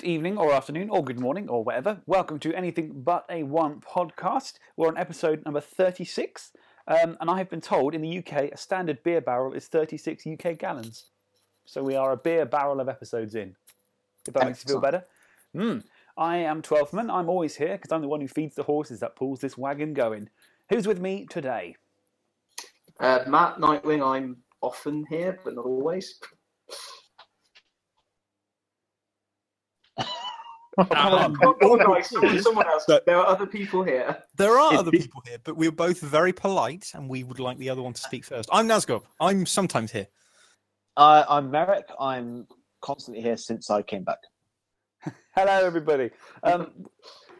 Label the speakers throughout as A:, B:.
A: Good evening, or afternoon, or good morning, or whatever. Welcome to Anything But a One podcast. We're on episode number 36. Um, and I have been told in the UK a standard beer barrel is 36 UK gallons. So we are a beer barrel of episodes in. If that makes you feel better. Mm. I am Twelfthman. I'm always here because I'm the one who feeds the horses that pulls this wagon going. Who's with me today?
B: Uh, Matt Nightwing, I'm often here, but not always.
C: Um,
B: Oh, someone, someone else.
C: So-
B: There are other people here.
C: there are other people here, but we're both very polite, and we would like the other one to speak first. I'm Nazgob. I'm sometimes here.
D: Uh, I'm Merrick. I'm constantly here since I came back.
A: Hello, everybody. Um,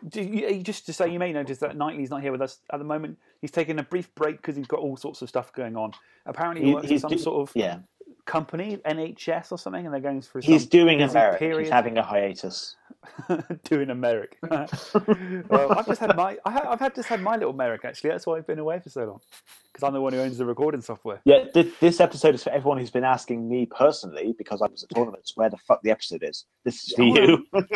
A: do you, just to say, you may notice that Knightley's not here with us at the moment. He's taking a brief break because he's got all sorts of stuff going on. Apparently, he,
D: He-
A: works in
D: he's
A: some
D: do-
A: sort of
D: Yeah,
A: company, NHS or something, and they're going through some
D: he's doing
A: busy
D: America. He's having a hiatus.
A: doing a Merrick. well, I've just had my, I ha- I've had just had my little Merrick actually. That's why I've been away for so long because I'm the one who owns the recording software.
D: Yeah, th- this episode is for everyone who's been asking me personally because I was at tournaments where the fuck the episode is. This is for you.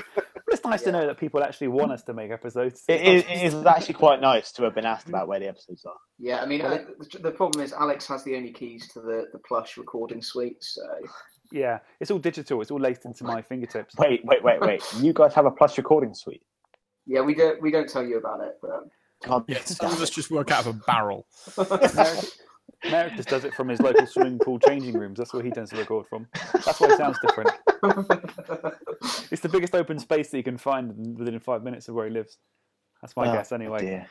A: But it's nice to know that people actually want us to make episodes.
D: it, it, it is actually quite nice to have been asked about where the episodes are.
B: Yeah, I mean,
A: Well,
B: the, the problem is Alex has the only keys to the, the plush recording suite, so
A: Yeah, it's all digital. It's all laced into my fingertips.
D: Wait, wait, wait, wait. You guys have a plus recording suite.
B: yeah, we don't we don't tell you about it. But um,
D: God
C: Yeah,
D: damn
C: some of us just work out of a barrel.
A: Merrick, Merrick just does it from his local swimming pool changing rooms. That's where he tends to record from. That's why it sounds different. It's the biggest open space that you can find within five minutes of where he lives. That's my
D: Oh,
A: guess, anyway.
D: dear.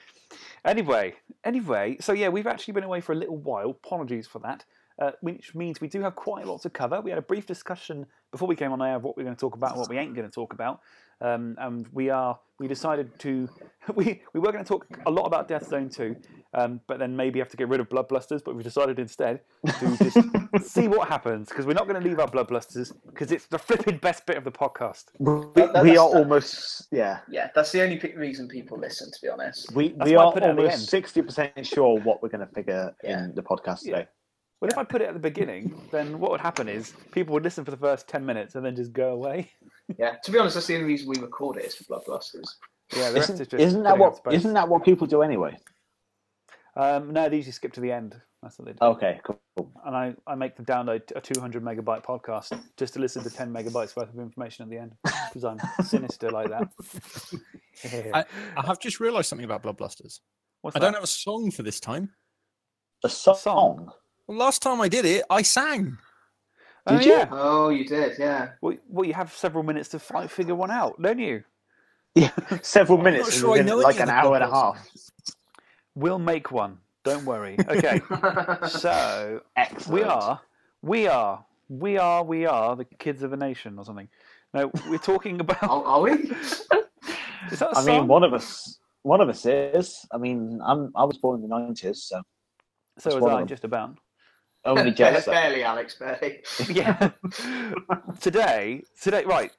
A: Anyway, anyway, so yeah, we've actually been away for a little while. Apologies for that. Uh, which means we do have quite a lot to cover. We had a brief discussion before we came on air of what we're going to talk about and what we ain't going to talk about. Um, and we are we decided to we, we were going to talk a lot about Death Zone 2, um, but then maybe have to get rid of Bloodblusters. But we decided instead to just see what happens because we're not going to leave our Bloodblusters because it's the flipping best bit of the podcast.
D: We,
B: That-
D: we are
B: that-
D: almost yeah.
B: yeah, that's the only pe- reason people listen, to be honest.
D: We
A: That's
D: we are
A: put it at the
D: almost sixty percent sure what we're going to figure
B: Yeah.
D: in the podcast
A: Yeah.
D: Today.
A: Well, if I put it at the beginning, then what would happen is people would listen for the first 10 minutes and then just go away.
B: Yeah, to be honest, that's the only reason we record it is for Bloodbusters.
A: Yeah, the
D: Isn't,
A: is just
D: isn't that
A: filling up
D: what
A: space.
D: isn't that what people do anyway?
A: Um, no, they usually skip to the end. That's what they do.
D: Okay, cool.
A: And I, I make them download a 200 megabyte podcast just to listen to 10 megabytes worth of information at the end because I'm sinister like that.
C: I, I have just realised something about Bloodblusters.
A: What's
C: I don't have a song for this time.
D: A song.
A: Song?
C: Well, last time I did it, I sang.
A: Oh,
D: Did uh, you?
A: yeah.
B: Oh, you did, yeah.
A: Well, well, you have several minutes to fi- figure one out, don't you?
D: Yeah, several
C: I'm
D: minutes,
C: sure I
D: within like an hour and a half.
A: We'll make one. Don't worry. Okay. so
D: Excellent.
A: we are, we are, we are, we are the kids of a nation or something. No, we're talking about.
B: are, are we?
A: Is that a
D: I mean, one of us, one of us is. I mean, I'm. I was born in the nineties, so
A: so was I, just about.
D: Only just.
B: barely, Alex, barely.
A: yeah. today, today, right.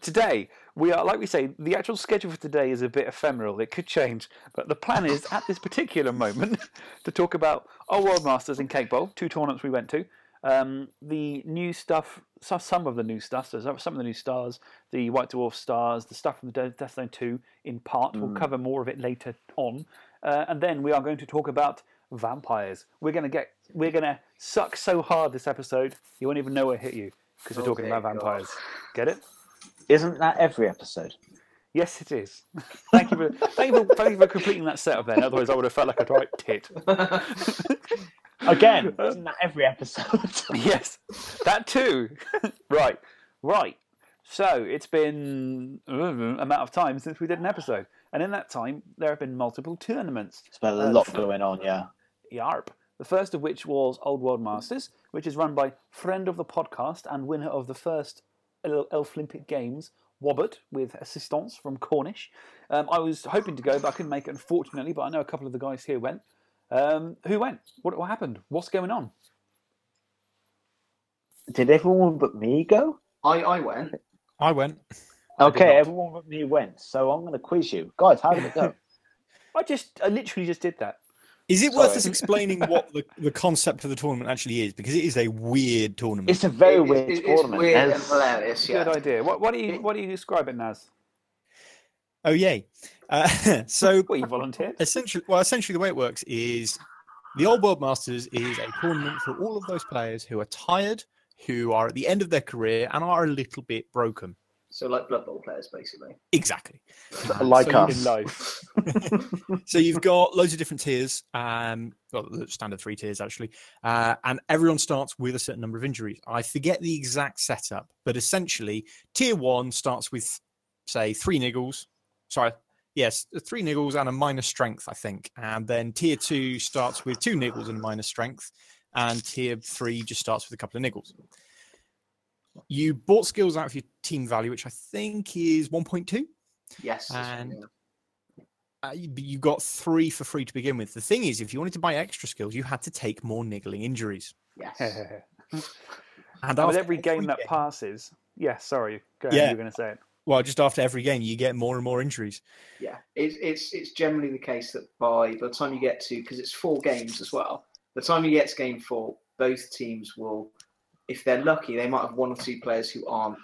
A: Today, we are, like we say, the actual schedule for today is a bit ephemeral. It could change. But the plan is, at this particular moment, to talk about our World Masters in Cake Bowl, two tournaments we went to, um, the new stuff, so- some of the new stuff, so some of the new stars, the White Dwarf stars, the stuff from the De- Death Zone 2 in part. We'll cover more of it later on. Uh, and then we are going to talk about vampires. We're going to get, we're going to suck so hard this episode, you won't even know where it hit you because we're
B: Oh,
A: talking about vampires. Get it?
D: Isn't that every episode?
A: Yes, it is. thank you for thank you for, thank you for completing that setup. Then, otherwise, I would have felt like a right tit.
D: Again, isn't that every episode?
A: yes, that too. right, right. So it's been uh, amount of time since we did an episode, and in that time there have been multiple tournaments.
D: There's been a
A: Uh,
D: lot going on. Yeah.
A: Yarp. The first of which was Old World Masters, which is run by friend of the podcast and winner of the first El- Elflympic Games, Wobbert, with assistance from Cornish. Um, I was hoping to go, but I couldn't make it, unfortunately. But I know a couple of the guys here went. Um, who went? What, what happened? What's going on?
D: Did everyone but me go?
B: I, I went.
C: I went.
D: Okay,
A: not.
D: everyone but me went. So I'm going to quiz you, guys. How did it go?
A: I just, I literally just did that.
C: Is it worth us explaining what the, the concept of the tournament actually is? Because it is a weird tournament.
D: It's a very
B: It-
D: weird
B: it- it's
D: tournament.
B: weird and hilarious. Yeah.
A: Good idea. What, what do you what do you describe it as?
C: Oh, yay. Uh, so
A: Well, you volunteered.
C: essentially, well, essentially, the way it works is the Old World Masters is a tournament for all of those players who are tired, who are at the end of their career, and are a little bit broken.
B: So like Blood Bowl players, basically.
C: Exactly. Um,
D: Like
C: so,
D: us.
A: In life.
C: so you've got loads of different tiers. Um, well, the standard three tiers actually, uh, and everyone starts with a certain number of injuries. I forget the exact setup, but essentially, tier one starts with, say, three niggles. Sorry, yes, three niggles and a minus strength, I think. And then tier two starts with two niggles and a minus strength, and tier three just starts with a couple of niggles. You bought skills out of your team value, which I think is 1.2.
B: Yes.
C: And- uh, you, got three for free to begin with. The thing is, if you wanted to buy extra skills, you had to take more niggling injuries.
B: Yes.
A: and
C: And
A: with every game that
C: game-
A: passes, yeah. Sorry, go ahead.
C: Yeah.
A: You're going to say it.
C: well, just after every game, you get more and more injuries.
B: Yeah, it's it's it's generally the case that by by the time you get to because it's four games as well. The time you get to game four, both teams will, if they're lucky, they might have one or two players who aren't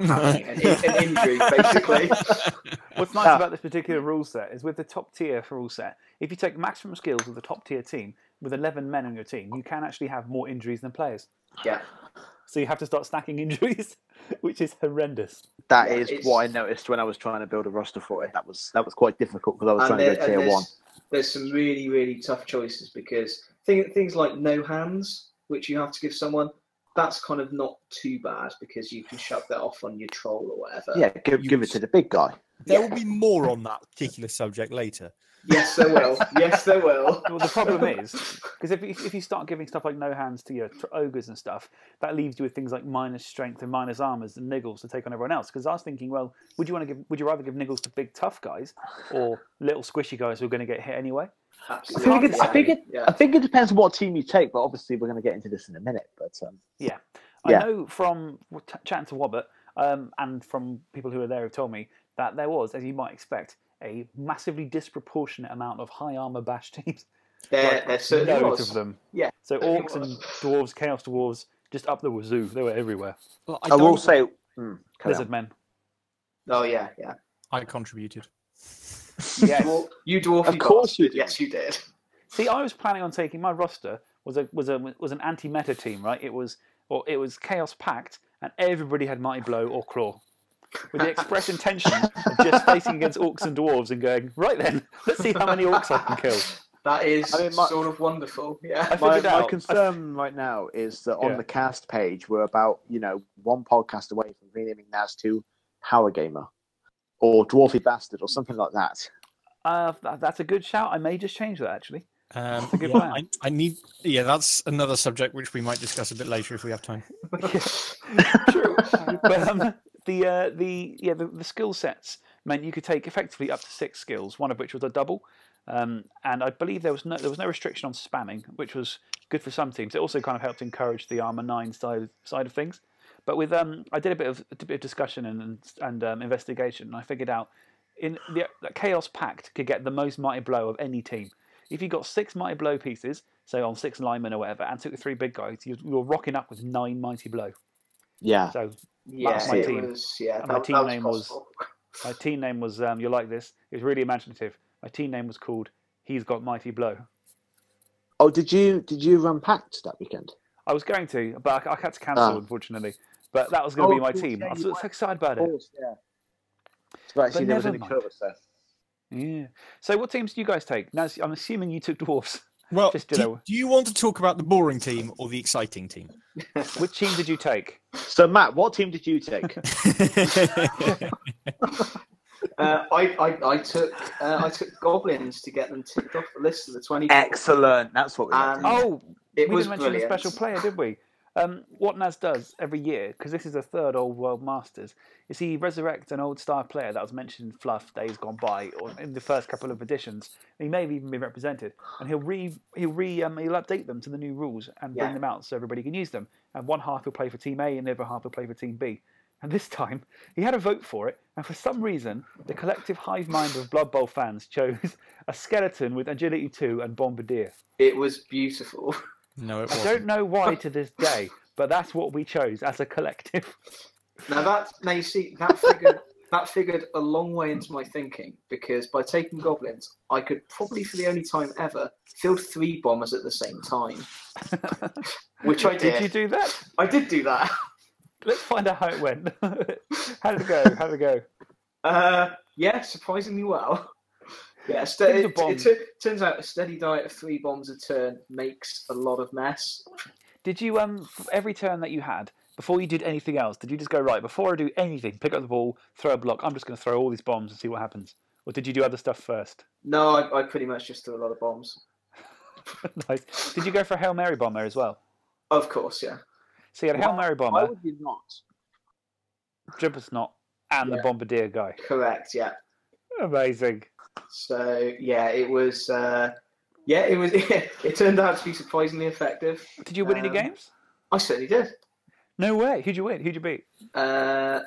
B: having an, an injury, basically.
A: What's nice about this particular rule set is with the top tier rule set, if you take maximum skills with the top tier team with 11 men on your team, you can actually have more injuries than players.
B: Yeah,
A: So you have to start stacking injuries, which is horrendous.
D: That
B: Yeah,
D: is
B: it's-
D: what I noticed when I was trying to build a roster for it. That was that was quite difficult because I was
B: and,
D: trying
B: there,
D: to go
B: and
D: tier
B: there's,
D: one.
B: there's some really really tough choices because thing, things like no hands, which you have to give someone, that's kind of not too bad because you can shove that off on your troll or whatever.
D: Yeah, give, give it to the big guy.
C: There
B: Yeah.
C: will be more on that particular subject later.
B: Yes, there will. yes, there will.
A: Well, the problem is because if, if if you start giving stuff like no hands to your tr- ogres and stuff, that leaves you with things like minus strength and minus armors and niggles to take on everyone else. Because I was thinking, well, would you want to give? Would you rather give niggles to big tough guys or little squishy guys who are going to get hit anyway?
D: I think, it, I, think it,
B: yeah.
D: I think it depends on what team you take, but obviously we're going to get into this in a minute. But um, yeah,
A: I
D: Yeah.
A: know from t- chatting to Wobbett um, and from people who were there who told me that there was, as you might expect, a massively disproportionate amount of high armor bash teams.
B: There,
A: Like,
B: there certainly
A: loads
B: was.
A: of them.
B: Yeah,
A: So orcs and dwarves, chaos dwarves, just up the wazoo. They were everywhere.
C: Well,
D: I, will say, mm, carry
A: Lizard men.
B: Oh yeah, yeah.
C: I contributed.
A: Yes.
B: You dwarfy
D: Of course you did.
B: Yes, you did.
A: See, I was planning on taking my roster was a was a was an anti-meta team, right? It was or it was Chaos Pact, and everybody had Mighty Blow or Claw, with the express intention of just facing against orcs and dwarves and going, right then, let's see how many orcs I can kill.
B: That is
D: I mean, my-
B: sort of wonderful. Yeah.
A: I
D: My,
A: figured
D: my
A: out. I-
D: concern right now is that on
A: Yeah.
D: the cast page, we're about you know one podcast away from renaming Naz to Power Gamer or Dwarfy Bastard or something like that.
A: Uh, that's a good shout. I may just change that actually.
C: Um,
A: a good
C: yeah,
A: plan.
C: I, I need. Yeah, that's another subject which we might discuss a bit later if we have time.
B: True.
A: but um, the uh, the yeah the, the skill sets meant you could take effectively up to six skills, one of which was a double. Um, and I believe there was no there was no restriction on spamming, which was good for some teams. It also kind of helped encourage the armor nine side side of things. But with um, I did a bit of a bit of discussion and and, and um, investigation, and I figured out in the that Chaos Pact could get the most mighty blow of any team. If you got six mighty blow pieces, say on six linemen or whatever, and took the three big guys, you, you're rocking up with nine mighty blow.
D: Yeah,
A: So
B: Yeah,
A: That's my
B: it
A: team.
B: was. Yeah,
A: And
B: that,
A: my
B: that
A: team
B: was
A: name was-
B: possible.
A: My team name was um, you like this. It was really imaginative. My team name was called He's Got Mighty Blow.
D: Oh, did you did you run Pact that weekend?
A: I was going to, but I, I had to cancel
D: Oh.
A: unfortunately. But that was going to
D: Oh,
A: be my
D: course,
A: team.
D: yeah,
A: I was so excited about it.
D: course, yeah. Right, see, there was
A: never
D: only
A: mind.
D: two of us there.
A: Yeah. So what teams do you guys take? Now I'm assuming you took dwarfs.
C: Well,
A: Just, you
C: do,
A: know-
C: do you want to talk about the boring team or the exciting team?
A: Which team did you take?
D: So Matt, what team did you take?
B: Uh, I, I, I took uh, I took goblins to get them ticked off the list of the twenty.
D: Excellent. That's what we
B: Um.
A: Oh,
B: It
A: we
B: was
A: didn't mention
B: brilliant.
A: the special player, did we? Um, what Naz does every year, because this is the third Old World Masters, is he resurrects an old star player that was mentioned in Fluff days gone by, or in the first couple of editions. He may have even been represented, and he'll re he'll re um, he'll update them to the new rules and bring
B: Yeah.
A: them out so everybody can use them. And one half will play for Team A, and the other half will play for Team B. And this time, he had a vote for it, and for some reason, the collective hive mind of Blood Bowl fans chose a skeleton with agility 2 and bombardier.
B: It was beautiful.
C: No, it
A: I
C: wasn't.
A: don't know why to this day, but that's what we chose as a collective.
B: Now that now you see that figured that figured a long way into my thinking because by taking goblins, I could probably for the only time ever field three bombers at the same time, which I did.
A: Did you do that?
B: I did do that.
A: Let's find out how it went. how did it go? How did it go?
B: Uh, yeah, surprisingly well. Yeah,
A: of
B: it, it, turns out a steady diet of three bombs a turn makes a lot of mess.
A: Did you um every turn that you had before you did anything else? Did you just go right before I do anything, pick up the ball, throw a block? I'm just going to throw all these bombs and see what happens. Or did you do other stuff first?
B: No, I, I pretty much just threw a lot of bombs.
A: nice. Did you go for a hail mary bomber as well?
B: Of course, yeah.
A: So you had a hail mary bomber.
D: Why would you not?
A: jumper snot, and the bombardier guy.
B: Correct, yeah.
A: Amazing.
B: So yeah, it was. Uh, yeah, it was. it turned out to be surprisingly effective.
A: Did you win any
B: Um,
A: games?
B: I certainly did.
A: No way. Who'd you win? Who'd you beat?
B: Uh,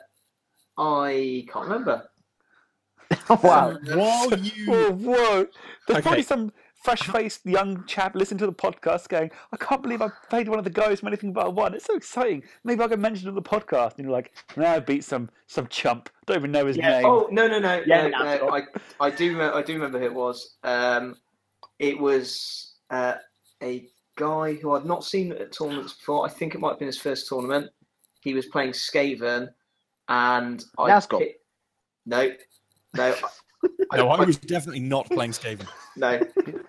B: I can't remember.
D: wow.
C: While you
A: Whoa, whoa! There's
C: Okay.
A: probably some fresh-faced young chap listening to the podcast going, "I can't believe I played one of the guys from anything but one. It's so exciting. Maybe I can mention it on the podcast." And you're like, "No, I beat some some chump. Don't even know his
D: Yeah,
A: name."
B: Oh no no no
D: Yeah,
B: no, no. I I do re- I do remember who it was. Um, it was uh, a guy who I'd not seen at tournaments before. I think it might have been his first tournament. He was playing Skaven, and I
D: Nazgul.
B: pick- no no I,
C: no, I
B: I-
C: was definitely not playing Skaven.
B: no.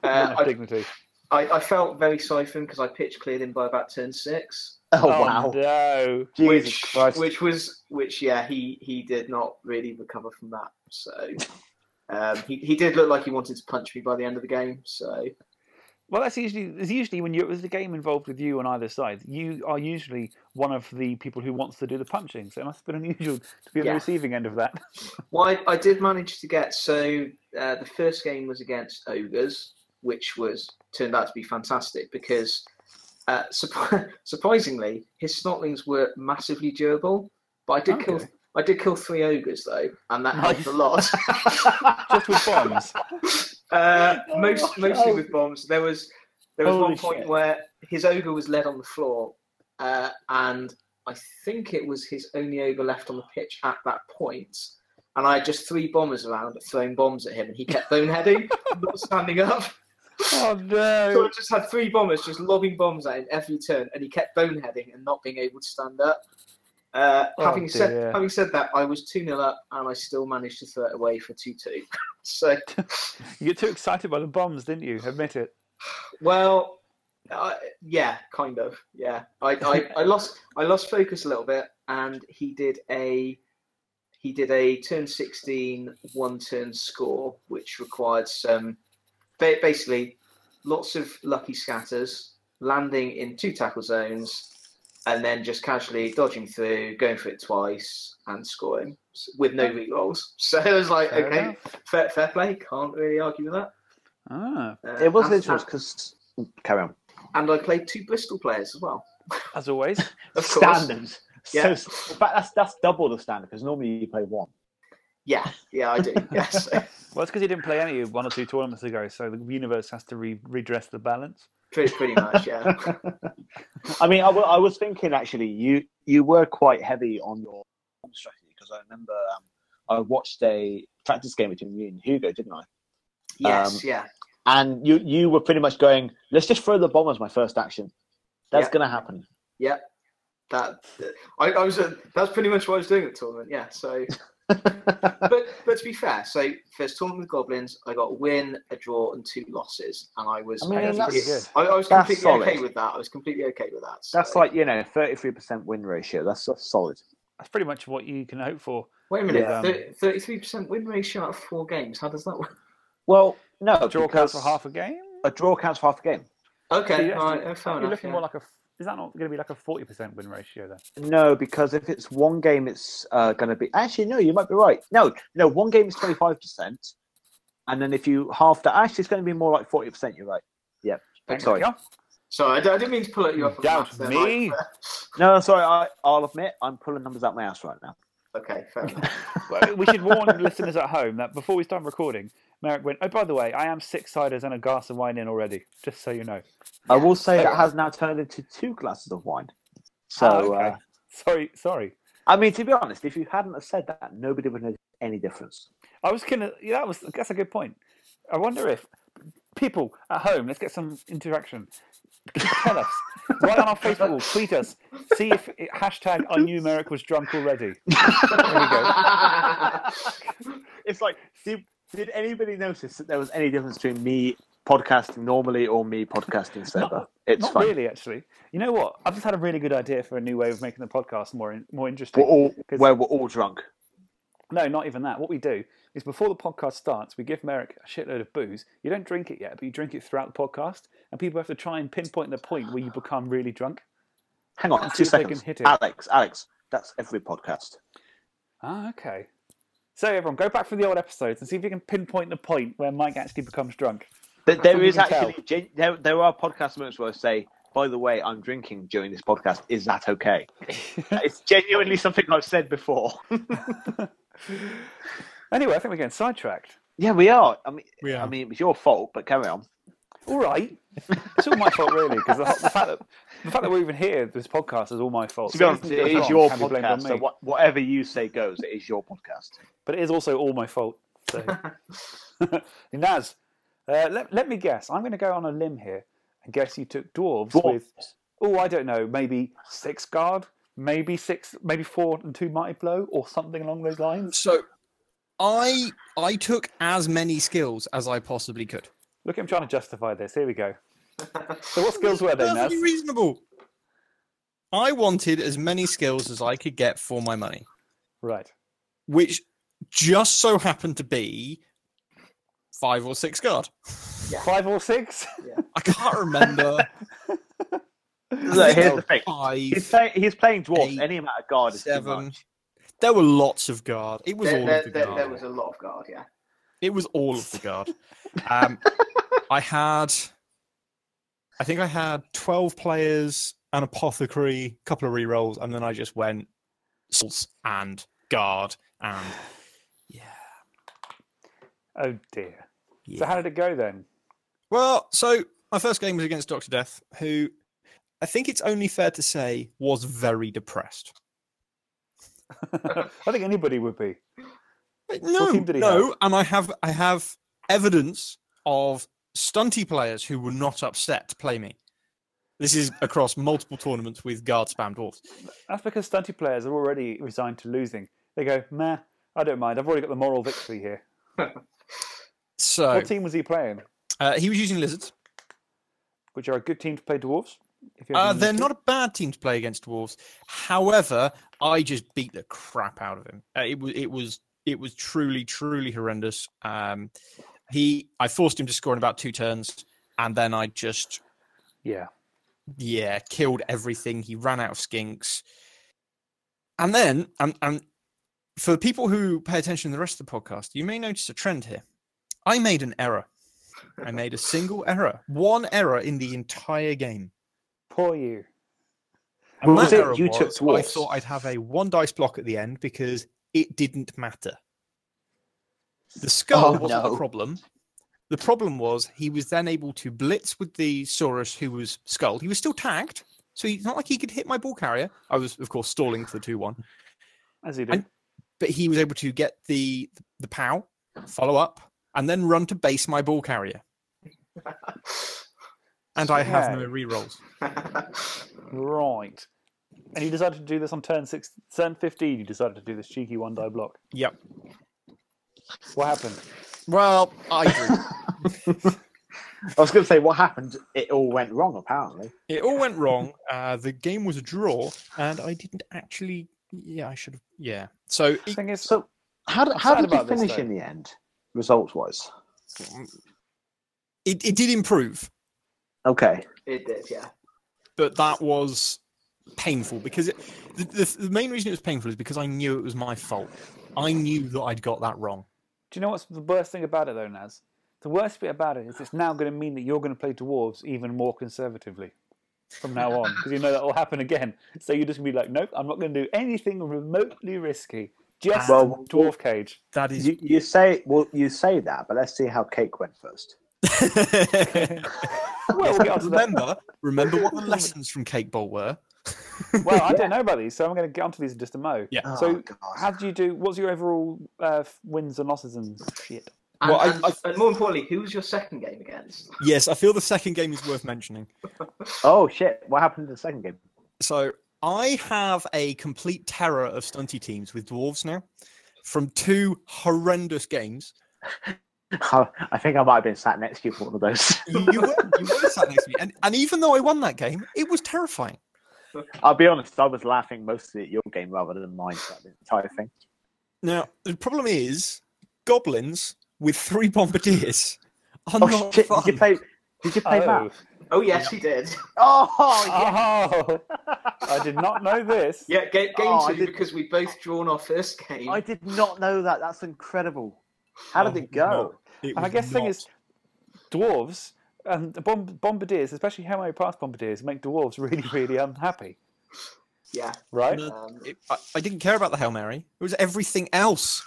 A: Not
B: Uh, I,
A: dignity.
B: I, I felt very sorry for him because I pitch cleared him by about turn six.
D: Oh, wow.
A: no!
D: Jesus
B: which
D: Christ.
B: which was which yeah he he did not really recover from that so um, he, he did look like he wanted to punch me by the end of the game so
A: Well, that's usually it's usually when you there's a game involved with you on either side. You are usually one of the people who wants to do the punching. So it must have been unusual to be on
B: Yeah.
A: the receiving end of that.
B: well I, I did manage to get so uh, the first game was against ogres which was turned out to be fantastic because uh, surpri- surprisingly his snotlings were massively durable but I did kill I did kill three ogres though and that helped a lot
A: Just with bombs.
B: Uh,
D: Oh
B: most mostly with bombs. There was there was
D: Holy
B: one point
D: shit.
B: where his ogre was led on the floor, uh, and I think it was his only ogre left on the pitch at that point. And I had just three bombers around throwing bombs at him, and he kept boneheading, not standing up.
A: Oh no!
B: So just had three bombers just lobbing bombs at him every turn, and he kept boneheading and not being able to stand up. Uh,
A: Oh,
B: having
A: dear.
B: said having said that, I was two 0 up, and I still managed to throw it away for two two. so
A: You get too excited by the bombs, didn't you? Admit it.
B: Well, uh, yeah, kind of. Yeah, I, I, I lost I lost focus a little bit, and he did a he did a turn 16 one turn score, which required some basically lots of lucky scatters, landing in two tackle zones, and then just casually dodging through, going for it twice, and scoring with no rerolls. So it was like,
A: Fair
B: okay, fair, fair play. Can't really argue with that.
A: Ah,
B: Uh,
D: It was
B: and-
D: interesting because. Carry on.
B: and I played two Bristol players as well.
A: as always.
B: Of.
D: Standards.
B: Yeah.
D: So, in fact, that's, that's double the standard because normally you play one.
B: Yeah, yeah, I do. Yes,
A: Well, it's because he didn't play any one or two tournaments ago, so the universe has to re- redress the balance.
B: pretty, pretty much. Yeah.
D: I mean, I was thinking actually, you you were quite heavy on your strategy because I remember um, I watched a practice game between you and Hugo, didn't I?
B: Yes,
D: Um,
B: yeah,
D: And you you were pretty much going, let's just throw the bomb as my first action. That's
B: Yeah.
D: going to happen.
B: yeah. That I, I was. Uh, that's pretty much what I was doing at the tournament. Yeah. So, but but to be fair, so first tournament with goblins, I got a win, a draw, and two losses, and I was.
D: I mean,
B: I,
A: that's
B: was-
A: pretty good.
B: I, I was
D: That's
B: completely
D: solid.
B: okay with that. I was completely okay with that.
D: That's like you know, thirty three percent win ratio. That's, that's solid.
A: That's pretty much what you can hope for.
B: Wait a minute.
A: Um,
B: thirty-three percent win ratio out of four games. How does that work?
D: Well, no,
A: a
D: Draw
A: counts for half a game.
D: a draw counts for half a game.
B: Okay.
A: So you
B: all
A: actually-
B: right. fair
A: you're
B: enough.
A: looking
B: yeah.
A: more like a. Is that not going to be like a forty percent win ratio then?
D: No, because if it's one game, it's uh, going to be. Actually, no, you might be right. No, no, one game is twenty five percent, and then if you half that, actually, it's going to be more like forty percent. You're right.
B: Okay.
D: Sorry.
A: Yeah.
B: Sorry, I didn't mean to pull at you up. on
A: Doubt
B: maths there,
A: me?
B: Mike,
D: No, sorry. I, I'll admit I'm pulling numbers out my ass right now.
B: Okay, fair enough.
A: Well, we should warn listeners at home that before we start recording, Merrick went, Oh, by the way, I am six ciders and a glass of wine in already, just so you know.
D: I will say
A: so-
D: that has now turned into two glasses of wine. So,
A: Ah, okay.
D: uh,
A: Sorry, sorry.
D: I mean, to be honest, if you hadn't have said that, nobody would know any difference.
A: I was gonna. Yeah, that was. That's a good point. I wonder if people at home. Let's get some interaction. Tell us. Write on our Facebook wall. Tweet us. See if it, hashtag I knew Merrick was drunk already. There we go.
D: It's like, did, did anybody notice that there was any difference between me podcasting normally or me podcasting sober? It's
A: Not really, actually. You know what? I've just had a really good idea for a new way of making the podcast more in, more interesting.
D: We're all, where we're all drunk.
A: No, not even that. What we do is before the podcast starts, we give Merrick a shitload of booze. You don't drink it yet, but you drink it throughout the podcast, and people have to try and pinpoint the point where you become really drunk.
D: Hang on, two
A: see if they
D: seconds.
A: can hit it.
D: Alex, Alex, that's every podcast.
A: Ah, okay. So everyone, go back through the old episodes and see if you can pinpoint the point where Mike actually becomes drunk.
D: There, there
A: we
D: is
A: can tell.
D: actually gen- there, there are podcast moments where I say, by the way, I'm drinking during this podcast. Is that okay? it's genuinely something I've said before.
A: Anyway, I think we're getting sidetracked.
D: yeah, we are. I mean,
C: We
D: I mean, it was your fault, but carry on.
A: All right, it's all my fault really because the, the fact that the fact that we're even here, this podcast, is all my fault.
D: To be honest,
A: anything
D: it
A: that
D: is your
A: wrong can be blamed on
D: podcast. So what, whatever you say goes. It is your podcast.
A: but it is also all my fault. So, Naz, uh, let, let me guess. I'm going to go on a limb here and guess you took dwarves,
D: Dwarves.
A: with, oh, I don't know, maybe six guard, maybe six, maybe four and two mighty blow, or something along those lines.
C: So, I I took as many skills as I possibly could.
A: Look, I'm trying to justify this. Here we go. So, what skills were they, Naz?
C: Reasonable. I wanted as many skills as I could get for my money,
A: Right.
C: which just so happened to be five or six guard.
A: Five or six?
C: I can't remember.
D: Look, here's the thing.
C: Five.
D: He's, play, he's playing dwarves.
C: eight,
D: Any amount of guard is too
C: seven.
D: much.
C: There were lots of guard. It was
B: There,
C: all
B: there,
C: of the
B: there,
C: guard.
B: there was a lot of guard, yeah.
C: It was all of the guard. Um, I had, I think I had twelve players, an apothecary, a couple of rerolls, and then I just went salts and guard and yeah.
A: Oh dear.
C: yeah.
A: So how did it go then?
C: Well, so my first game was against Doctor Death, who I think it's only fair to say was very depressed.
A: I think anybody would be.
C: No,
A: team did he
C: no,
A: have?
C: and I have I have evidence of stunty players who were not upset to play me. This is across multiple tournaments with guard spam dwarfs.
A: That's because stunty players are already resigned to losing. They go, meh, I don't mind. I've already got the moral victory here.
C: So
A: What team was he playing?
C: uh, he was using lizards.
A: Which are a good team to play dwarves? If you ever
C: Uh, they're not a bad team to play against dwarves. However, I just beat the crap out of him. Uh, it was it was it was truly truly horrendous. Um, he I forced him to score in about two turns, and then I just
A: Yeah.
C: yeah, killed everything. He ran out of skinks. And then, and, and for people who pay attention to the rest of the podcast, you may notice a trend here. I made an error. I made a single error, one error in the entire game.
A: Poor you.
C: And
D: What was it you took
C: was, I thought I'd have a one dice block at the end because it didn't matter. The skull
D: Oh,
C: wasn't the problem. The problem was he was then able to blitz with the Saurus who was skull. He was still tagged, so he's not like he could hit my ball carrier. I was, of course, stalling for the 2 1,
A: As he did.
C: And- but he was able to get the the POW, follow up, and then run to base my ball carrier. And I have no
A: Okay.
C: rerolls.
A: Right. And you decided to do this on turn six, turn 15. You decided to do this cheeky one die block.
C: Yep.
A: What happened?
C: Well, I drew.
D: I was going to say what happened. It all went wrong. Apparently,
C: It all went wrong. Uh, the game was a draw, and I didn't actually. Yeah, I should have. Yeah. So it,
A: thing is,
D: so how, did
A: I'm
D: how did you
A: about this,
D: finish in the end, results wise?
C: it, it did improve,
D: Okay,
B: It did, yeah.
C: but that was painful because it, the, the, the main reason it was painful is because I knew it was my fault. I knew that I'd got that wrong.
A: Do you know what's the worst thing about it, though, Naz? The worst bit about it is it's now going to mean that you're going to play dwarves even more conservatively. from now on because you know that will happen again. So you're just gonna be like, nope, I'm not going to do anything remotely risky. Just
D: Well,
A: dwarf cage.
C: That is.
D: You, you say well, you say that, but let's see how Cake went first.
A: Well, we'll get onto that.
C: remember, remember what the lessons from Cake Bowl were.
A: Well, I don't know about these, so I'm going to get onto these in just a mo.
C: Yeah.
D: Oh,
A: So,
D: God.
A: how did you do? What's your overall uh, wins and losses and shit?
B: And,
C: Well, I-
B: and,
C: I-
B: and more importantly, who was your second game against?
C: Yes, I feel the second game is worth mentioning.
D: oh shit! What happened in the second game?
C: So I have a complete terror of stunty teams with dwarves now, from two horrendous games.
D: I think I might have been sat next to you for one of those.
C: You, you were, you were sat next to me, and, and even though I won that game, it was terrifying.
D: I'll be honest, I was laughing mostly at your game rather than mine throughout the entire thing.
C: Now the problem is, goblins with three bombardiers are
D: Oh
C: not
D: shit!
C: fun.
D: Did you play? Did you play
A: Oh,
D: that?
B: Oh yes, he did.
D: Oh yeah.
A: oh, I did not know this.
B: Yeah, game, game
D: Oh, I
B: two
D: did-
B: because we both drawn our first game.
D: I did not know that. That's incredible. How did
C: Oh,
D: it go?
C: no. It
A: And I guess the thing is, dwarves and the bomb- bombardiers, especially how many pass bombardiers, make dwarves really, really unhappy,
B: Yeah.
A: right?
C: No,
B: Um,
C: it- I, I didn't care about the hail mary. It was everything else.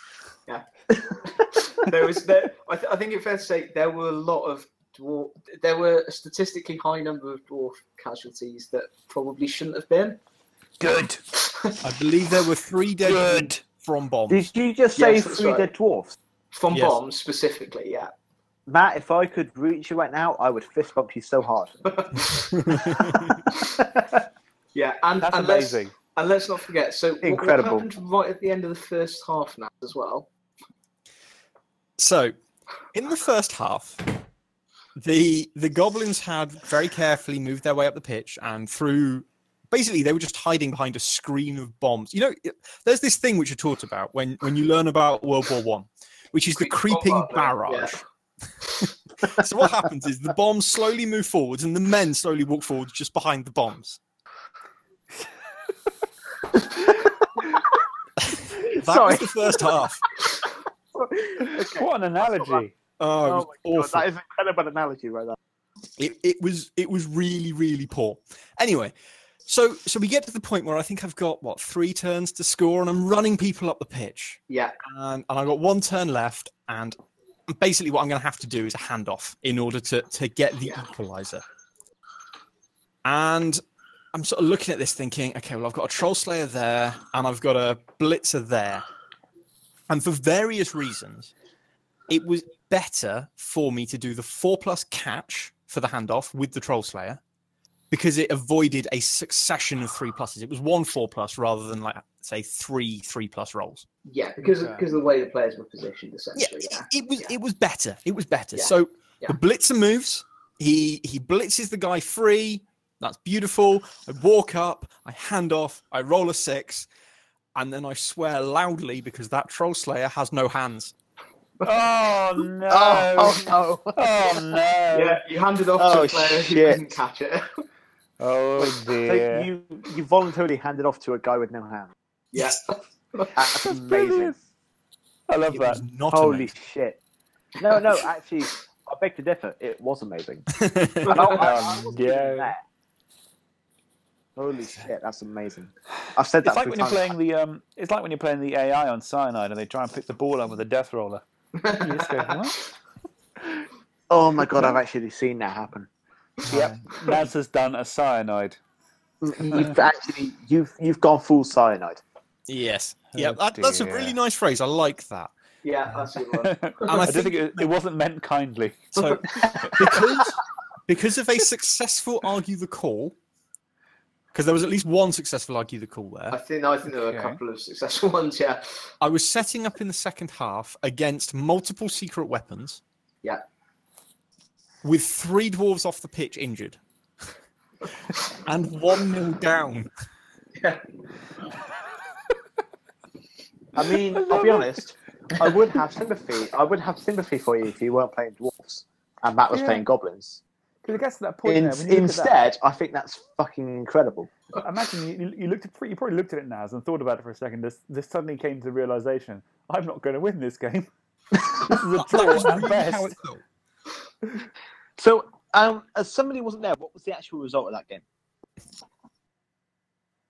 C: Yeah.
B: there was there. I, th- I think it's fair to say there were a lot of dwarf. There were a statistically high number of dwarf casualties that probably shouldn't have been.
A: Good,
C: I believe there were three dead
A: good.
C: from bombs.
D: Did you just say
B: Yes,
D: three
B: right.
D: dead dwarfs?
B: From
C: Yes.
B: bombs specifically, yeah.
D: Matt, if I could reach you right now, I would fist bump you so hard.
B: Yeah, and,
A: That's
B: and let's,
A: amazing.
B: and let's not forget. So
D: Incredible.
B: What happened right at the end of the first half now as well?
C: So, in the first half, the the goblins had very carefully moved their way up the pitch and through. Basically, they were just hiding behind a screen of bombs. You know, there's this thing which you're taught about when when you learn about World War One, which is the creeping
B: bombardment,
C: barrage. so what happens is the bombs slowly move forwards, and the men slowly walk forwards just behind the bombs. that
D: Sorry.
C: was the first half.
D: Okay.
A: What an analogy!
C: Oh, it
D: Oh
C: was
D: my God, that is an incredible analogy right there.
C: it, it was it was really really poor anyway so so we get to the point where i think i've got what three turns to score and i'm running people up the pitch
B: Yeah,
C: and, and i've got one turn left and basically what i'm going to have to do is a handoff in order to to get the
B: Yeah.
C: equalizer and i'm sort of looking at this thinking okay well i've got a troll slayer there and i've got a blitzer there and for various reasons it was better for me to do the four plus catch for the handoff with the troll slayer because it avoided a succession of three pluses. It was one four plus rather than like say three three plus rolls.
B: Yeah, because of,
A: Okay.
B: because of the way the players were positioned, essentially.
C: it,
B: Yeah,
C: it was
B: yeah.
C: it was better. It was better.
B: Yeah,
C: So
B: yeah.
C: the blitzer moves. He he blitzes the guy free. That's beautiful. I walk up. I hand off. I roll a six, and then I swear loudly because that troll slayer has no hands.
A: Oh no!
D: Oh, oh, no.
A: Oh, no!
B: yeah, you handed off
D: Oh,
B: to a player who
D: shit.
B: couldn't catch it.
A: Oh
D: So
A: dear!
D: you you voluntarily handed off to a guy with no hand.
B: yeah,
D: That's amazing.
A: brilliant. I love
C: It
A: that.
C: not
D: Holy
C: amazing.
D: shit! No, no, actually, I beg to differ. It was amazing. I, I, I
A: Um, yeah.
D: Holy shit, that's amazing. I've said that
A: It's like when you're playing the um. It's like when you're playing the AI on Cyanide and they try and pick the ball up with a death roller. Go.
D: Oh my god, I've actually seen that happen.
A: Yep. Naz has done a Cyanide.
D: You've actually you've you've gone full cyanide.
C: Yes.
A: Oh,
C: Yeah, that, that's a really nice phrase. I like that.
B: yeah, that's a good.
A: I,
C: I
A: don't
C: think-
A: think it, it wasn't meant kindly.
C: So because because of a successful argue the call, because there was at least one successful argue the call there.
B: I think I think there were
A: Okay.
B: a couple of successful ones. Yeah,
C: I was setting up in the second half against multiple secret weapons.
B: Yeah.
C: With three dwarves off the pitch injured. and one nil down.
B: yeah.
D: I mean, I'll be honest. I would have sympathy. I would have sympathy for you if you weren't playing dwarfs and Matt was
A: Yeah.
D: playing goblins.
A: Because it gets to that point
D: In,
A: there, when you look at
D: instead, I think that's fucking incredible.
A: imagine you, you looked at you probably looked at it now and thought about it for a second. This, this suddenly came to the realization: I'm not going to win this game. this is a draw at best.
C: how it felt.
D: So, um, as somebody wasn't there, what was the actual result of that game?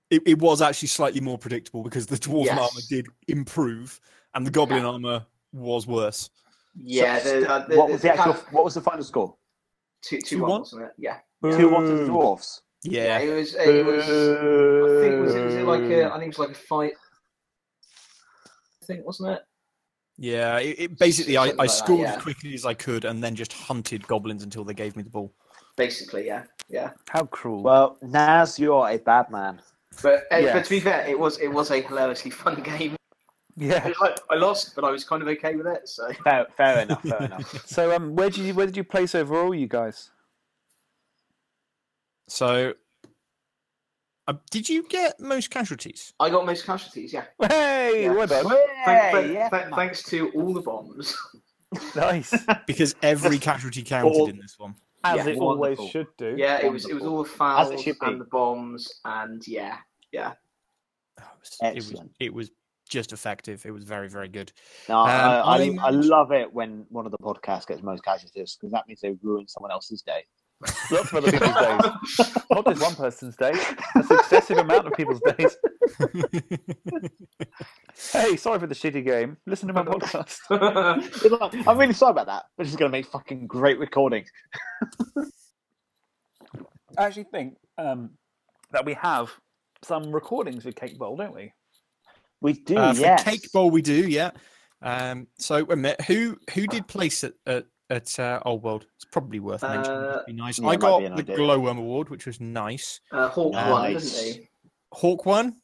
C: It, it was actually slightly more predictable because the dwarven
B: Yes.
C: armor did improve and the goblin armor was worse.
B: Yeah,
D: So,
B: the, uh, the,
D: what was the actual?
B: kind of
D: What was the final score?
B: two, two,
C: Two
B: one,
C: one?
B: wasn't it? Yeah.
D: Two one to the dwarfs.
B: Yeah,
C: Yeah,
B: it was. It was. I think was it, was it like a. I think it was like a fight. I think wasn't it?
C: yeah. It, it, basically, I,
B: Something
C: I
B: like that,
C: scored
B: yeah.
C: as quickly as I could and then just hunted goblins until they gave me the ball.
B: Basically, yeah, yeah.
A: How cruel.
D: Well, Naz, you are a bad man.
B: But uh,
A: Yeah.
B: but to be fair, it was it was a hilariously fun game.
A: Yeah.
B: like, I lost, but I was kind of okay with it. So
D: Fair, fair enough. Fair enough.
A: So um, where did you where did you place overall, you guys?
C: So, uh, did you get most casualties?
B: I got most casualties. Yeah.
A: Hey,
B: Yeah.
A: well done.
B: Thank, thank-
D: yeah,
B: thank-
D: man.
B: thanks to all the bombs.
A: Nice.
C: Because every casualty counted
D: All-
C: in this one.
A: As
B: Yeah,
A: it always should do.
B: Yeah, it was it was all the
D: As
B: fouls
D: it be.
B: and the bombs and yeah, yeah.
C: It was, it was, it was just effective. It was very, very good.
D: No, I,
C: Um,
D: I,
C: I
D: I love it when one of the podcasts gets most casualties because that means they ruin someone else's day.
A: Lots of other people's days. Not just one person's day. A successive amount of people's days. Hey, sorry for the shitty game. Listen to my podcast.
D: I'm really sorry about that. This is going to make fucking great recording.
A: I actually think um, that we have some recordings with Cake Bowl, don't we?
D: We do,
C: Uh, for
D: yes.
C: Cake Bowl, we do, yeah. Um, so, wait a minute. Who who did place at at, at uh, Old World? It's probably worth mentioning.
B: Uh,
C: That'd be nice.
D: yeah,
C: I got
D: be
C: the
D: idea.
C: Glowworm Award, which was nice.
B: Uh, Hawk won, didn't
C: Hawk won.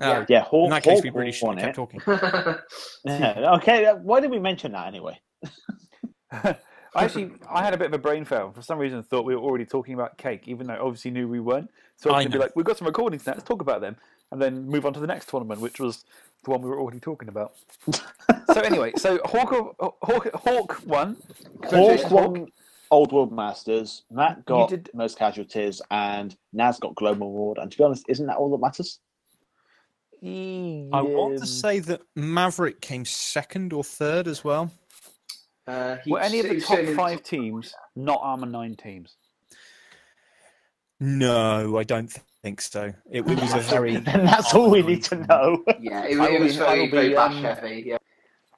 C: Oh,
B: Yeah.
D: Yeah, Hawk,
C: In that case,
D: Hawk
C: we really should
D: won
C: have kept
D: it.
C: talking.
D: Yeah, okay, uh, why did we mention that anyway?
A: I actually, I had a bit of a brain fail. For some reason, thought we were already talking about cake, even though I obviously knew we weren't. So I
C: I
A: was going to be like, we've got some recordings now, let's talk about them. And then move on to the next tournament, which was the one we were already talking about. so anyway, so Hawk, Hawk, Hawk won.
D: Hawk won Old World Masters, Matt got
A: did-
D: most casualties, and Naz got Global Award. And to be honest, isn't that all that matters?
C: I want to say that Maverick came second or third as well.
B: Uh, he
A: Were any of the top five teams not Armour 9 teams?
C: No, I don't think so. It, it was a very.
D: and that's all we need to know.
B: Yeah, it,
A: I
B: it
A: will
B: was
A: be-
B: very, very
A: be,
B: bash
A: um,
B: heavy. Yeah.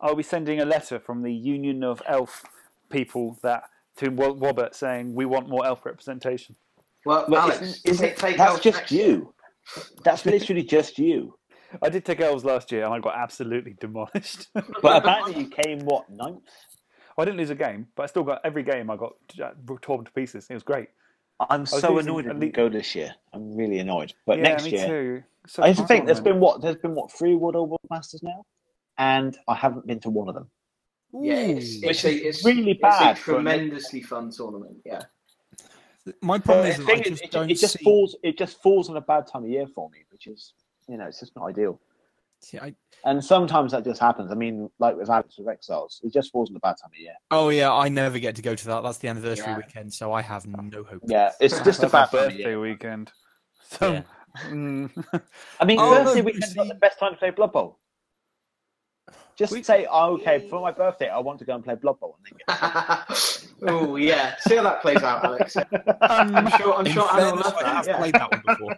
A: I'll be sending a letter from the Union of Elf people that to Robert saying we want more elf representation.
B: Well,
D: Look,
B: Alex,
D: isn't- isn't-
B: take, take
D: that's
B: Elf
D: just
B: next year.
D: you. That's literally just you.
A: I did take elves last year and I got absolutely demolished.
D: But apparently, you came what ninth?
A: I didn't lose a game, but I still got every game I got uh, torn to pieces. It was great.
D: I'm
A: was
D: so annoyed I
A: at
D: didn't
A: least-
D: go this year. I'm really annoyed. But
A: yeah,
D: next
A: me
D: year,
A: too. So
D: I used to think there's been what there's been what three World World Masters now, and I haven't been to one of them.
B: Yeah, it's,
C: Ooh.
B: it's, a, it's
D: really
B: it's
D: bad
B: a
D: a
B: tremendously fun tournament. Yeah.
C: My problem
D: But
C: is I
D: thing is,
C: just
D: it,
C: don't
D: it just
C: see.
D: falls. It just falls on a bad time of year for me, which is you know it's just not ideal.
C: See, I-
D: And sometimes that just happens. I mean, like with Alex with Exiles, it just falls on a bad time of year.
C: oh yeah, I never get to go to that. That's the anniversary
B: Yeah.
C: weekend, so I have no hope.
D: Yeah, it's just a
A: That's my
D: bad time of
A: birthday
D: year.
A: weekend. So,
C: Yeah.
A: mm,
D: I mean,
C: Oh,
D: birthday
C: no,
D: weekend's not
C: see-
D: the best time to play Blood Bowl. Just
C: We-
D: say, oh, okay, for my birthday, I want to go and play Blood Bowl. Get
B: oh yeah, see how that plays out, Alex. I'm sure. I'm
C: In
B: sure Anna will
C: fairness,
B: love
C: I have.
B: Yeah.
C: played that one before.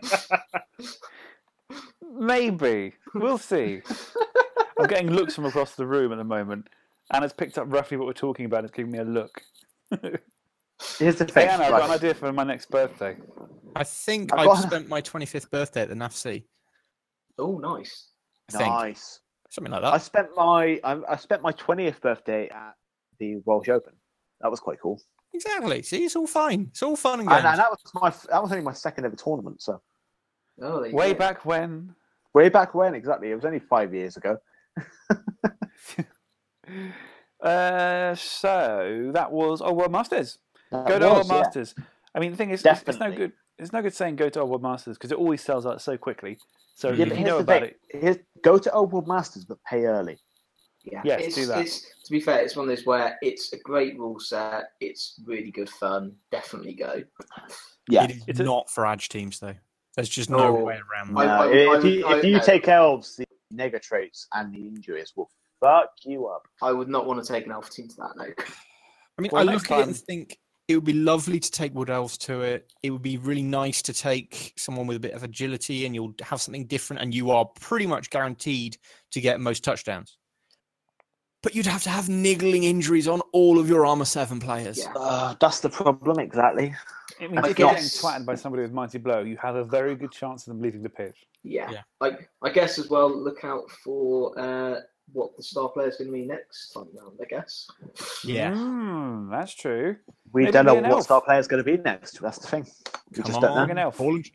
A: Maybe we'll see. I'm getting looks from across the room at the moment. Anna's picked up roughly what we're talking about. It's giving me a look.
D: Here's the
A: Hey
D: thing.
A: Anna, I've got
D: right.
A: an idea for my next birthday.
C: I think
D: I've
C: I
D: got-
C: spent my 25th birthday at the NAFC.
B: Oh, nice.
C: I think
D: Nice.
C: something like that.
D: I spent my I, I spent my twentieth birthday at the Welsh Open. That was quite cool,
C: Exactly. See, it's all fine. It's all fun and games.
D: and, and that was my that was only my second ever tournament. So
B: Oh,
A: Way
B: go.
A: back when.
D: way back when, exactly, it was only five years ago.
A: Uh, so that was Old World Masters.
D: That
A: Go to Old
D: was,
A: World
D: yeah.
A: Masters. I mean, the thing is, it's, it's no good. It's no good saying go to Old World Masters because it always sells out so quickly. So
C: Yeah,
A: if you
D: here's
A: know
D: the
A: about
D: thing.
A: it,
D: Here's, go to Old World Masters, but pay early.
B: Yeah,
A: Yes,
B: it's,
A: do that.
B: It's, to be fair, it's one of those where it's a great rule set. It's really good fun. Definitely go.
D: Yeah.
C: It is
A: It's a-
C: not for Edge teams though. There's just
B: No.
C: no way around that.
D: No,
B: I-
D: if you, if you
B: I-
D: take elves, the nega traits and the injuries will fuck you up.
B: I would not want to take an elf team to that. No.
C: I mean,
A: Well,
C: I
A: next
C: look at it and think It would be lovely to take Wood Elves to it. It would be really nice to take someone with a bit of agility and you'll have something different and you are pretty much guaranteed to get most touchdowns. But you'd have to have niggling injuries on all of your Armour 7 players.
B: Yeah.
D: Uh, that's the problem, exactly.
A: It means
B: I
A: if you're getting twatted by somebody with mighty blow, you have a very good chance of them leaving the pitch.
B: Yeah.
C: Yeah.
B: I, I guess as well, look out for uh, what the star player is going to be next time round, I guess.
C: Yeah.
A: Mm, that's true.
D: We
A: Maybe
D: don't know what
A: elf.
D: star player is going to be next. That's the thing. We
C: Come
D: just don't
C: on,
A: An
D: know.
A: elf.
C: ball and chain.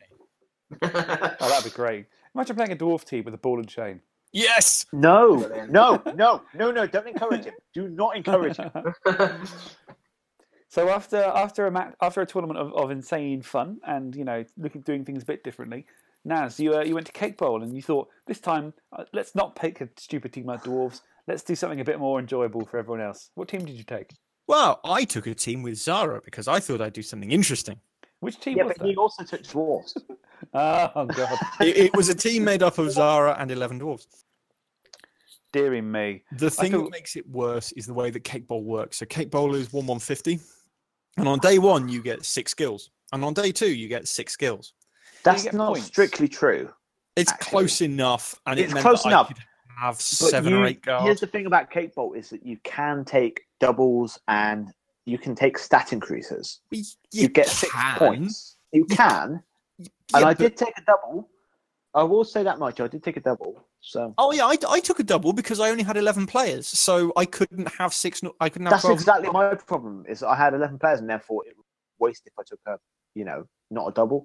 A: Oh, that'd be great. Imagine playing a dwarf team with a ball and chain.
C: Yes.
D: No,
B: Brilliant.
D: no, no, no, no. Don't encourage him. Do not encourage him.
A: So after after a ma- after a tournament of, of insane fun and you know looking doing things a bit differently, Naz, you uh, you went to Cake Bowl and you thought this time uh, let's not pick a stupid team like dwarves. Let's do something a bit more enjoyable for everyone else. What team did you take?
C: Well, I took a team with Zara because I thought I'd do something interesting.
A: Which team
D: Yeah,
A: was
D: but he also took dwarves.
A: Oh god,
C: It, it was a team made up of Zara and 11 dwarves.
A: dearie me.
C: The thing
A: feel-
C: that makes it worse is the way that Cake Bowl works. So Cake Bowl is 1 150. And on day one, you get six skills. And on day two, you get six skills.
D: That's not
A: points?
D: strictly true.
C: It's
D: Actually.
C: close enough. And it
D: It's
C: meant
D: close enough,
C: I could have
D: But
C: seven
D: you-
C: or eight guards.
D: Here's the thing about Cake Bowl is that you can take doubles and you can take stat increases.
C: You,
D: You, get six points. You can.
C: Yeah,
D: and I
C: but-
D: did take a double. I will say that much. I did take a double. So
C: Oh yeah, I, I took a double because I only had eleven players, so I couldn't have six. I couldn't have
D: that's
C: twelve.
D: exactly my problem. Is I had eleven players and therefore it would waste if I took a, you know, not a double.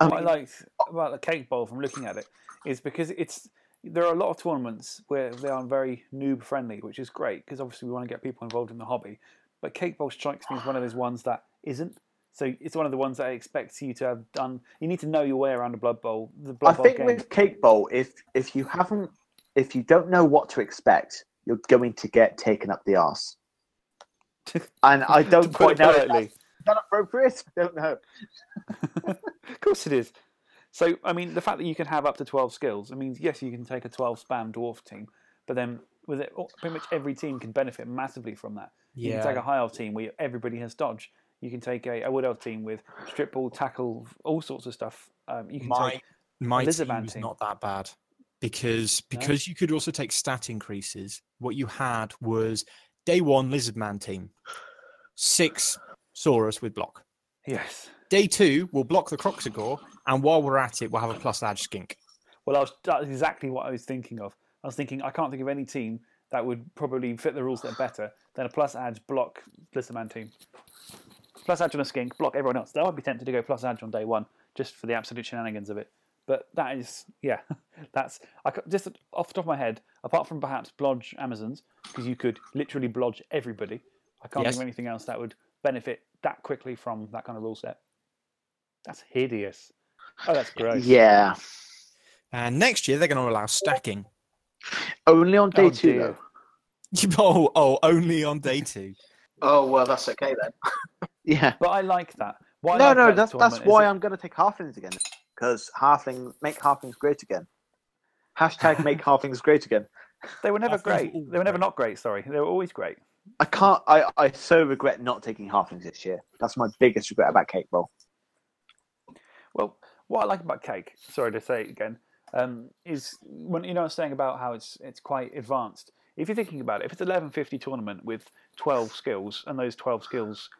D: I
A: what I
D: mean,
A: liked about the Cake Bowl from looking at it is because it's there are a lot of tournaments where they are very noob friendly, which is great because obviously we want to get people involved in the hobby. But Cake Bowl strikes me as one of those ones that isn't. So it's one of the ones that I expect you to have done. You need to know your way around a Blood Bowl. The
D: I
A: Blood Bowl
D: think
A: game.
D: with Cake Bowl, if if you haven't, if you don't know what to expect, you're going to get taken up the arse. And I don't
A: put
D: quite
A: it
D: know. If
A: politely.
D: that's, is that appropriate? I don't know.
A: of course it is. So I mean, the fact that you can have up to twelve skills, I mean, yes, you can take a twelve spam dwarf team, but then with it, pretty much every team can benefit massively from that. You can take a high elf team where everybody has dodge. You can take a, a wood elf team with strip ball, tackle, all sorts of stuff. Um, you can
C: my
A: take
C: my
A: Lizard
C: team
A: Man
C: not that bad because because you could also take stat increases. What you had was day one Lizardman team, six Saurus with block.
A: yes.
C: Day two we'll block the Kroxigor, and while we're at it, we'll have a plus edge skink.
A: Well, I was, that's exactly what I was thinking of. I was thinking I can't think of any team that would probably fit the rules that are better than a plus edge block Lizardman team. Plus edge on a skink, block everyone else. Though I'd be tempted to go plus edge on day one just for the absolute shenanigans of it. But that is, yeah, that's I ca- just off the top of my head. Apart from perhaps blodge Amazons, because you could literally blodge everybody. I can't
C: Yes.
A: think of anything else that would benefit that quickly from that kind of rule set. That's hideous. Oh, that's gross.
D: Yeah,
C: And next year they're going to allow stacking.
D: only on day
A: Oh,
D: two
A: dear.
D: though.
C: Oh, oh, only on day two.
B: Oh well, that's okay then.
D: Yeah.
A: But I like that. What I
D: no,
A: like
D: no,
A: about
D: that's that's why
A: that-
D: I'm going to take halflings again because halfling make halflings great again. Hashtag make halflings great again.
A: They were never
C: Halflings
A: great. They were never not great. Sorry, they were always great.
D: I can't. I, I so regret not taking halflings this year. That's my biggest regret about Cake Bowl.
A: Well, what I like about cake, sorry to say it again, um, is when you know I was saying about how it's it's quite advanced. If you're thinking about it, if it's an 1150 tournament with 12 skills, and those 12 skills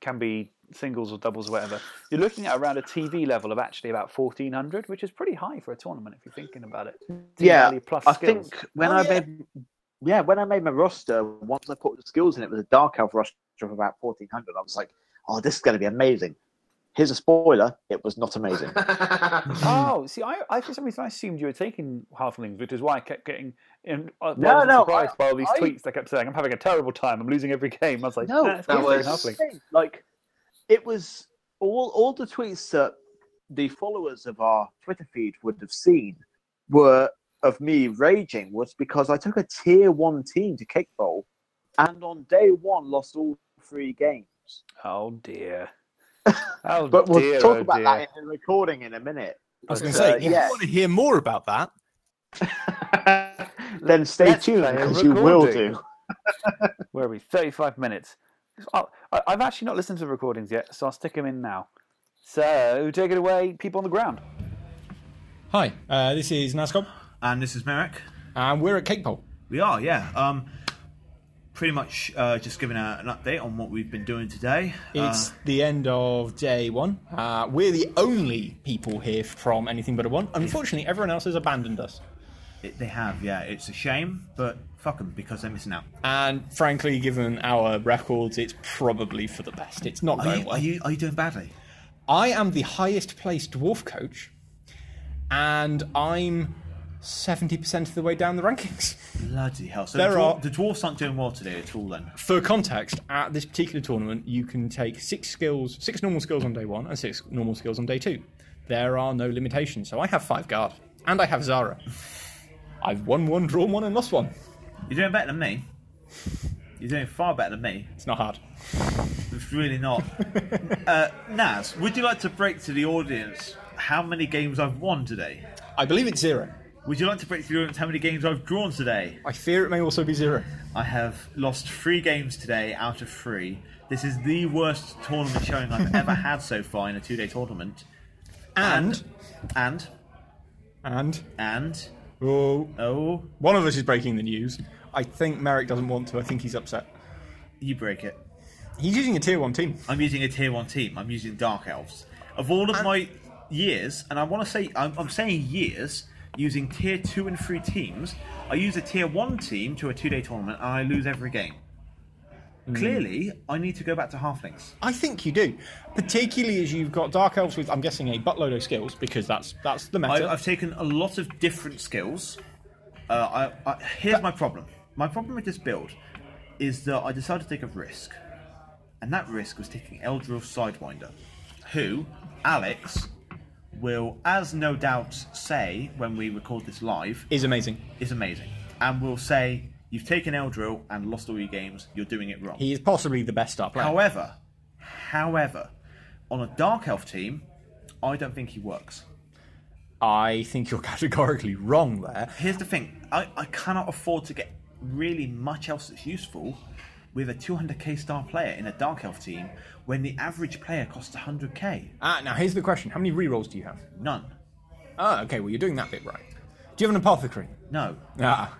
A: can be singles or doubles or whatever, you're looking at around a TV level of actually about 1400, which is pretty high for a tournament if you're thinking about it. Team
D: Yeah,
A: plus
D: I
A: skills.
D: think when
C: Oh,
D: I
C: yeah.
D: made yeah when I made my roster, once I put the skills in, it was a dark elf roster of about fourteen hundred. I was like, oh, this is going to be amazing. Here's a spoiler: it was not amazing.
A: Oh, see, I, I for some reason I assumed you were taking halflings, which is why I kept getting in, uh,
D: No, no,
A: surprised by all these
D: I-
A: tweets. They kept saying, "I'm having a terrible time. I'm losing every game." I was like,
D: No,
A: "Nah, it's
B: that
A: cool, I'm
B: was-
A: halfling."
D: Like, it was all all the tweets that the followers of our Twitter feed would have seen were of me raging was because I took a tier one team to Cake Bowl, and on day one lost all three games.
A: Oh dear. Oh
D: But we'll
A: dear,
D: talk
A: oh
D: about
A: dear.
D: that in the recording in a minute.
C: I was going to say,
D: uh,
C: if
D: yeah.
C: you want to hear more about that,
D: then stay
A: Let's
D: tuned
A: play
D: because you will
A: recording.
D: do.
A: Where are we? 35 minutes. I'll, I- I've actually not listened to the recordings yet, so I'll stick them in now. So take it away, people on the ground.
C: Hi, uh, this is Nascob,
D: And this is Merrick.
C: and we're at Cake Bowl.
D: We are, yeah. Um, pretty much uh, just giving a, an update on what we've been doing today.
C: It's
D: Uh,
C: the end of day one. Uh, we're the only people here from Anything But a One. Unfortunately, everyone else has abandoned us.
D: it, they have, yeah. It's a shame, but fuck them because they're missing out.
C: And frankly, given our records, it's probably for the best. It's not
D: Are
C: going
D: you,
C: well.
D: are you are you doing badly?
C: I am the highest placed dwarf coach, and I'm 70% of the way down the rankings.
D: Bloody hell! So
C: There
D: the, dwar-
C: are-
D: the dwarfs aren't doing well today at all. Then
C: For context, at this particular tournament, you can take six skills, six normal skills on day one, and six normal skills on day two. There are no limitations. So I have five guard, and I have Zara. I've won one, drawn one, and lost one.
D: you're doing better than me. You're doing far better than me.
C: It's not hard.
D: It's really not. uh, Naz, would you like to break to the audience how many games I've won today?
C: I believe it's zero.
D: Would you like to break the audience how many games I've drawn today?
C: I fear it may also be zero.
D: I have lost three games today out of three. This is the worst tournament showing I've ever had so far in a two-day tournament.
C: And
D: And
C: and
D: and
C: oh,
D: oh,
C: one of us is breaking the news. I think Merrick doesn't want to. I think he's upset.
D: you break it.
C: He's using a tier one team.
D: I'm using a tier one team. I'm using Dark Elves. Of all of my years, and I want to say I'm, I'm saying years using tier two and three teams. I use a tier one team to a two-day tournament, and I lose every game. Clearly, I need to go back to halflings.
C: I think you do, particularly as you've got dark elves with, I'm guessing, a buttload of skills because that's that's the meta.
D: I, I've taken a lot of different skills. Uh, I, I, here's my problem. My problem with this build is that I decided to take a risk, and that risk was taking Eldril Sidewinder, who Alex will, as no doubt, say when we record this live,
C: is amazing.
D: is amazing, and will say you've taken Eldril and lost all your games. You're doing it wrong.
C: He is possibly the best star player.
D: However, however, on a Dark Elf team, I don't think he works.
C: I think you're categorically wrong there.
D: Here's the thing I, I cannot afford to get really much else that's useful with a 200k star player in a Dark Elf team when the average player costs 100k.
C: Ah, now here's the question: How many rerolls do you have?
D: None.
C: Ah, okay. Well, you're doing that bit right. Do you have an apothecary?
D: No.
C: Ah,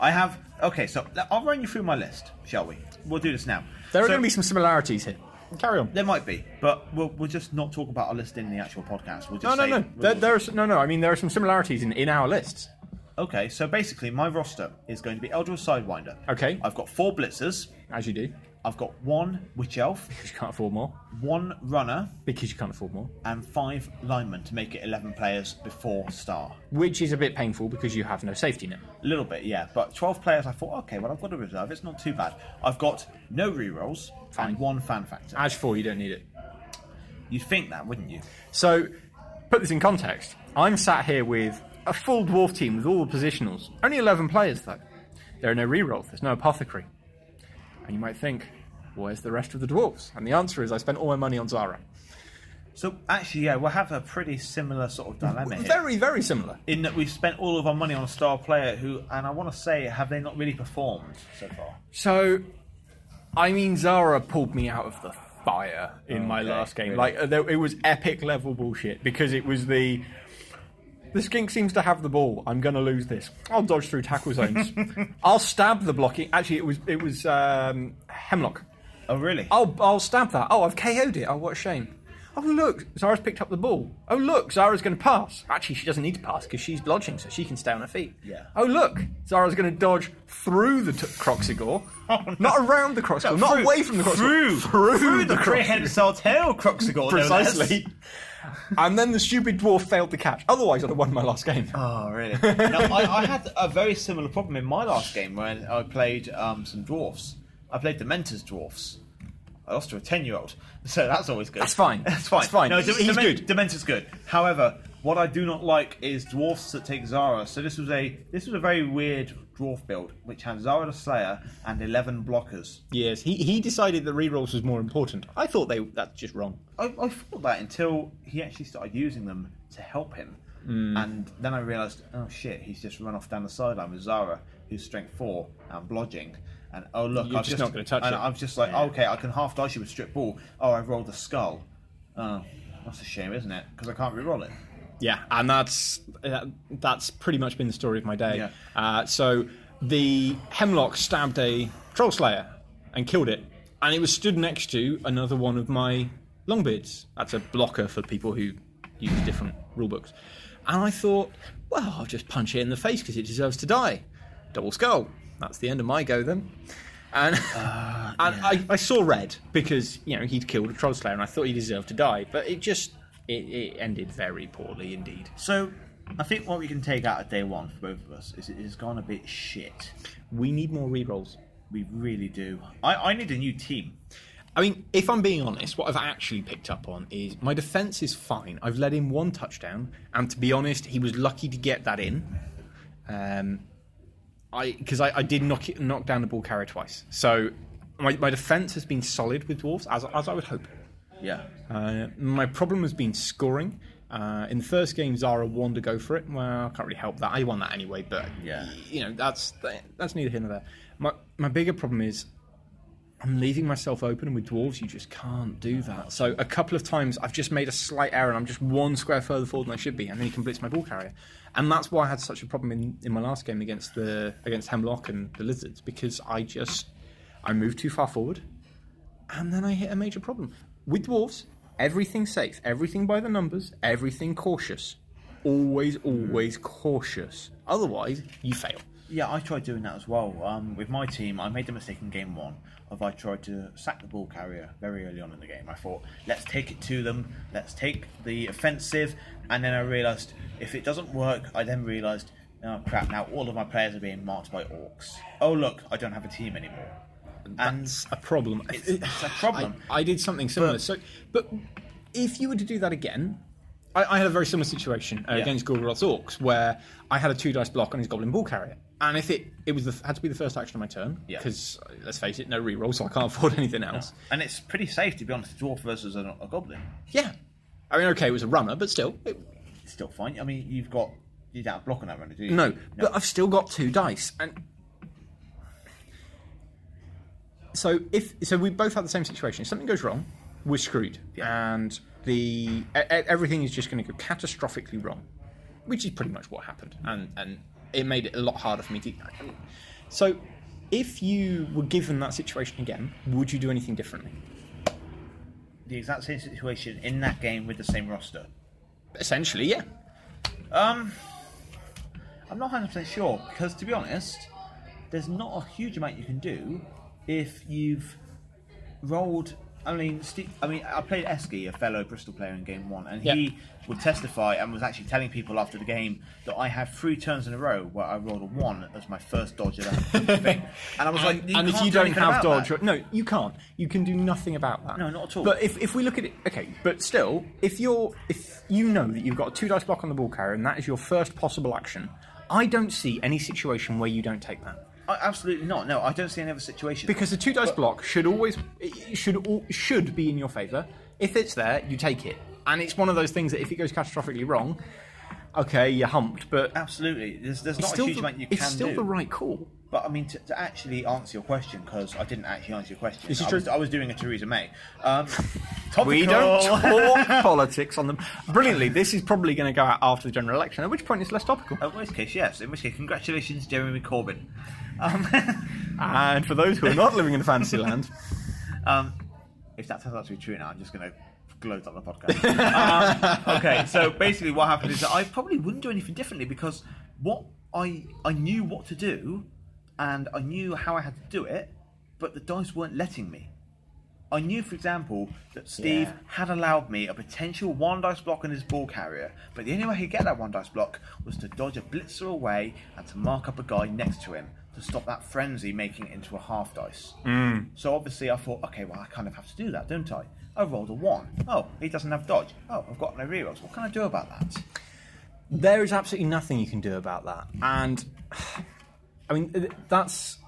D: I have. Okay, so I'll run you through my list, shall we? We'll do this now.
C: there are
D: So-
C: going to be some similarities here. Carry on.
D: There might be, but we'll, we'll just not talk about our list in the actual podcast. We'll just
C: No, no, no. There, there are no, no. I mean, there are some similarities in, in our lists.
D: Okay, so basically, my roster is going to be Eldril Sidewinder.
C: Okay.
D: I've got four Blitzers.
C: As you do,
D: I've got one Witch Elf,
C: because you can't afford more.
D: one Runner,
C: Because you can't afford more.
D: and five linemen to make it 11 players before Star.
C: Which is a bit painful because you have no safety net.
D: A little bit, yeah. But 12 players, I thought, okay, well, I've got a reserve. It's not too bad. I've got no rerolls and one fan factor.
C: As for you don't need it.
D: You'd think that, wouldn't you?
C: So, put this in context. I'm sat here with a full dwarf team with all the positionals. Only 11 players, though. There are no rerolls, there's no apothecary. And you might think, where's the rest of the dwarves? And the answer is I spent all my money on Zara.
D: So, actually, yeah, we'll have a pretty similar sort of dilemma here.
C: Very, very similar.
D: In that we've spent all of our money on a star player who, and I want to say, have they not really performed so far?
C: So, I mean, Zara pulled me out of the fire in my last game.
D: really?
C: Like, uh, it was epic level bullshit because it was the. The skink seems to have the ball. I'm going to lose this. I'll dodge through tackle zones. I'll stab the blocking. Actually, it was it was um, hemlock.
D: Oh, really?
C: I'll I'll stab that. Oh, I've KO'd it. Oh, what a shame. Oh look, Zara's picked up the ball. Oh look, Zara's going to pass. Actually, she doesn't need to pass because she's dodging, so she can stay on her feet.
D: Yeah.
C: Oh look, Zara's going to dodge through the t- Kroxigor, not around the Kroxigor, not
D: Through-
C: away from the Kroxigor,
D: Through,
C: through,
D: through the
C: Kroxigor.
D: prehensile tail Kroxigor. no
C: precisely. And then the stupid dwarf failed to catch. Otherwise, I'd have won my last game.
D: Oh, really? no, I, I had a very similar problem in my last game when I played um, some dwarfs. I played Dementors dwarfs. I lost to a ten-year-old, so that's always good.
C: That's fine.
D: That's fine.
C: That's fine.
D: No,
C: He's
D: Dement-
C: good.
D: Dementor's good. However, what I do not like is dwarfs that take Zara. So this was a this was a very weird dwarf build, which had Zara the Slayer and eleven blockers.
C: Yes, he, he decided that rerolls was more important. I thought they that's just wrong.
D: I, I thought that until he actually started using them to help him. Mm. And then I realised, oh shit, he's just run off down the sideline with Zara, who's strength 4 and blodging. And oh look,
C: You're
D: I'm
C: just not gonna touch
D: and
C: it.
D: I'm just like, okay, I can half dice you with strip ball. Oh, I've rolled a skull. Oh, that's a shame, isn't it? Because I can't re-roll it.
C: Yeah, and that's uh, that's pretty much been the story of my day.
D: Yeah.
C: Uh, so the hemlock stabbed a troll slayer and killed it, and it was stood next to another one of my longbeards. That's a blocker for people who use different rule books. And I thought, well, I'll just punch it in the face because it deserves to die. Double skull. That's the end of my go then. And, and I, I saw red because you know he'd killed a troll slayer, and I thought he deserved to die. But it just it, it ended very poorly indeed.
D: So, I think what we can take out of day one for both of us is it has gone a bit shit.
C: We need more rerolls.
D: We really do. I, I need a new team.
C: I mean, if I'm being honest, what I've actually picked up on is my defense is fine. I've let in one touchdown, and to be honest, he was lucky to get that in. Um, I because I, I did knock it, knock down the ball carrier twice, so my, my defense has been solid with dwarves as as I would hope.
D: Yeah.
C: Uh, my problem has been scoring. Uh, in the first game, Zara won to go for it. Well, I can't really help that. I won that anyway, but
D: Yeah.
C: you know that's that's neither here nor there. My my bigger problem is I'm leaving myself open, and with dwarves, you just can't do that. So a couple of times, I've just made a slight error, and I'm just one square further forward than I should be, and then he can blitz my ball carrier, and that's why I had such a problem in, in my last game against the against Hemlock and the Lizards because I just I moved too far forward, and then I hit a major problem with dwarves. Everything safe, everything by the numbers, everything cautious. Always, always cautious. Otherwise, you fail.
D: Yeah, I tried doing that as well. Um, with my team, I made the mistake in game one of I tried to sack the ball carrier very early on in the game. I thought, let's take it to them, let's take the offensive, and then I realised if it doesn't work, I then realised, oh crap, now all of my players are being marked by orcs. Oh look, I don't have a team anymore. And
C: That's a problem.
D: it's, it's a problem.
C: I, I did something similar. so, but if you were to do that again, I, I had a very similar situation uh,
D: Yeah.
C: against Gorgoroth's Orcs, where I had a two dice block on his Goblin Ball Carrier, and if it it was the, had to be the first action of my turn,
D: Yeah.
C: because let's face it, no reroll, so I can't afford anything else.
D: and it's pretty safe to be honest. A dwarf versus a, a goblin,
C: Yeah, I mean, okay, it was a runner, but still, it,
D: it's still fine. I mean, you've got you don't have block on that runner, do you?
C: No, but I've still got two dice, and so if so, we both have the same situation. If something goes wrong, we're screwed, and the everything is just going to go catastrophically wrong, which is pretty much what happened, and and it made it a lot harder for me to. So, if you were given that situation again, would you do anything differently?
D: the exact same situation in that game with the same roster.
C: Essentially, yeah.
D: Um, I'm not 100% sure because, to be honest, there's not a huge amount you can do if you've rolled. I mean, Steve, I mean, I played Esky, a fellow Bristol player in Game One, and
C: Yeah.
D: he would testify and was actually telling people after the game that I had three turns in a row where I rolled a one as my first dodge of that thing, and I was like,
C: and,
D: you
C: and if you
D: do
C: don't have dodge,
D: that.
C: or, no, you can't. You can do nothing about that.
D: No, not at all.
C: But if, if we look at it, okay, but still, if you're if you know that you've got a two dice block on the ball carrier and that is your first possible action, I don't see any situation where you don't take that
D: absolutely not. No, I don't see any other situation
C: because the two dice block should always should should be in your favour. If it's there, you take it, and it's one of those things that if it goes catastrophically wrong, okay, you're humped, but
D: Absolutely, there's, there's
C: it's
D: not a
C: still
D: huge
C: the,
D: amount you
C: it's
D: can
C: still
D: do.
C: the right call.
D: But I mean, to, to actually answer your question, because I didn't actually answer your question.
C: This is
D: I,
C: true.
D: was, I was doing a Theresa May. Um.
C: We don't talk politics on them. Brilliantly, this is probably going to go out after the general election, at which point it's less topical.
D: In which case, yes. In which case, congratulations, Jeremy Corbyn. Um,
C: And for those who are not living in fantasy land,
D: um, if that turns out to be true now, I'm just going to gloat on the podcast. um, okay, so basically, what happened is that I probably wouldn't do anything differently because what I I knew what to do, and I knew how I had to do it, but the dice weren't letting me. I knew, for example, that Steve
C: Yeah.
D: had allowed me a potential one dice block on his ball carrier, but the only way he'd get that one dice block was to dodge a blitzer away and to mark up a guy next to him to stop that frenzy making it into a half dice. So obviously I thought, okay, well I kind of have to do that, don't I? I rolled a one. Oh, he doesn't have dodge. Oh, I've got no rerolls. What can I do about that?
C: there is absolutely nothing you can do about that. And I mean, that's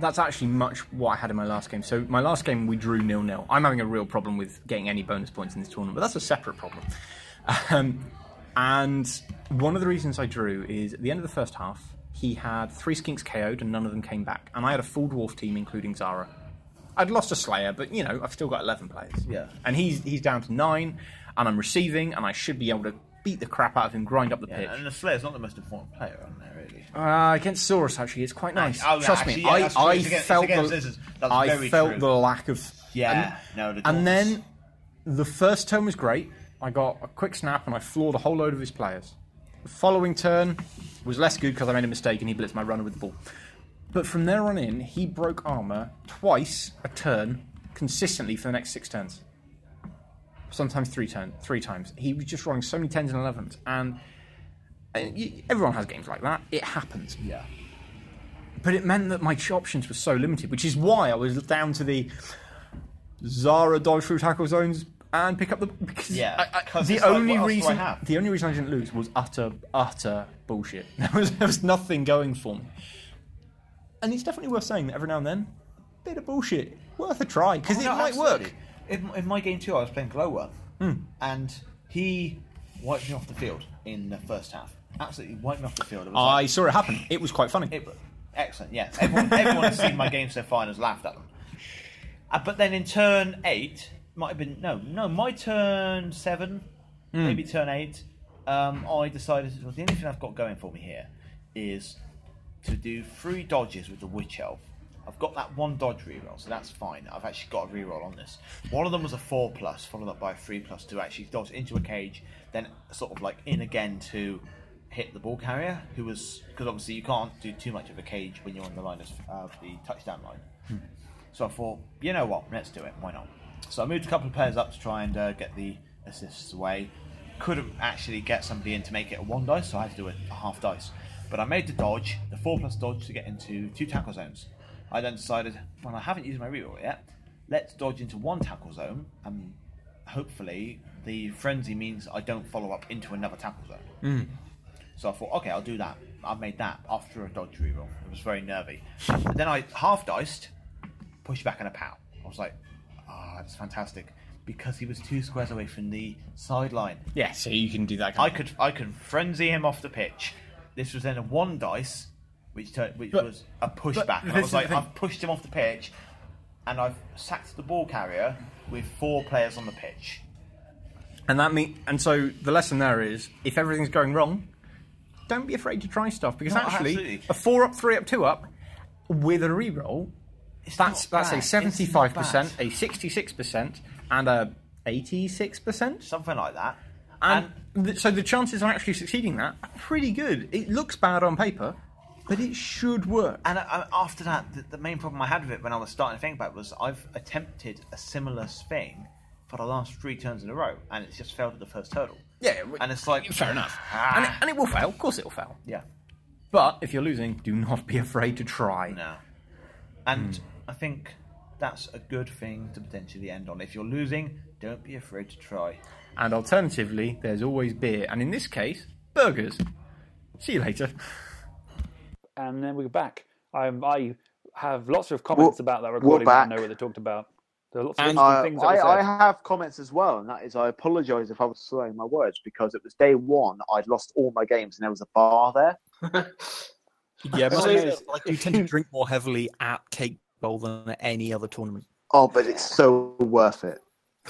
C: that's actually much what I had in my last game. So my last game we drew nil nil. I'm having a real problem with getting any bonus points in this tournament, but that's a separate problem. Um, and one of the reasons I drew is at the end of the first half, he had three skinks KO'd and none of them came back. And I had a full dwarf team, including Zara. I'd lost a Slayer, but you know, I've still got 11 players.
D: Yeah.
C: And he's he's down to nine, and I'm receiving, and I should be able to beat the crap out of him, grind up the pitch.
D: Yeah, and the Slayer's not the most important player on there, really.
C: Uh, against Saurus, actually, it's quite nice.
D: Oh,
C: Trust
D: actually,
C: me,
D: yeah,
C: I. I
D: against-
C: felt the, I felt
D: true.
C: the lack of
D: Yeah, no, the
C: and then the first turn was great. I got a quick snap and I floored a whole load of his players. The following turn was less good because I made a mistake and he blitzed my runner with the ball. But from there on in, he broke armor twice a turn consistently for the next six turns. Sometimes three turn, three times. He was just rolling so many tens and elevens, and, and you, everyone has games like that. It happens.
D: Yeah.
C: But it meant that my options were so limited, which is why I was down to the Zara dodge through tackle zones and pick up the because
D: Yeah,
C: I- I- the
D: like,
C: only
D: what else do I
C: reason the only reason I didn't lose was utter utter bullshit. There was there was nothing going for me, and it's definitely worth saying that every now and then, bit of bullshit worth a try because
D: Oh,
C: it
D: no,
C: might
D: absolutely.
C: work.
D: In, in my game too, I was playing Glowworm,
C: Hmm.
D: and he wiped me off the field in the first half. Absolutely wiped me off the field. It was
C: I saw it happen. It was quite funny.
D: it, excellent, yeah. Everyone, everyone has seen my game so far and has laughed at them. Uh, but then in turn eight, might have been no, no, my turn seven,
C: Hmm.
D: maybe turn eight. Um, I decided well, the only thing I've got going for me here is to do three dodges with the witch elf. I've got that one dodge reroll, so that's fine. I've actually got a reroll on this. One of them was a four plus, followed up by a three plus to actually dodge into a cage, then sort of like in again to hit the ball carrier, who was because obviously you can't do too much of a cage when you're on the line of uh, the touchdown line. So I thought, you know what, let's do it. Why not? So I moved a couple of players up to try and uh, get the assists away. Couldn't actually get somebody in to make it a one dice, so I had to do a half dice. But I made the dodge, the four plus dodge to get into two tackle zones. I then decided, well, I haven't used my reroll yet. Let's dodge into one tackle zone, and hopefully the frenzy means I don't follow up into another tackle zone. So I thought, okay, I'll do that. I made that after a dodge reroll. It was very nervy. And then I half diced, pushed back and a pow. I was like, ah, that's fantastic. Because he was two squares away from the sideline.
C: yeah, so you can do that.
D: I
C: of
D: could I could frenzy him off the pitch. This was then a one dice, which turned, which
C: But-
D: was a pushback. And I
C: this
D: was
C: the
D: like,
C: thing.
D: I've pushed him off the pitch, and I've sacked the ball carrier with four players on the pitch.
C: And that mean, and so the lesson there is, if everything's going wrong, don't be afraid to try stuff because
D: No,
C: actually,
D: absolutely.
C: a four up, three up, two up with a reroll, that's
D: not
C: that's
D: bad.
C: a
D: It's
C: seventy-five
D: not
C: percent,
D: bad.
C: a sixty-six percent, and a eighty-six percent.
D: Something like that.
C: And th- so the chances of actually succeeding that are pretty good. It looks bad on paper, but it should work.
D: And uh, after that, the, the main problem I had with it when I was starting to think about it was I've attempted a similar thing for the last three turns in a row, and it's just failed at the first hurdle.
C: Yeah,
D: And it's like
C: fair enough,
D: Ah.
C: and, it, and it will fail. Of course, it will fail.
D: Yeah,
C: But if you're losing, do not be afraid to try.
D: no. And I think that's a good thing to potentially end on. If you're losing, don't be afraid to try.
C: And alternatively, there's always beer, and in this case, burgers. See you later.
A: and then we're back. I'm, I have lots of comments
E: We're-
A: about that recording. that I
E: back.
A: know what they talked about. There are lots
C: And-
A: of interesting
E: Uh,
A: things that
E: I,
A: were
E: I have comments as well, and that is I apologise if I was slurring my words because it was day one. I'd lost all my games, and there was a bar there.
C: Yeah,
A: but
C: but
A: it's-
C: like you tend to drink more heavily at Cake Bowl than at any other tournament.
E: Oh, but it's so worth it.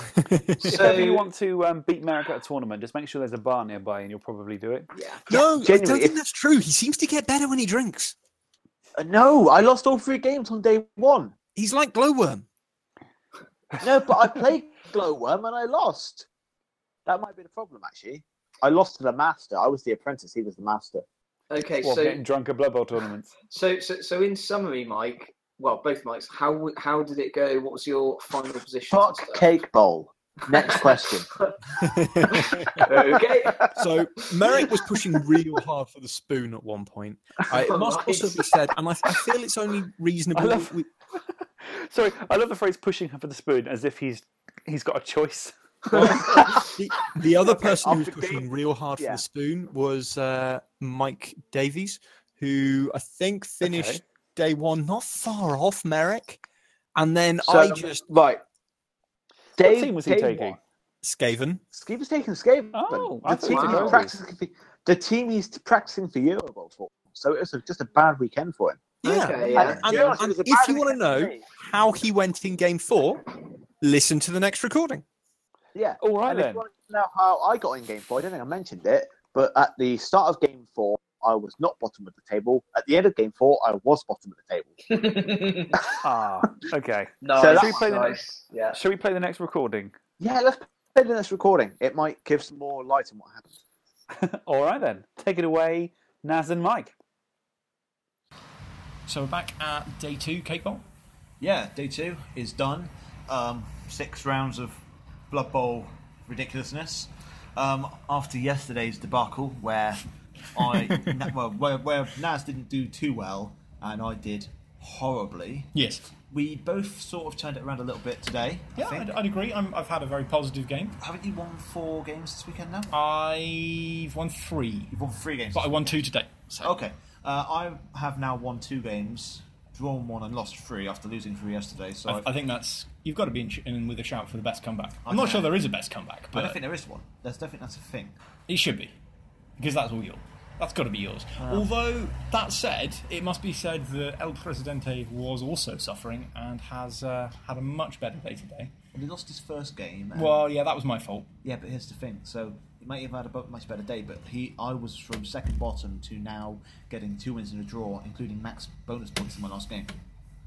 A: If
B: So-
A: ever you want to um, beat Merrick at a tournament, just make sure there's a bar nearby, and you'll probably do it.
B: Yeah.
C: no, I don't think
E: if-
C: that's true. He seems to get better when he drinks.
E: Uh, no, I lost all three games on day one.
C: He's like Glowworm.
E: No, but I played Glowworm and I lost. That might be the problem, actually. I lost to the master. I was the apprentice. He was the master.
B: Okay,
A: Well,
B: so
A: getting drunk at Blood Bowl tournaments.
B: So, so, so in summary, Mike. Well, both Mikes. How how did it go? What was your final position?
E: Fuck cake bowl. Next question.
B: okay.
C: So Merrick was pushing real hard for the spoon at one point. I, it must also be said, and I, I feel it's only reasonable.
A: I love-
C: we-
A: Sorry, I love the phrase "pushing for the spoon" as if he's he's got a choice.
C: the, the other person who was pushing real hard for
E: yeah.
C: the spoon was uh, Mike Davies, who I think finished
A: Okay.
C: Day one not far off Merrick, and then
E: So,
C: I um, just
E: right.
A: What team was he taking?
E: won.
C: Skaven.
E: He was taking Skaven.
A: Oh,
E: the team
B: he
E: he's practicing for, the team he's practicing for Eurobowl for.
F: so it was a, just a bad weekend for him.
C: Yeah.
B: Okay, yeah.
C: And,
F: Yeah,
C: and
F: it
C: if you want to know how he went in game four, listen to the next recording.
F: Yeah.
A: All right
F: and if
A: then.
F: you want to know how I got in game four, I don't think I mentioned it, but at the start of game four, I was not bottom of the table. At the end of game four, I was bottom of the table.
A: Ah, okay.
B: nice,
F: So
A: Should we play the
B: nice. Yeah.
A: Shall we play the next recording?
F: Yeah, let's play the next recording. It might give some more light on what happened.
A: All right then. Take it away, Naz and Mike.
C: So we're back at day two, Cake Bowl.
D: Yeah, day two is done. Um, six rounds of Blood Bowl ridiculousness. Um, after yesterday's debacle, where I well, where, where Naz didn't do too well and I did horribly,
C: Yes.
D: we both sort of turned it around a little bit today. I
C: Yeah,
D: think.
C: I'd, I'd agree. I'm, I've had a very positive game.
D: Haven't you won four games this weekend now?
C: I've won three,
D: You've won three games.
C: but I won two today. So.
D: Okay. Uh, I have now won two games, drawn one, and lost three after losing three yesterday. So
C: I, I think that's you've got to be in, sh- in with a shout for the best comeback. I'm not sure there is a best comeback,
D: I
C: but
D: don't think there is one. There's don't that's a thing.
C: it should be because that's all yours. That's got to be yours. Although that said, it must be said that El Presidente was also suffering and has uh, had a much better day today.
D: Well, he lost his first game. and-
C: Well, yeah, that was my fault.
D: yeah, but here's the thing. So he might have had a much better day, but he, I was from second bottom to now getting two wins and a draw, including max bonus points in my last game.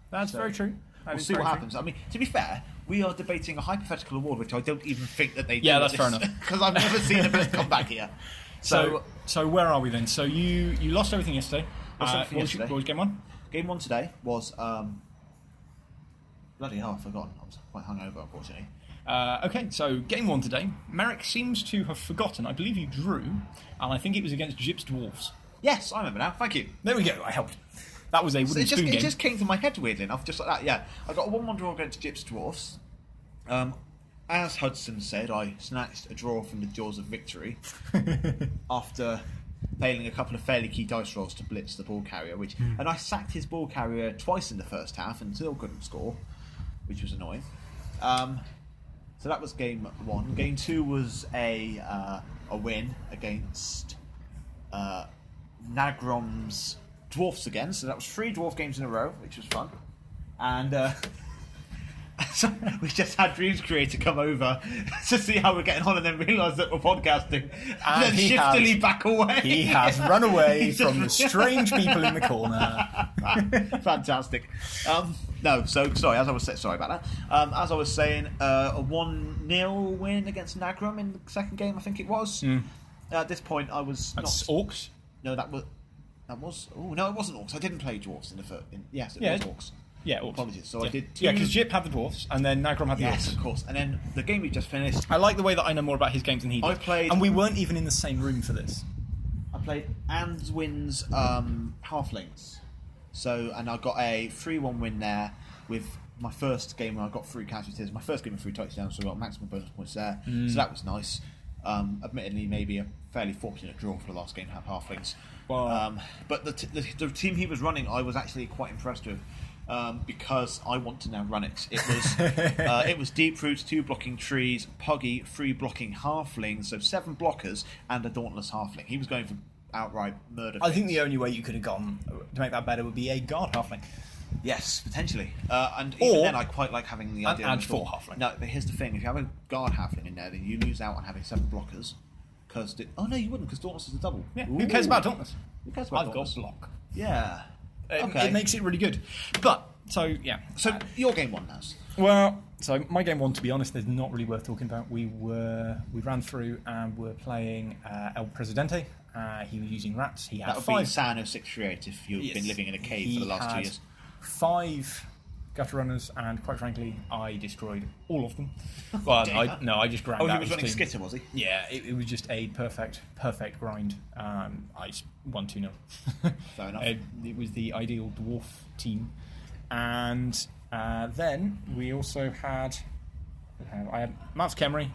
C: That's
D: So,
C: very true. That
D: We'll see what
C: very true.
D: happens. I mean, to be fair, we are debating a hypothetical award, which I don't even think that they.
C: Yeah, that's fair enough.
D: Because I've never seen a best comeback here.
C: So,
D: So,
C: so where are we then? So you you lost everything yesterday.
D: Lost
C: Uh,
D: everything
C: what, was,
D: yesterday.
C: what was game one?
D: game one today was um, bloody hell, I've forgotten. I was quite hungover, unfortunately.
C: Uh, okay, so game one today. Merrick seems to have forgotten. I believe you drew, and I think it was against Gyps Dwarfs.
D: Yes, I remember now. Thank you.
C: There we go. I helped. That was a
D: So it just,
C: spoon
D: it
C: game.
D: just came to my head weirdly enough, just like that. Yeah, I got a one-one draw against Gyps Dwarfs. Um, as Hudson said, I snatched a draw from the jaws of victory after failing a couple of fairly key dice rolls to blitz the ball carrier, which and I sacked his ball carrier twice in the first half and still couldn't score, which was annoying. Um, so that was game one. Game two was a uh, a win against uh, Nagrom's dwarfs again. So that was three dwarf games in a row, which was fun. And uh, so we just had Dreams Creator come over to see how we're getting on, and then realise that we're podcasting, and,
C: And
D: then
C: he
D: shiftily
C: has-
D: back away.
C: He has run away from the strange people in the corner.
D: Fantastic. Um, no, so sorry. As I was sorry about that. Um, as I was saying, uh, a one 0 win against Nagrom in the second game. I think it was. at this point, I was
C: That's
D: not.
C: Orcs.
D: No, that was. That was. Oh no, it wasn't Orcs. I didn't play dwarfs in the first. In, yes, it
C: Yeah.
D: was Orcs.
C: Yeah, Orcs.
D: Apologies. So I
C: yeah.
D: did two.
C: Yeah, because Jip had the dwarfs, and then Nagrom had the
D: Yes,
C: Orcs.
D: of course. And then the game we just finished,
C: I like the way that I know more about his games than he
D: I played-
C: and we weren't even in the same room for this.
D: I played Answin's um, Halflings. So, and I got a 3 1 win there with my first game where I got three casualties. My first game with three touchdowns, so I got maximum bonus points there. So that was nice. Um, admittedly, maybe a fairly fortunate draw for the last game to have Halflings.
C: Wow.
D: Um, but the, t- the, the team he was running, I was actually quite impressed with. Um, because I want to now run it. It was uh, it was deep roots, two blocking trees, puggy, three blocking halflings, so seven blockers and a dauntless halfling. He was going for outright murder.
C: I think the only way you could have gone to make that better would be a guard halfling.
D: Yes, potentially. Uh, and even
C: Or-
D: then, I quite like having the idea. of
C: four halfling.
D: No, but here's the thing: if you have a guard halfling in there, then you lose out on having seven blockers. Because oh no, you wouldn't, because Dauntless is a double.
C: Yeah, who cares about Dauntless?
D: Who cares about
C: I've
D: Dauntless?
C: got block.
D: Yeah.
C: It,
D: Okay.
C: it makes it really good. But so yeah.
D: So your game one, Naz.
C: Well, so my game one, to be honest, is not really worth talking about. We were we ran through and were playing uh, El Presidente. Uh, he was using rats. He had
D: That would
C: five.
D: be Sano six three eight if you've
C: Yes.
D: been living in a cave
C: He
D: for the last two years.
C: Five gutter runners, and quite frankly, I destroyed all of them. Well, I, no, I just ground
D: Oh, he was running
C: team.
D: Skitter, was he?
C: Yeah, it, it was just a perfect, perfect grind. Um, I won 2 0.
D: Fair enough.
C: It, it was the ideal dwarf team. And uh, then we also had. I had Mavs Kemry,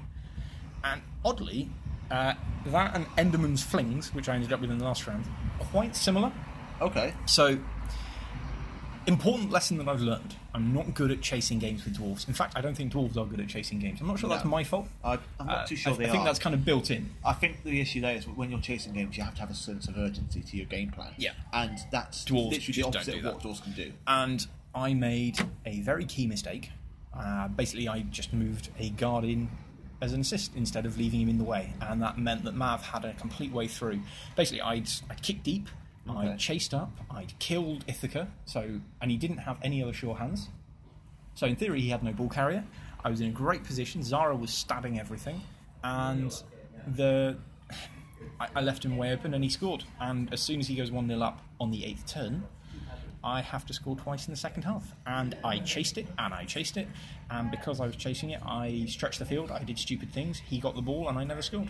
C: and oddly, uh, that and Enderman's Flings, which I ended up with in the last round, quite similar.
D: Okay.
C: So important lesson that I've learned: I'm not good at chasing games with dwarves. In fact, I don't think dwarves are good at chasing games. I'm not sure
D: No.
C: that's my fault.
D: I, I'm not
C: Uh,
D: too sure
C: I,
D: they
C: I think that's kind of built in.
D: I think the issue there is when you're chasing games, you have to have a sense of urgency to your game plan.
C: Yeah.
D: and that's
C: Dwarves
D: literally the opposite
C: do
D: of what dwarves can do.
C: and I made a very key mistake. Uh, basically, I just moved a guard in as an assist instead of leaving him in the way, and that meant that Mav had a complete way through. Basically, I'd, I'd kicked deep,
D: Okay.
C: I'd chased up, I'd killed Ithaca, so and he didn't have any other sure hands. So in theory, he had no ball carrier. I was in a great position. Zara was stabbing everything, and the I, I left him way open, and he scored. And as soon as he goes one 0 up on the eighth turn, I have to score twice in the second half. And I chased it, and I chased it, and because I was chasing it, I stretched the field. I did stupid things. He got the ball, and I never scored.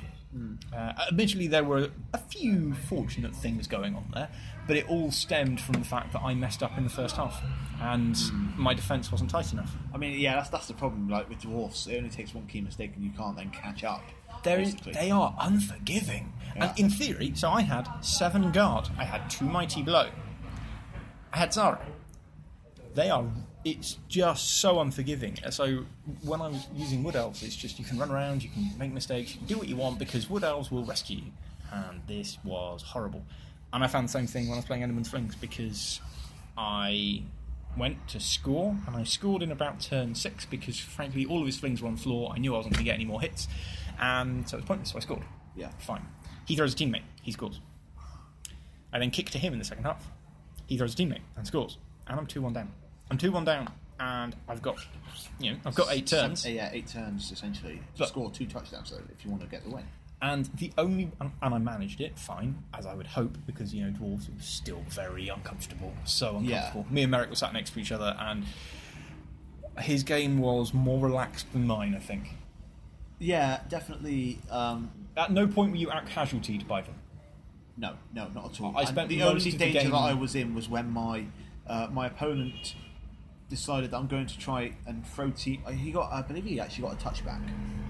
C: Uh, admittedly, there were a few fortunate things going on there, but it all stemmed from the fact that I messed up in the first half, and my defence wasn't tight enough.
D: I mean, yeah, that's that's the problem. Like with dwarfs, it only takes one key mistake and you can't then catch up.
C: There is, they are unforgiving.
D: Yeah.
C: And in theory, so I had seven guard, I had two mighty blow, Had They are. It's just so unforgiving. Uh, so when I was using wood elves, it's just you can run around, you can make mistakes, you can do what you want because wood elves will rescue you. And this was horrible. And I found the same thing when I was playing Enderman's Flings because I went to score and I scored in about turn six because frankly all of his flings were on the floor. I knew I wasn't going to get any more hits, and so it was pointless. So I scored.
D: Yeah.
C: fine. He throws a teammate. He scores. I then kick to him in the second half. He throws a teammate and scores, and I'm two one down. I'm two one down, and I've got, you know, I've got eight turns.
D: Seven- yeah, eight turns essentially to
C: But-
D: score two touchdowns. Though, if you want to get the win.
C: And the only and I managed it fine, as I would hope, because you know dwarves were still very uncomfortable, so
D: Yeah.
C: uncomfortable. Me and Merrick were sat next to each other, and his game was more relaxed than mine. I think.
D: Yeah, definitely. Um,
C: At no point were you out casualtied by them.
D: No, no, not at all.
C: I spent
D: the only
C: the
D: danger
C: game-
D: that I was in was when my uh, my opponent decided that I'm going to try and throw team. uh, He got, I believe, he actually got a touchback.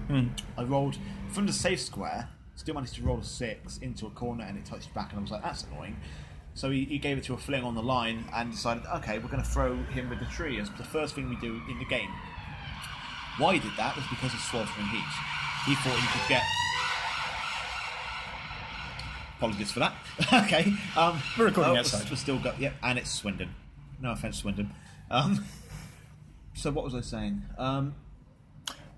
C: Hmm.
D: I rolled from the safe square, still managed to roll a six into a corner, and it touched back, and I was like, that's annoying. So he, he gave it to a fling on the line and decided, okay, we're going to throw him with the tree as the first thing we do in the game. Why he did that was because of sweltering heat. He thought he could get. Apologies for that. okay, um,
C: We're recording
D: oh,
C: outside.
D: We're still got yep, and it's Swindon. No offense, Swindon. Um, so what was I saying? Um,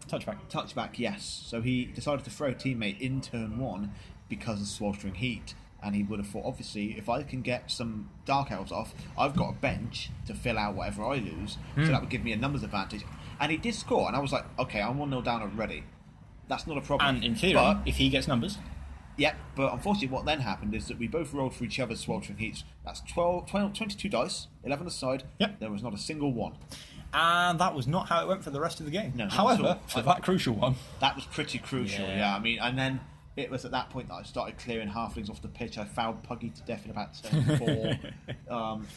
C: Touchback.
D: touchback, yes. So he decided to throw a teammate in turn one because of sweltering heat. And he would have thought, obviously, if I can get some Dark Elves off, I've got a bench to fill out whatever I lose. So that would give me a numbers advantage. And he did score. And I was like, okay, I'm 1 0 down already. That's not a problem.
C: And in theory,
D: But,
C: if he gets numbers,
D: yeah, but unfortunately, what then happened is that we both rolled for each other's sweltering heats. That's 12, 12 22 dice, 11 aside.
C: Yep.
D: There was not a single one.
C: and that was not how it went for the rest of the game.
D: No, not at
C: However,
D: all.
C: for
D: I-
C: that crucial one,
D: That was pretty crucial,
C: Yeah.
D: yeah. I mean, and then it was at that point that I started clearing halflings off the pitch. I fouled Puggy to death in about turn four. um,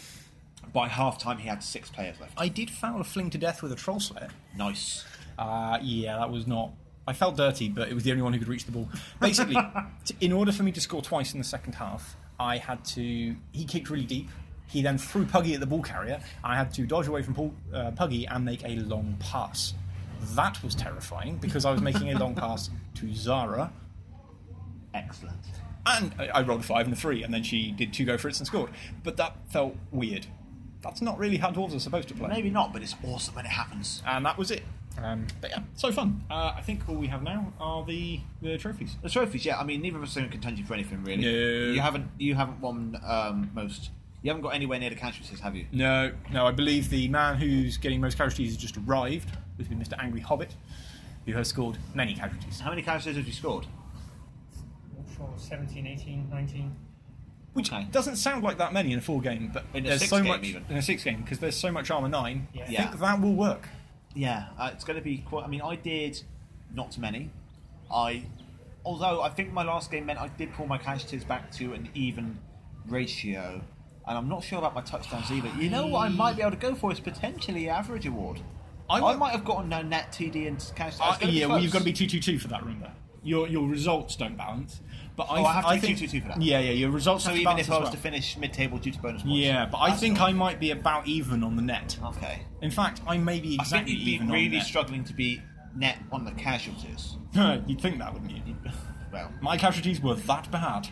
D: by half time, he had six players left.
C: I did foul a fling to death with a troll slayer.
D: Nice.
C: Uh, yeah, that was not. I felt dirty, but it was the only one who could reach the ball. Basically, t- in order for me to score twice in the second half, I had to. He kicked really deep. He then threw Puggy at the ball carrier. I had to dodge away from Paul, uh, Puggy and make a long pass. That was terrifying because I was making a long pass to Zara,
D: Excellent.
C: and I, I rolled a five and a three, and then she did two go for it and scored. But that felt weird. That's not really how dwarves are supposed to play.
D: Maybe not, but it's awesome when it happens.
C: And that was it. Um, but yeah, so fun. Uh, I think all we have now are the, the trophies.
D: The trophies, yeah. I mean, neither of us are in contention for anything really.
C: No.
D: You haven't. You haven't won um, most. You haven't got anywhere near the casualties, have you?
C: No, no, I believe the man who's getting most casualties has just arrived. This has been Mr. Angry Hobbit, who has scored many casualties.
D: How many casualties have you scored?
G: for 17, 18, 19.
C: Which
D: Okay.
C: doesn't sound like that many in a four game, but
D: In a
C: there's
D: six
C: so
D: game
C: much
D: even.
C: in a six game because there's so much armor nine.
G: Yeah.
C: I
D: Yeah.
C: think that will work.
D: Yeah, uh, it's going to be quite. I mean, I did not many. I, although I think my last game meant I did pull my casualties back to an even ratio, and I'm not sure about my touchdowns either. You know what I might be able to go for is potentially average award.
C: I
D: I, might have gotten no net TD and casualties.
C: Uh,
D: It's gonna be
C: yeah, well, you've got to be two two two for that, remember?
H: Your your results don't balance. But oh, I,
I: Oh, I have to
H: I think
I: 2-2-2 for that.
H: Yeah, yeah. Your results
I: So even if I was
H: well.
I: to finish mid-table due to bonus points.
H: Yeah, but I think I might be about even on the net.
I: Okay.
H: In fact, I may be
I: I think
H: exactly
I: you'd be
H: even
I: really struggling to be net on the casualties.
H: You'd think that, wouldn't you?
I: Well,
H: My casualties were that bad.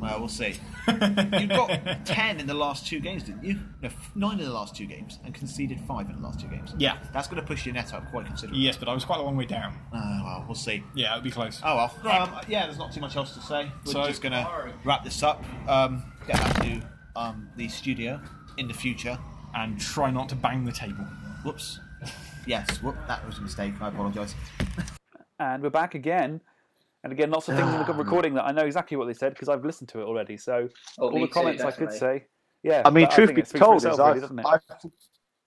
I: Well, we'll see. You've got ten in the last two games, didn't you? No, f- nine in the last two games, and conceded five in the last two games.
H: Yeah.
I: That's going to push your net up quite considerably.
H: Yes, but I was quite a long way down.
I: Uh, well, we'll see.
H: Yeah, it'd be close.
I: Oh well. Um, yeah, there's not too much else to say. We're
H: So-
I: just gonna wrap this up. Um, get back to um, the studio in the future.
H: And try not to bang the table.
I: Whoops. Yes, whoop, that was a mistake. I apologise.
A: And we're back again. And again, lots of things in the ah. recording that I know exactly what they said because I've listened to it already. So
B: Oh,
A: all
B: me
A: the
B: too,
A: comments I could say. Yeah.
D: I mean,
A: but
D: truth
A: think
D: be
A: it speaks for
D: told, is
A: itself,
D: I've,
A: really, doesn't it?
D: I've,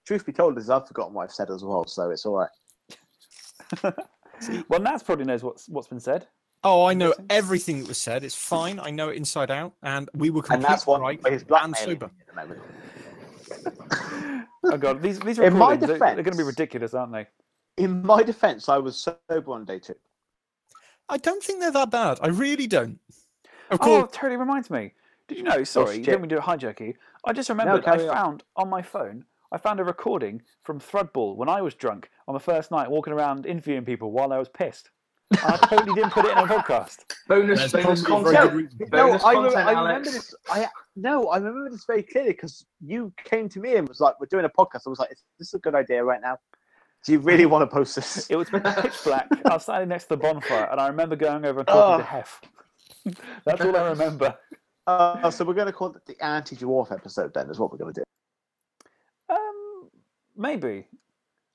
D: truth be told, is I've forgotten what I've said as well, so it's all right.
A: Well, Naz probably knows what's what's been said.
C: Oh, I know everything that was said. It's fine. I know it inside out, and we were
D: And
C: completely
D: that's what
C: right
D: he's
C: and sober.
D: me at the moment.
A: Oh god, these these
D: In my
A: recordings they're, they're going to be ridiculous, aren't they?
D: In my defence, I was sober on day two.
C: I don't think they're that bad. I really don't. Of
A: Oh,
C: course,
A: totally reminds me. Did you know? Sorry, you
D: shit.
A: don't mean to hijack you. I just remembered I
D: carry on.
A: found on my phone. I found a recording from Thrudball when I was drunk on the first night, walking around interviewing people while I was pissed. I totally didn't put it in a podcast.
B: Bonus,
C: There's
B: bonus
C: probably very
B: content.
C: good.
D: No,
B: Bonus
D: I, re-
B: content,
D: I remember
B: Alex.
D: this. I no, I remember this very clearly because you came to me and was like, "We're doing a podcast." I was like, "Is this a good idea right now? Do you really want to post this?"
A: It was pitch black. I was standing next to the bonfire, and I remember going over and talking to
D: Oh.
A: Hef. That's all I remember.
D: Uh, so we're going to call it the anti-dwarf episode. Then is what we're going to do.
A: Um, maybe.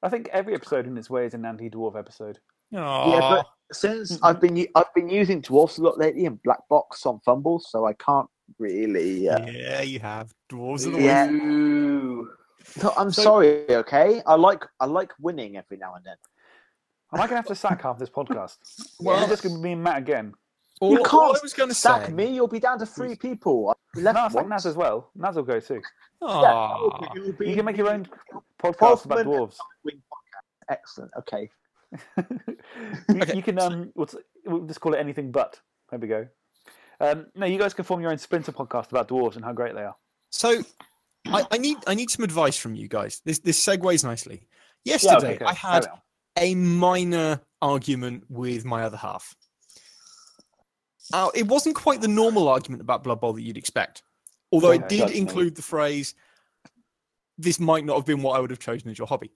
A: I think every episode in its way is an anti-dwarf episode.
C: Aw.
D: Yeah, but since I've been u- I've been using dwarfs a lot lately and black box on fumbles, so I can't really. Uh,
C: yeah, you have dwarves. Are the
D: Yeah.
B: Ooh.
D: No, I'm
C: So-
D: sorry. Okay, I like I like winning every now and then.
A: Am I going to have to sack half this podcast?
C: Well-
A: Well, just going to be me and Matt again.
C: All,
D: you
C: all
D: can't
C: I was going to
D: sack
C: say.
D: me. You'll be down to three people. Left
A: No, I'll sack. Naz as well. Naz will go too.
C: Aw.
D: Yeah, it'll be
A: You can make your own podcast
D: Twelve
A: about dwarves.
D: Excellent. Okay.
A: you,
C: Okay,
A: you can um, we'll, we'll just call it anything but. There we go. Um, no, you guys can form your own Splinter podcast about dwarves and how great they are.
C: So, I, I need I need some advice from you guys. This this segues nicely. Yesterday,
A: okay,
C: I had a minor argument with my other half. Uh, it wasn't quite the normal argument about Blood Bowl that you'd expect, although it
A: Okay.
C: did
D: Judge me.
C: include the phrase, "This might not have been what I would have chosen as your hobby."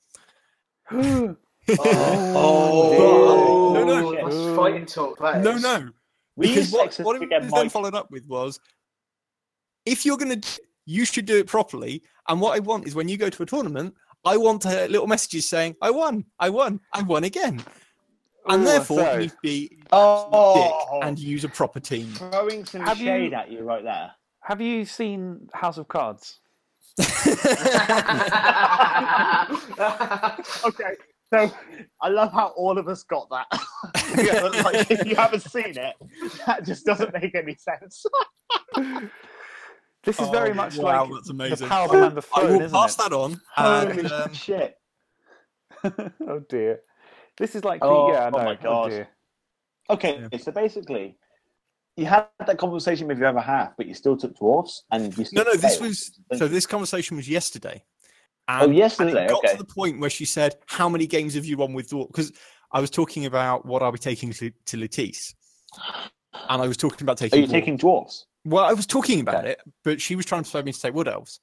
B: Oh,
C: No, no.
B: That's fighting talk. That
C: No,
B: is.
C: no, because what, what it was then followed up with was, if you're going to, you should do it properly. And what I want is when you go to a tournament, I want uh, little messages saying, "I won, I won, I won again." And
A: Ooh,
C: therefore,
A: so-
C: you need to be
D: Oh.
C: dick and use a proper team.
D: Throwing some
A: Have you-
D: shade at you right there.
A: Have you seen House of Cards?
D: Okay, so I love how all of us got that. But, like, if you haven't seen it, that just doesn't make any sense.
A: This is very
C: Oh,
A: much
C: wow,
A: like
C: that's
A: the
C: amazing.
A: power behind the phone.
C: I
A: throne,
C: will
A: isn't
C: pass
A: it?
C: that on.
D: Holy
C: And, um,
D: shit!
A: oh dear. This is like the
D: Oh,
A: yeah, I
D: oh my God.
A: dear.
D: Okay, so basically, you had that conversation with your other half, but you still took dwarfs, and you
C: no,
D: still
C: no, this was so. This conversation was yesterday. And,
D: Oh,
C: and
D: yesterday,
C: it got
D: okay.
C: to the point where she said, "How many games have you won with dwarfs?" Because I was talking about what I'll be taking to, to Latisse, and I was talking about taking.
D: Are you
C: dwarf.
D: taking dwarfs?
C: Well, I was talking about it, but she was trying to persuade me to take wood elves.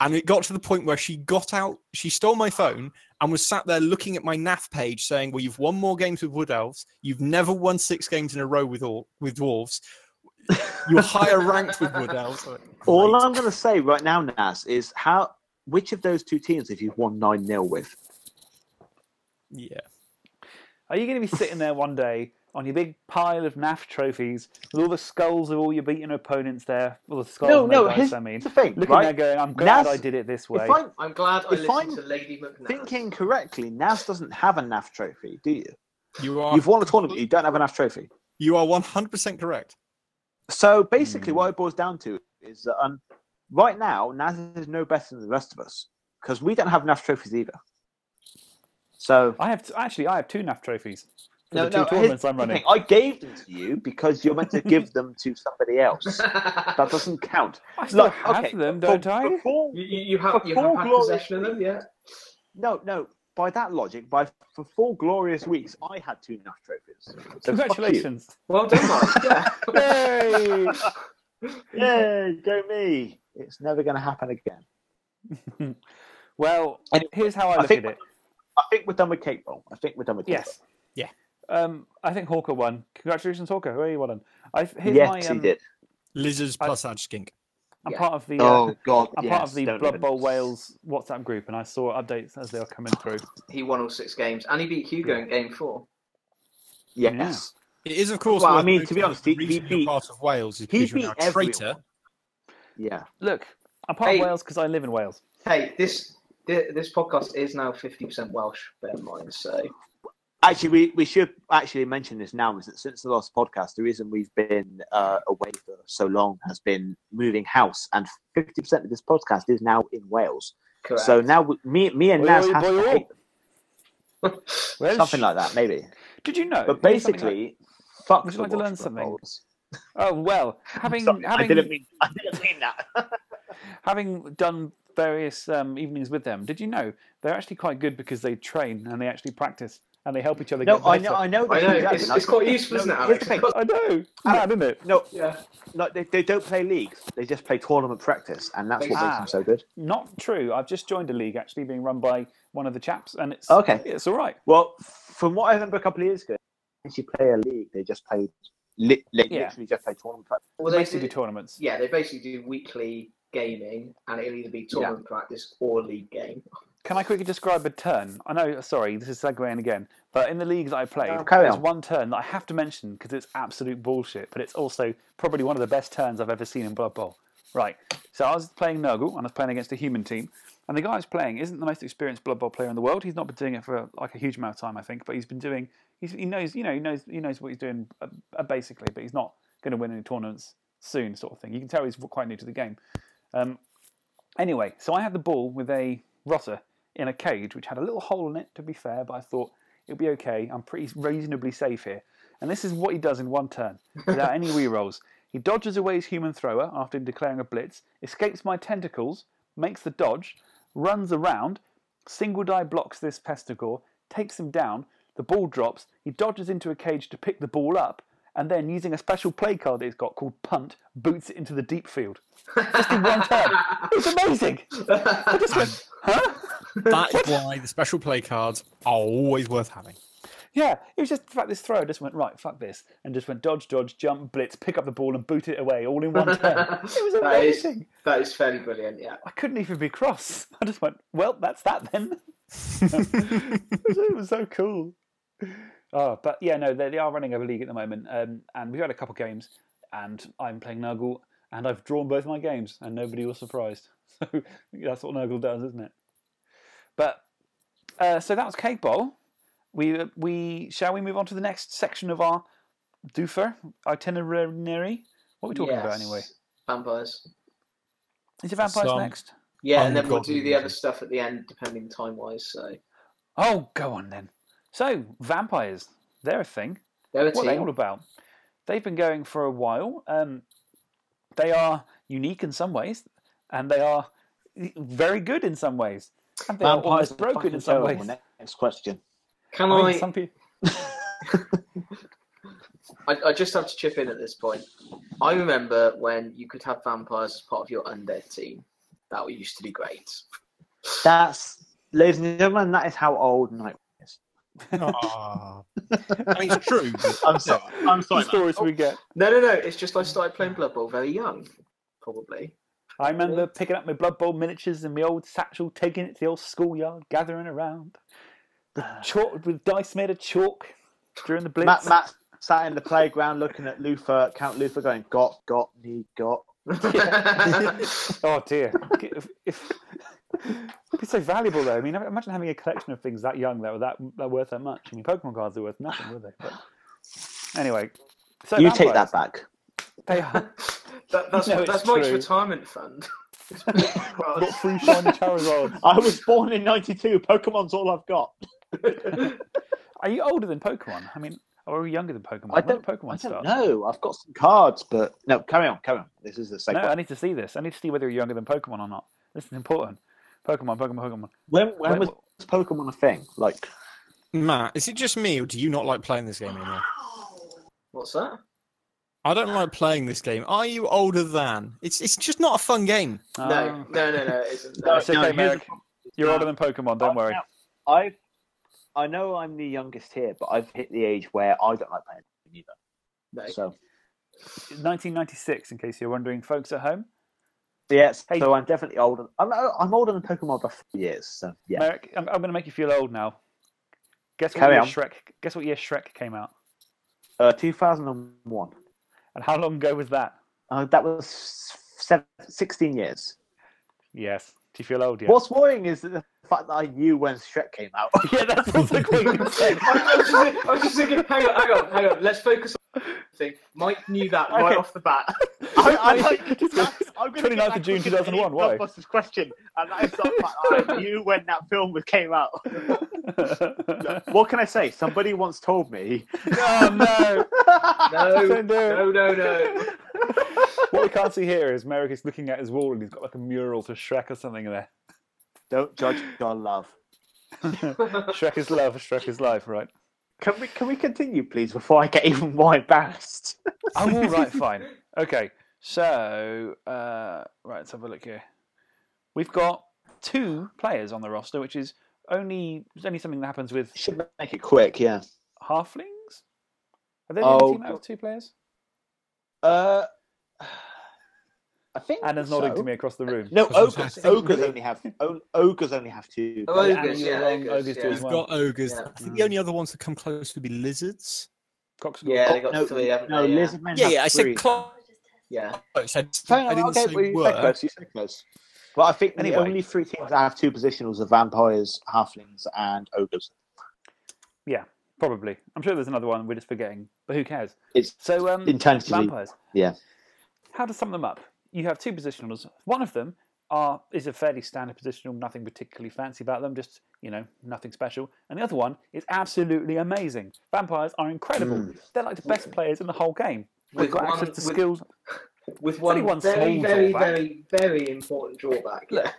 C: And it got to the point where she got out, she stole my phone and was sat there looking at my NAF page saying, Well, you've won more games with wood elves. You've never won six games in a row with all, with dwarves. You're higher ranked with wood elves. I went,
D: All I'm going to say right now, Nas, is how which of those two teams have you won nine 0 with?
C: Yeah.
A: Are you going to be sitting there one day on your big pile of NAF trophies with all the skulls of all your beaten opponents there? Well, the skulls
D: No,
A: and
D: no.
A: their dice,
D: Here's
A: I mean.
D: the thing,
A: Looking
D: right?
A: there going, I'm glad
D: Nas-
A: I did it this way.
D: If I'm
B: I'm glad I
D: If
B: listened
D: I'm
B: to Lady McNabb.
D: thinking correctly, Nas doesn't have a NAF trophy, do you?
C: You are
D: You've won a tournament, you don't have a NAF trophy.
C: you are 100% correct.
D: So basically,
A: Hmm.
D: what it boils down to is that um, right now, Naz is no better than the rest of us because we don't have NAF trophies either. So
A: I have t- actually I have two NAF trophies. For the two
D: here's
A: tournaments I'm running.
D: I gave them to you because you're meant to give them to somebody else. That doesn't count.
A: I still
D: Look,
A: have
D: okay,
A: them, don't I?
D: for four-
B: you, you, you have
D: For
B: you have
D: full
B: had possession of them, yeah.
D: no, no. By that logic, by for four glorious weeks, I had two enough trophies. So.
A: Congratulations!
B: Well done, Mike. Yeah.
A: Yay!
D: Yay, go me! It's never going to happen again.
A: Well,
D: Anyway,
A: here's how I
D: I
A: look
D: think-
A: at it.
D: I think we're done with Cake Bowl. I think we're done with Cake
A: Yes.
C: Yeah.
A: Um, I think Hawker won. Congratulations, Hawker. Who are you well done? I, here's
D: Yes,
A: my, um,
D: he did.
C: Lizards
A: I-
C: plus Edge Skink.
A: I'm
B: Yeah.
A: part of the. Uh,
D: Oh God!
A: I'm
D: yes,
A: part of the Blood
D: even-
A: Bowl Wales WhatsApp group, and I saw updates as they were coming through.
B: He won all six games, and he beat Hugo in game four.
D: Yes.
C: It is, of course.
D: Well, I mean, to be honest,
C: that
D: he-
C: the
D: he beat-
C: part of Wales is
D: he
C: because you're
D: beat
C: now a traitor.
D: everyone. Yeah.
A: Look, I'm part
B: Hey.
A: of Wales because I live in Wales.
B: Hey, this this podcast is now fifty percent Welsh. Bear in mind, so
D: Actually, we, we should actually mention this now is that since the last podcast, the reason we've been uh, away for so long has been moving house, and fifty percent of this podcast is now in Wales.
B: correct.
D: So now we, me, me and
A: Oi,
D: Naz have to
A: oi.
D: hate
A: Welsh.
D: something like that, maybe.
A: Did you know?
D: But
A: here's something
D: basically, fuck.
A: Would you
D: the
A: like to learn something?
D: Bowls.
A: oh well, having
D: Sorry, I
A: having
D: didn't mean. I didn't mean that.
A: having done various um, evenings with them, did you know they're actually quite good because they train and they actually practice and they help each other
D: no,
A: get
D: I know. I know.
B: I
D: this
B: know
D: exactly.
B: it's, it's quite useful,
D: no,
B: isn't it, Alex?
A: I know. Mad, isn't it?
D: No,
B: Yeah.
D: no, they, they don't play leagues. They just play tournament practice, and that's what makes
A: Ah.
D: them so good.
A: Not true. I've just joined a league actually being run by one of the chaps, and it's
D: Okay.
A: It's all right.
D: Well, from what I remember a couple of years ago, once you play a league, they just play, li- li-
A: Yeah.
D: literally just play tournament practice.
B: Well,
A: they
B: they
A: basically
B: do,
A: do tournaments.
B: yeah, they basically do weekly gaming, and it'll either be tournament practice or league game.
A: Can I quickly describe a turn? I know, sorry, this is segueing again, but in the leagues that I played,
D: No,
A: there's
D: on.
A: one turn that I have to mention because it's absolute bullshit, but it's also probably one of the best turns I've ever seen in Blood Bowl. Right, so I was playing Nurgle and I was playing against a human team, and the guy who's playing isn't the most experienced Blood Bowl player in the world. He's not been doing it for like a huge amount of time, I think, but he's been doing. He's, he knows, you know, he knows, he knows what he's doing uh, uh, basically, but he's not going to win any tournaments soon, sort of thing. You can tell he's quite new to the game. Um, Anyway, so I had the ball with a rotter in a cage which had a little hole in it, to be fair, but I thought it'll be okay. I'm pretty reasonably safe here. And this is what he does in one turn, without any rerolls. He dodges away his human thrower after declaring a blitz, escapes my tentacles, makes the dodge, runs around, single die blocks this Pestigor, takes him down, the ball drops, he dodges into a cage to pick the ball up, and then using a special play card that he's got called punt, boots it into the deep field. Just in one turn. It's amazing. I just went, huh?
C: That is why the special play cards are always worth having.
A: Yeah, it was just the fact this throw just went right, fuck this, and just went dodge, dodge, jump, blitz, pick up the ball, and boot it away all in one turn. It was
B: That is-
A: amazing.
B: That is fairly brilliant, yeah.
A: I couldn't even be cross. I just went, well, that's that then. it was so cool. Oh, but yeah, no, they, they are running a league at the moment, um, and we've had a couple games, and I'm playing Nurgle, and I've drawn both my games, and nobody was surprised. So that's what Nurgle does, isn't it? But uh, so that was Cake Bowl. We uh, we shall we move on to the next section of our doofer itinerary? What are we talking about anyway?
B: Vampires.
A: Is it vampires
C: Some-
A: next?
B: Yeah, and then we'll do the other stuff at the end, depending time wise. So
A: Oh, go on then. So vampires, they're a thing.
B: they're a
A: What are they all
B: team.
A: about? They've been going for a while. Um, they are unique in some ways, and they are very good in some ways. And they are
D: Vampires
A: broken in some
D: terrible.
A: ways.
D: Next question.
B: Can
A: I
B: I?
A: mean, some people.
B: I, I just have to chip in at this point. I remember when you could have vampires as part of your undead team. That used to be great.
D: That's, ladies and gentlemen, that is how old Night is.
C: Ah. I mean, it's true.
D: I'm sorry. I'm
A: The
D: sorry. man.
A: stories we get.
B: No, no, no. It's just I started playing Blood Bowl very young, probably.
A: I remember picking up my Blood Bowl miniatures in my old satchel, taking it to the old schoolyard, gathering around. The ah. chalk with dice made of chalk during the blitz.
D: Matt, Matt sat in the playground looking at Luthor, Count Luthor, going, got, got, need, got.
A: Oh dear! If, if it'd be so valuable though. I mean, imagine having a collection of things that young that were that, that worth that much. I mean, Pokemon cards are worth nothing, were they? But anyway, so
D: you take that back.
A: They are
B: That, that's
A: No,
B: that's Mike's
A: true.
B: retirement fund.
A: got free shiny Charizards.
D: I was born in 92. Pokemon's all I've got.
A: Are you older than Pokemon? I mean, or are you younger than Pokemon?
D: I
A: When
D: don't,
A: Pokemon
D: I
A: start?
D: don't know. I've got some cards, but no, carry on, carry on. This is the same.
A: No, I need to see this. I need to see whether you're younger than Pokemon or not. This is important. Pokemon, Pokemon, Pokemon.
D: When, when
A: When-
D: was Pokemon a thing? Like,
C: Matt, is it just me, or do you not like playing this game anymore?
B: What's that?
C: I don't like playing this game. Are you older than? It's it's just not a fun game.
B: No, no, no, no, it isn't.
D: No,
A: It's okay,
D: here's
A: Merrick. You're older than Pokemon. Don't
D: I-
A: worry.
D: I've, I know I'm the youngest here, but I've hit the age where I don't like playing either.
B: No.
D: So,
A: 1996, in case you're wondering, folks at home.
D: yes,
A: Hey.
D: so I'm definitely older. I'm, I'm older than Pokemon by four years. So, yeah.
A: Merrick, I'm, I'm going to make you feel old now. Guess what
D: Carry
A: year
D: on.
A: Shrek? Guess what year Shrek came out?
D: Uh, 2001.
A: And how long ago was that?
D: Uh, that was seven, 16 years.
A: Yes. Do you feel old yet?
D: What's worrying is the fact that I knew when Shrek came out.
A: yeah, that's also quite good.
B: I was, just, I was just thinking, hang on, hang on, hang on. Let's focus the thing. Mike knew that right
D: Okay.
B: off the bat.
D: I, I like,
A: Just
D: I'm
A: 29th of June 2001, why?
D: Ghostbusters question, and that is the fact I knew when that film came out. What can I say? Somebody once told me.
A: oh, no.
B: No,
A: Don't do it.
B: no, no, no.
A: What we can't see here is Merrick is looking at his wall and he's got like a mural to Shrek or something there.
D: Don't judge your love.
A: Shrek is love, Shrek is life, right?
D: Can we can we continue, please, before I get even more embarrassed?
A: Oh, all right, fine. Okay, so uh, right, let's have a look here. We've got two players on the roster, which is only it's only something that happens with
D: Should make it quick, yeah.
A: halflings. Are they the only
D: Oh,
A: team out of two players?
D: Uh, I think.
A: Anna's
D: so.
A: nodding to me across the room.
D: No,
C: Because
D: ogres. Ogres only have o- ogres only have two.
B: Oh,
A: Yeah,
B: ogres, yeah,
A: wrong.
B: ogres,
A: Ogres
B: yeah.
C: We've
A: well.
C: got ogres.
B: Yeah.
C: I think the only other ones that come close would be lizards.
A: Cox-
B: Yeah, they got
D: no,
B: three, haven't
D: no,
B: they? Yeah.
D: lizard men
C: Yeah,
D: have
C: yeah. I
D: three.
C: said close.
B: Yeah.
C: I, didn't- I didn't
D: okay,
C: say
D: well, you
C: were.
D: said close. You said close. But I think
A: Anyway.
D: the only three teams that have two positionals are vampires, halflings, and ogres.
A: Yeah, probably. I'm sure there's another one we're just forgetting, but who cares?
D: It's
A: So, um,
D: intentionally.
A: vampires.
D: Yeah.
A: How to sum them up? You have two positionals. One of them are is a fairly standard positional, nothing particularly fancy about them, just you know, nothing special. And the other one is absolutely amazing. Vampires are incredible.
D: Mm.
A: They're like the best players in the whole game. They've got
B: one-
A: access to
B: with-
A: skills.
B: With one
A: one
B: very, very,
A: drawback.
B: very, very important drawback.
A: Look,
B: Yeah.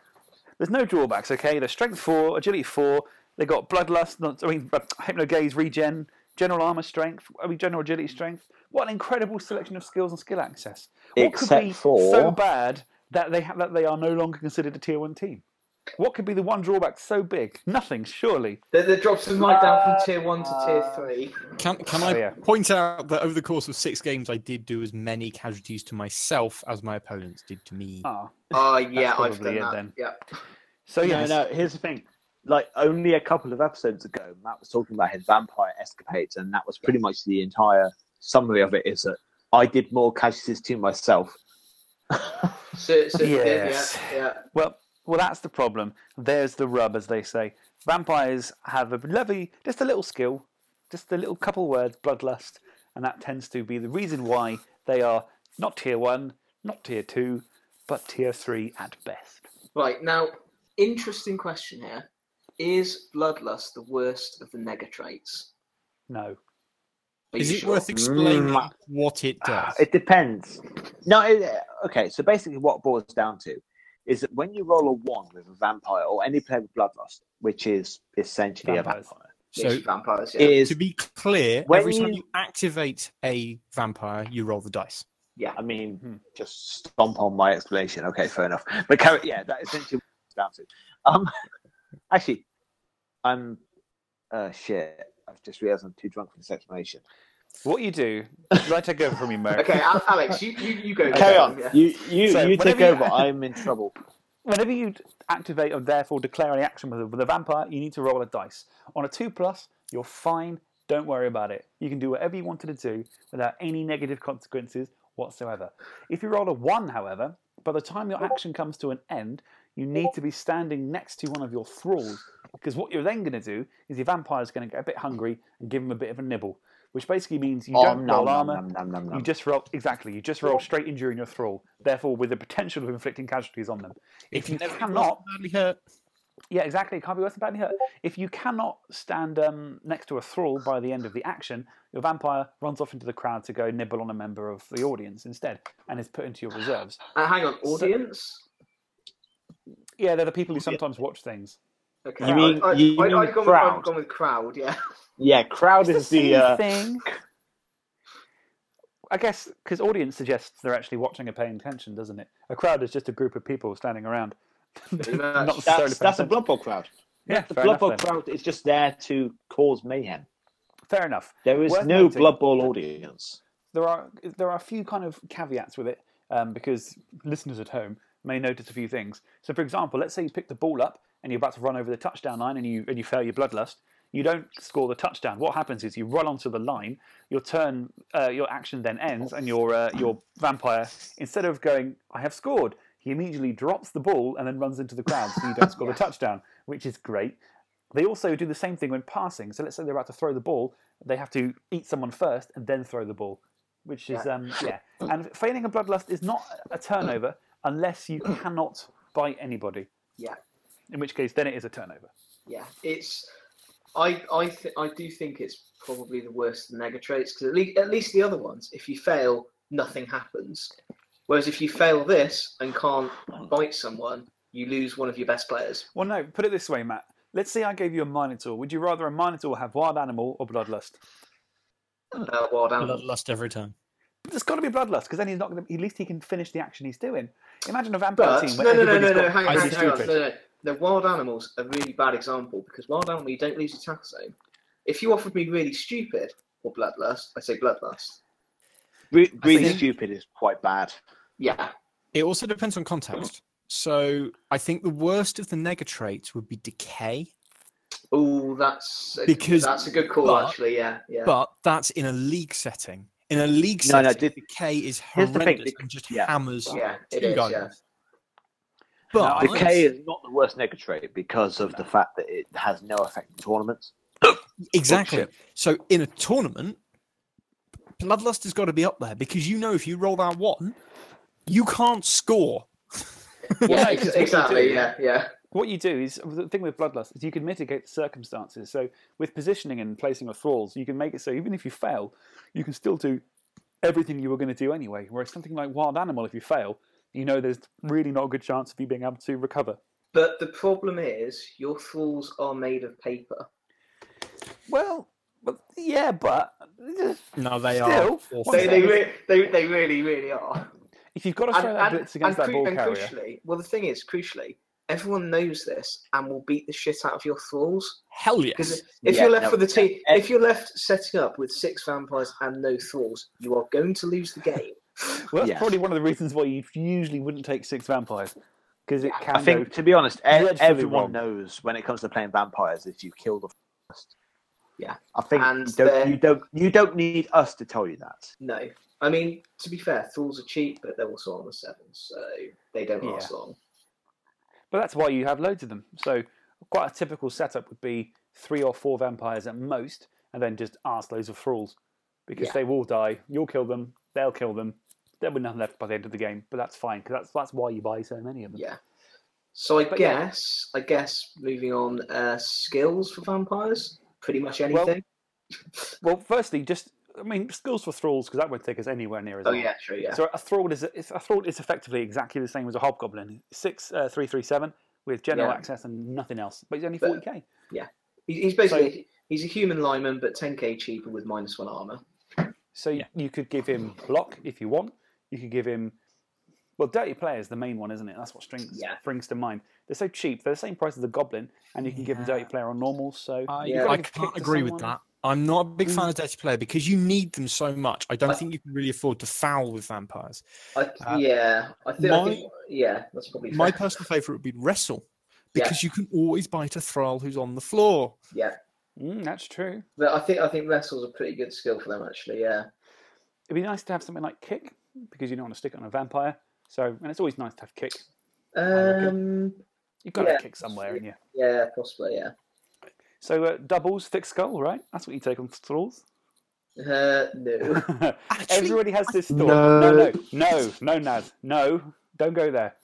A: There's no drawbacks, okay? They're strength four, agility four. They've got bloodlust. Not, I mean, hypnogaze, regen, general armor strength. I mean, general agility strength. What an incredible selection of skills and skill access. What could
D: Except
A: be
D: for-
A: so bad that they ha- that they are no longer considered a tier one team? What could be the one drawback so big? Nothing, surely.
B: The, that drops them right down from tier one to tier three.
C: Can, can
A: Oh,
C: I
A: yeah.
C: point out that over the course of six games, I did do as many casualties to myself as my opponents did to me.
A: Ah,
B: Oh, yeah, I've done
A: it
B: that.
A: then.
B: Yeah.
A: so
D: no,
A: yes,
D: no. Here's the thing. Like only a couple of episodes ago, Matt was talking about his vampire escapades, and that was pretty much the entire summary of it. Is that I did more casualties to myself.
B: So, so
A: Yes.
B: yeah, yeah.
A: Well, well, that's the problem. There's the rub, as they say. Vampires have a levy, just a little skill, just a little couple words, bloodlust, and that tends to be the reason why they are not tier one, not tier two, but tier three at best.
B: Right, now, interesting question here. Is bloodlust the worst of the nega traits?
A: No.
B: Are
C: Is it
B: sure?
C: worth explaining
D: Mm.
C: what it does?
D: It depends. No, it, okay. So basically, what it boils down to is that when you roll a one with a vampire or any player with bloodlust, which is essentially
A: Vampires.
D: a vampire,
C: so,
B: vampires, yeah.
D: is
C: to be clear,
D: When
C: every time
D: you-
C: you activate a vampire, you roll the dice.
B: yeah.
D: I mean,
A: Mhm.
D: just stomp on my explanation. Okay, fair enough. But carry, yeah, that essentially what it's down to. Um, actually, I'm uh shit. I've just realised I'm too drunk for this explanation.
A: What you do, should I take over from you, Merrick?
B: Okay, Al- Alex, you, you, you go.
D: Carry on.
B: yeah.
D: You you
A: So,
D: you take
A: whenever you-
D: over. I'm in trouble.
A: Whenever you activate or therefore declare any action with a, with a vampire, you need to roll a dice. On a 2 plus, you're fine. Don't worry about it. You can do whatever you wanted to do without any negative consequences whatsoever. If you roll a 1, however, by the time your action comes to an end, you need to be standing next to one of your thralls. Because what you're then going to do is your vampire's going to get a bit hungry and give him a bit of a nibble. Which basically means you don't
D: Oh, nom,
A: roll
D: nom,
A: armor,
D: nom, nom, nom,
A: you just roll exactly. You just roll straight injury in your thrall, therefore with the potential of inflicting casualties on them. If you
C: never
A: cannot,
C: badly hurt,
A: Yeah, exactly. It can't be worse than badly hurt. If you cannot stand um, next to a thrall by the end of the action, your vampire runs off into the crowd to go nibble on a member of the audience instead, and is put into your reserves.
B: Uh, hang on, audience.
A: Yeah, they're the people who sometimes watch things.
B: Okay.
D: You mean-
B: I, I,
D: you
B: I,
D: mean
B: I'd gone,
D: crowd?
B: I'd gone with crowd. Yeah.
D: Yeah, crowd
A: It's
D: is
A: the
D: the. Uh,
A: thing. I guess because audience suggests they're actually watching and paying attention, doesn't it? A crowd is just a group of people standing around. Not necessarily
D: that's
A: paying
D: that's a
A: attention.
D: Blood Bowl crowd.
A: Yeah,
D: the
A: fair
D: Blood
A: enough
D: Bowl crowd is just there to cause mayhem.
A: Fair enough.
D: There is
A: Worth
D: no
A: noting-
D: Blood Bowl audience.
A: There are there are a few kind of caveats with it um, because listeners at home may notice a few things. So, for example, let's say you pick the ball up and you're about to run over the touchdown line and you and you fail your bloodlust. You don't score the touchdown. What happens is you run onto the line. Your turn, uh, your action then ends, and your uh, your vampire instead of going, "I have scored," he immediately drops the ball and then runs into the crowd, so you don't score the touchdown, which is great. They also do the same thing when passing. So let's say they're about to throw the ball, they have to eat someone first and then throw the ball, which is um, yeah. And failing a bloodlust is not a turnover unless you cannot bite anybody.
B: Yeah.
A: In which case, then it is a turnover.
B: Yeah, it's. I I th- I do think it's probably the worst of the nega traits because at least at least the other ones, if you fail, nothing happens. Whereas if you fail this and can't bite someone, you lose one of your best players.
A: Well, no. Put it this way, Matt. Let's say I gave you a minotaur. Would you rather a minotaur have wild animal or bloodlust?
B: Uh, wild animal.
C: Bloodlust every time.
A: There's got to be bloodlust because then he's not going to. At least he can finish the action he's doing. Imagine a vampire
B: But
A: team
B: no,
A: where
B: no, no, no,
A: everybody's
B: no.
A: got
B: Hang on, hang on.
A: stupid.
B: No, no. The wild animals are a really bad example because wild animal you don't lose your tackle zone. If you offered me really stupid or bloodlust, I'd say bloodlust.
D: Re- really
A: think-
D: stupid is quite bad.
B: Yeah.
C: It also depends on context. So I think the worst of the nega traits would be decay,
B: Oh, that's a,
C: Because-
B: that's a good call
C: but-
B: actually. Yeah, yeah.
C: but that's in a league setting. In a league
D: No, no,
C: setting,
D: did-
C: decay is
D: here's the thing,
C: horrendous
D: dec-
C: and just
D: yeah.
C: hammers
B: yeah, it
C: two
B: is.
C: guys.
B: Yeah.
C: But
D: Decay is not the worst nega trait because of the fact that it has no effect in tournaments.
C: Exactly.
D: Bullshit.
C: So in a tournament, bloodlust has got to be up there because you know if you roll that one, you can't score.
B: Yeah,
A: no,
B: ex-
A: 'cause what you
B: exactly. Yeah, yeah.
A: What you do is the thing with bloodlust is you can mitigate the circumstances. So with positioning and placing of thralls, you can make it so even if you fail, you can still do everything you were going to do anyway. Whereas something like wild animal, if you fail, you know there's really not a good chance of you being able to recover.
B: But the problem is your thralls are made of paper.
A: Well, but yeah, but
C: No, they
A: Still,
C: are.
B: They, they, re- they, they really, really are.
A: if you've got to throw that blitz against that
B: cru-
A: ball
B: and
A: carrier,
B: crucially, well, the thing is, crucially, everyone knows this and will beat the shit out of your thralls.
C: Hell
B: Because
C: yes.
B: if
D: Yeah,
B: you're left
D: no,
B: with a team,
D: eh,
B: if you're left setting up with six vampires and no thralls, you are going to lose the game.
A: well, that's
D: Yeah.
A: probably one of the reasons why you usually wouldn't take six vampires because it can
D: I think,
A: go
D: to be honest, e- everyone
A: wrong.
D: knows when it comes to playing vampires if you kill the first.
B: Yeah.
D: I think
B: And
D: you don't, you don't you don't need us to tell you that.
B: No, I mean to be fair, thralls are cheap, but they're also on the sevens, so they don't
A: Yeah.
B: last long.
A: But that's why you have loads of them. So quite a typical setup would be three or four vampires at most, and then just arse loads of thralls. Because
B: Yeah.
A: they will die, you'll kill them, they'll kill them, there'll be nothing left by the end of the game. But that's fine, because that's, that's why you buy so many of them.
B: Yeah. So I
A: But yeah.
B: guess, I guess, moving on, uh, skills for vampires, pretty much
A: Well,
B: anything.
A: Well, firstly, just, I mean, skills for thralls, because that won't take us anywhere near as
B: oh
A: long.
B: yeah, true, yeah.
A: So a thrall is a thrall is effectively exactly the same as a hobgoblin. Six uh, three three seven with general
B: Yeah.
A: access and nothing else. But he's only forty k.
B: He- he's basically he's a human lineman, but 10k cheaper with minus one armor.
A: So
C: Yeah.
A: you could give him block if you want. You could give him. Well, dirty player is the main one, isn't it? That's what strings
B: Yeah.
A: brings to mind. They're so cheap. They're the same price as a goblin, and you can give them dirty player on normal. So
C: I,
B: Yeah.
C: I can't
A: to
C: agree with that. I'm not a big
A: Mm.
C: fan of dirty player because you need them so much. I don't
B: I-
C: think you can really afford to foul with vampires.
B: I,
C: Uh,
B: yeah, I think, I
C: my-
B: think yeah, that's probably
C: My
B: fair.
C: personal favourite would be wrestle
B: Yeah.
C: because you can always bite a thrall who's on the floor.
B: yeah.
A: Mm, that's true.
B: But I think I think wrestle's a pretty good skill for them actually. Yeah,
A: It'd be nice to have something like kick because you don't want to stick it on a vampire. So, and it's always nice to have kick.
B: um,
A: You've got to
B: Yeah,
A: have kick somewhere in you.
B: yeah, possibly, yeah.
A: So uh, doubles, thick skull, right? That's what you take on thralls.
B: Uh, no.
A: Everybody has this thought. No, no, no, no, Naz, no. Don't go there.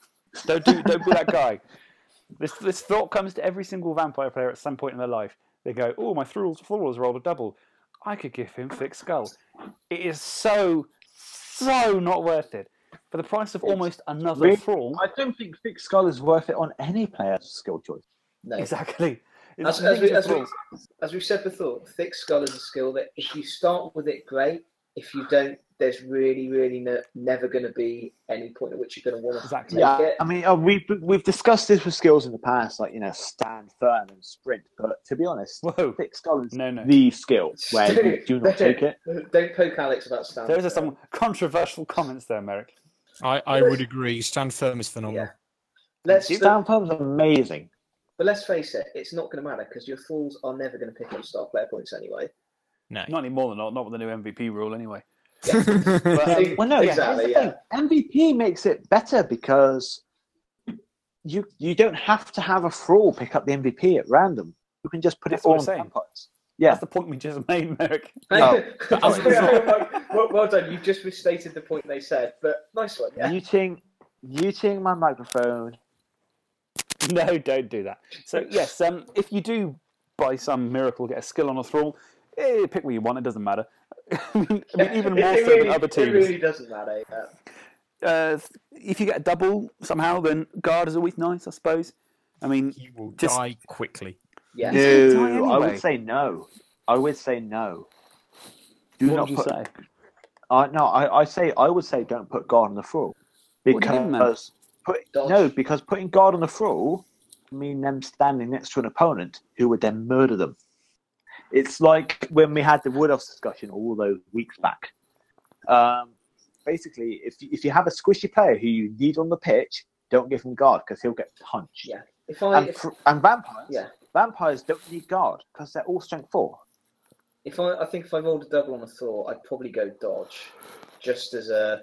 A: Don't do. Don't be that guy. This this thought comes to every single vampire player at some point in their life. They go, "Oh, my thralls thralls rolled a double. I could give him thick skull." It is so so not worth it for the price of almost another
D: really-
A: thrall.
D: I don't think Thick Skull is worth it on any player's skill choice.
B: No.
A: Exactly. It's
B: As, as, we, as, we, as we've said before, thick skull is a skill that if you start with it, great. If you don't, there's really, really no, never going to be any point at which you're going to want to
A: Exactly.
B: take
D: Yeah,
B: it.
D: I mean, uh, we've we've discussed this with skills in the past, like you know, stand firm and sprint. But to be honest,
A: Whoa.
D: thick skull is
A: No, no.
D: the skill where you do not take it.
B: Don't poke Alex about stand.
A: Those are some controversial comments there, Merrick.
C: I, I would agree. Stand firm is phenomenal.
B: Yeah. Let's,
D: Stand firm is amazing.
B: But let's face it, it's not going to matter because your fools are never going to pick up star player points anyway.
C: No.
A: Not anymore than not. Not with the new MVP rule, anyway.
C: Um,
A: But, um,
D: Well, no,
B: exactly.
D: here's
B: Yeah.
D: MVP makes it better because you you don't have to have a thrall pick up the MVP at random. You can just put
A: That's
D: it
A: what
D: all
A: I'm
D: on
A: saying.
D: vampires. Yeah,
A: That's the point we just made, Merrick.
D: Oh.
B: well, well done. You've just restated the point they said, but nice one. Yeah.
D: muting muting my microphone.
A: No, don't do that. So yes, um, if you do by some miracle get a skill on a thrall, eh, pick what you want. It doesn't matter. I mean, I mean, even more so
B: really,
A: than other teams.
B: It really doesn't matter. Yeah.
A: Uh, if you get a double somehow, then guard is always nice, I suppose. I mean,
C: You will
A: Just-
C: die quickly.
B: Yeah.
D: No,
A: gonna
D: I would say no. I would say no. Do
A: what
D: not
A: would you
D: put.
A: say?
D: Uh, no, I, I say I would say don't put guard on the thrall
A: What do you mean,
D: because put,
B: Dodge.
D: no because putting guard on the thrall mean them standing next to an opponent who would then murder them. It's like when we had the Wood Elves discussion all those weeks back. Um, basically, if if you have a squishy player who you need on the pitch, don't give him guard because he'll get punched.
B: Yeah. If I
D: And,
B: if,
D: and vampires,
B: yeah.
D: vampires don't need guard because they're all strength four.
B: if I I think if I rolled a double on a Thor, I'd probably go dodge, just as a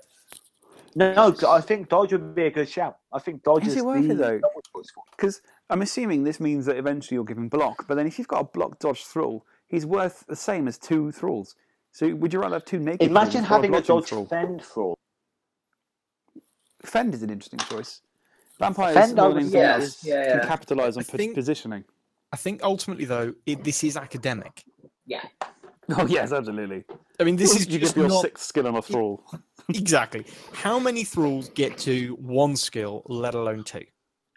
D: No, no, I think Dodge would be a good shout. I think Dodge
A: Is
D: is,
A: it worth
D: the
A: it, though?
D: double choice for it.
A: Because I'm assuming this means that eventually you'll give him block. But then if you've got a block dodge thrall, he's worth the same as two thralls. So would you rather have two naked?
D: Imagine having a
A: blodging
D: Dodge
A: thrall?
D: fend thrall.
A: Fend is an interesting choice. Vampires
D: Fend, I
A: more than anything
B: say,
A: else,
B: is- yeah,
A: can capitalise on
C: I think-
A: positioning.
C: I think ultimately, though, it, this is academic.
B: yeah.
A: Oh yes, absolutely.
C: I mean, this is
A: you
C: just
A: give your
C: not
A: sixth skill on a thrall.
C: exactly. How many thralls get to one skill, let alone two?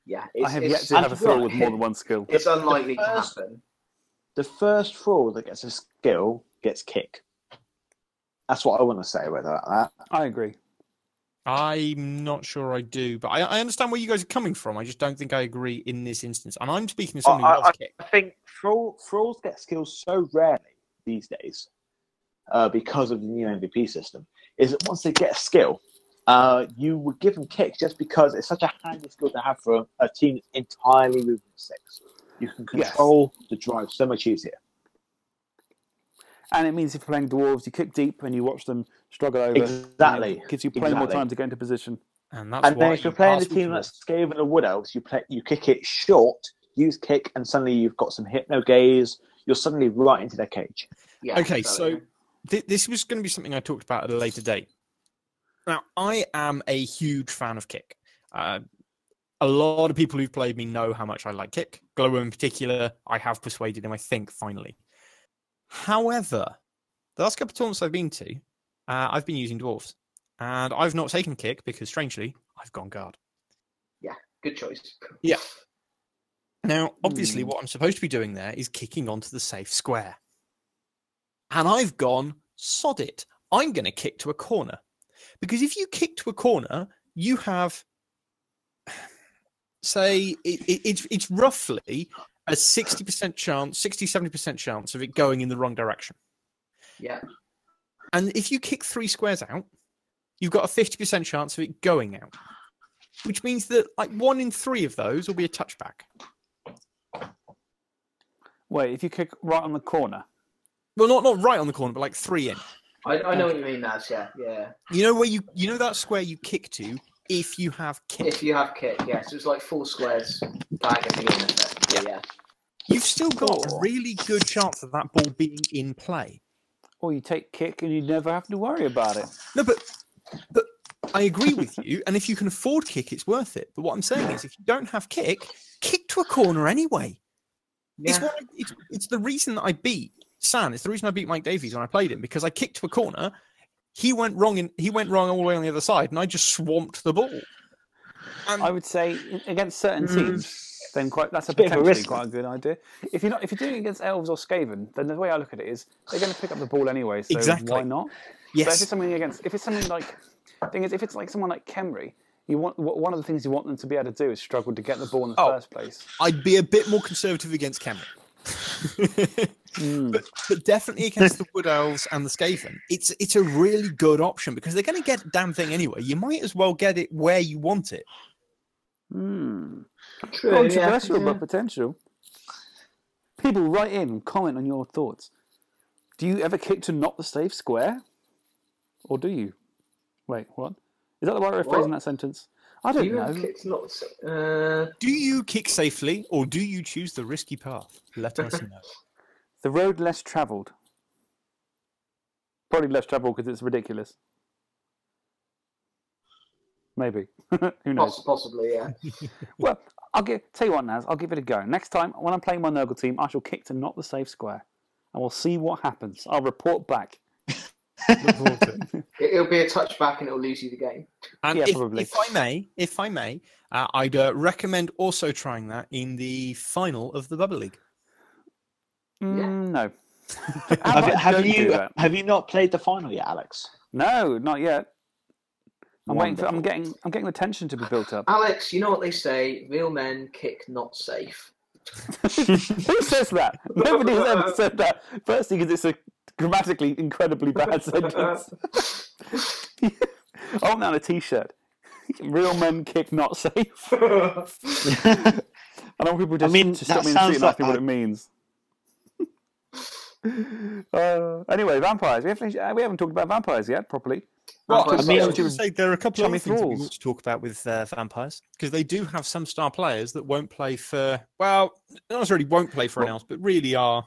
B: Yeah.
A: I have yet to have a thrall with more than one skill.
B: it's unlikely to happen.
D: The first thrall that gets a skill gets kick. That's what I want to say about that.
A: I agree.
C: I'm not sure I do, but I, I understand where you guys are coming from. I just don't think I agree in this instance. And I'm speaking as someone who
D: I-
C: loves kick.
D: I think thrall, thralls get skills so rarely these days uh, because of the new MVP system. Is that once they get a skill, uh, you would give them kicks just because it's such a handy skill to have for a, a team that's entirely moving six. You can
A: Yes.
D: control the drive so much easier.
A: And it means if you're playing dwarves, you kick deep and you watch them struggle over. and
D: Exactly.
A: It gives you plenty more time to get into position.
C: And that's
D: and then if you're playing a team that's Skaven or Wood Elves, you play you kick it short, use kick, and suddenly you've got some hypno gaze. You're suddenly right into their cage.
B: Yeah.
C: Okay,
B: exactly.
C: so th- this was going to be something I talked about at a later date. Now, I am a huge fan of Kick. Uh, a lot of people who've played me know how much I like Kick. Globo in particular, I have persuaded him, I think, finally. However, the last couple of tournaments I've been to, uh, I've been using Dwarves. And I've not taken Kick because, strangely, I've gone guard.
B: Yeah, good choice.
C: Yeah. Now, obviously,
A: Hmm.
C: what I'm supposed to be doing there is kicking onto the safe square. And I've gone, sod it. I'm going to kick to a corner. Because if you kick to a corner, you have, say, it, it, it's, it's roughly a 60% chance, 60, 70% chance of it going in the wrong direction.
B: Yeah.
C: And if you kick three squares out, you've got a 50% chance of it going out, which means that like one in three of those will be a touchback.
A: Wait, if you kick right on the corner,
C: Well, not not right on the corner, but like three in.
B: I, I know what you mean, Naz. Yeah. Yeah.
C: You know where you you know that square you kick to if you have kick.
B: If you have kick, yeah. So it's like four squares bag at the end effectively, yeah.
C: You've still got a really good chance of that ball being in play.
A: or you take kick and you never have to worry about it.
C: No, but but I agree with you. And if you can afford kick, it's worth it. But what I'm saying is, if you don't have kick, kick to a corner anyway. It's, what I, it's, it's the reason that I beat San. It's the reason I beat Mike Davies when I played him because I kicked to a corner. He went wrong and he went wrong all the way on the other side, and I just swamped the ball. And
A: I would say against certain
D: Mm.
A: teams, then quite that's a
D: It's a bit of a
A: potentially
D: risk.
A: quite a good idea. If you're not if you're doing it against elves or Skaven, then the way I look at it is they're going to pick up the ball anyway. So
C: Exactly.
A: why not? But if it's something against, if it's something like, thing is, if it's like someone like Khemri, you want one of the things you want them to be able to do is struggle to get the ball in the
C: Oh.
A: first place.
C: I'd be a bit more conservative against Cameron.
A: Mm.
C: but, but definitely against the Wood Elves and the Skaven, it's it's a really good option because they're going to get the damn thing anyway. You might as well get it where you want it.
A: Mm.
B: True, yeah,
A: Controversial,
B: yeah.
A: but potential. People write in and comment on your thoughts. Do you ever kick to not the safe square, or do you? Wait, what? Is that the right way of phrasing
B: What?
A: that sentence? I
B: Do
A: don't
B: you
A: know.
B: have not? Uh,
C: Do you kick safely or do you choose the risky path? Let us know.
A: The road less travelled. Probably less travelled because it's ridiculous. Maybe. Who knows?
B: possibly, yeah.
A: Well, I'll give, tell you what, Naz, I'll give it a go. Next time, when I'm playing my Nurgle team, I shall kick to not the safe square. And we'll see what happens. I'll report back.
B: it'll be a touchback and it'll lose you the game.
C: And
A: Yeah,
C: if,
A: probably.
C: if I may, if I may, uh, I'd uh, recommend also trying that in the final of the Bubble League.
A: Mm, no.
D: Have, have you have you not played the final yet, Alex?
A: No, not yet. I'm waiting for. I'm getting. I'm getting the tension to be built up.
B: Alex, you know what they say? Real men kick not safe.
A: Who says that? Nobody has ever said that. Firstly, because it's a grammatically incredibly bad sentence. I want that on a T-shirt. Real men kick not safe. I don't want people to,
D: mean,
A: to stop me and see and
D: like
A: what
D: a-
A: it means. uh, anyway, vampires. We haven't, uh, we haven't talked about vampires yet properly.
B: Well,
C: I
B: I
C: mean,
B: mean,
C: I was say there are a couple of other things we want to talk about with uh, vampires because they do have some star players that won't play for well, not necessarily won't play for anyone else, but really are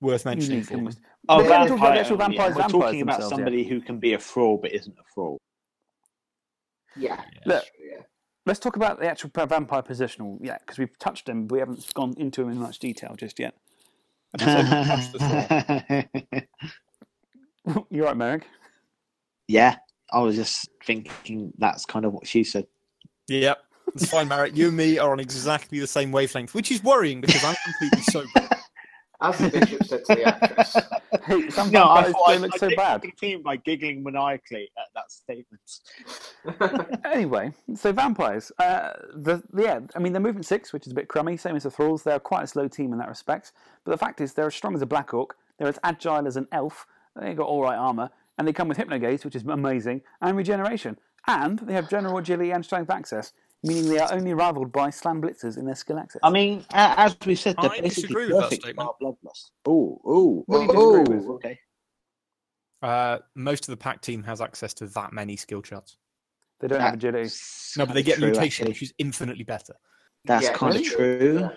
C: worth mentioning.
A: Unique
C: For
D: Oh,
A: We haven't talked about the actual
D: yeah,
A: vampires,
D: We're talking about
A: themselves yet.
D: somebody who can be a fraud but isn't a fraud.
B: yeah.
A: Look,
B: yeah.
A: Let's talk about the actual vampire positional, yeah, because we've touched him, but we haven't gone into him in much detail just yet. You're right, Merrick.
D: yeah, I was just thinking that's kind of what she said.
C: Yep, it's fine, Marek. You and me are on exactly the same wavelength, which is worrying because I'm completely sober.
B: As the bishop said to the actress.
A: Hey, some
D: No, I
A: vampires
D: thought I,
A: don't look
D: I
A: so bad.
D: the team by giggling maniacally at that statement.
A: Anyway, so vampires. Uh, the yeah, I mean they're movement six, which is a bit crummy. Same as the thralls. They're quite a slow team in that respect. But the fact is, they're as strong as a black orc. They're as agile as an elf. they've got all right armor, and they come with hypnogaze, which is amazing, and regeneration. And they have general agility and strength access, meaning they are only rivaled by Slann blitzers in their skill access.
D: I mean, a- as we said, they're
C: I
D: basically
C: disagree with that
D: perfect
C: statement.
D: for our bloodlust. Oh, oh,
A: What do you disagree with?
D: okay.
C: Uh, most of the Pact team has access to that many skill charts.
A: they don't have
D: That-
A: agility.
C: No, but they get
D: true,
C: mutation,
D: actually.
C: which is infinitely better.
D: That's
B: Yeah,
D: kind of
B: really?
D: true.
B: Yeah.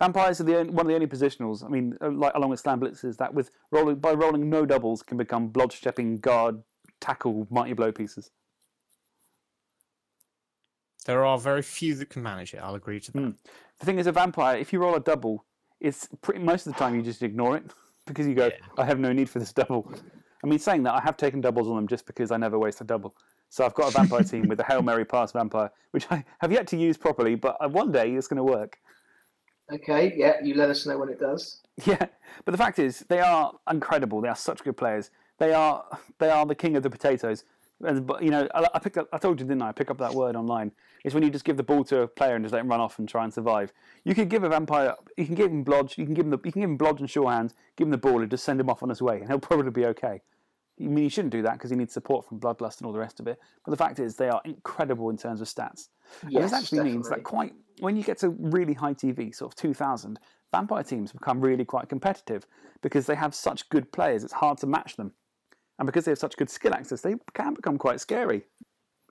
A: Vampires are the only, one of the only positionals. I mean, uh, like along with Slann blitzers, that with rolling by rolling no doubles can become blood stepping guard tackle mighty blow pieces.
C: There are very few that can manage it. I'll agree to that.
A: Mm. The thing is, a vampire, if you roll a double, it's pretty most of the time you just ignore it because you go, I have no need for this double. I mean, saying that, I have taken doubles on them just because I never waste a double. So I've got a vampire team with a Hail Mary pass vampire, which I have yet to use properly, but uh, one day it's going to work.
B: Okay, yeah, you let us know when it does.
A: Yeah, but the fact is, they are incredible. They are such good players. They are they are the king of the potatoes. You know, I, I picked up. I told you, didn't I? I pick up that word online. It's when you just give the ball to a player and just let him run off and try and survive. You could give a vampire. You can give him blodge. You can give him the. You can give him blodge and sure hands. Give him the ball and just send him off on his way, and he'll probably be okay. I mean, you shouldn't do that because he needs support from bloodlust and all the rest of it. But the fact is, they are incredible in terms of stats. And
B: Yes,
A: this actually means that quite when you get to really high TV, sort of 2000, vampire teams become really quite competitive because they have such good players. It's hard to match them, and because they have such good skill access, they can become quite scary.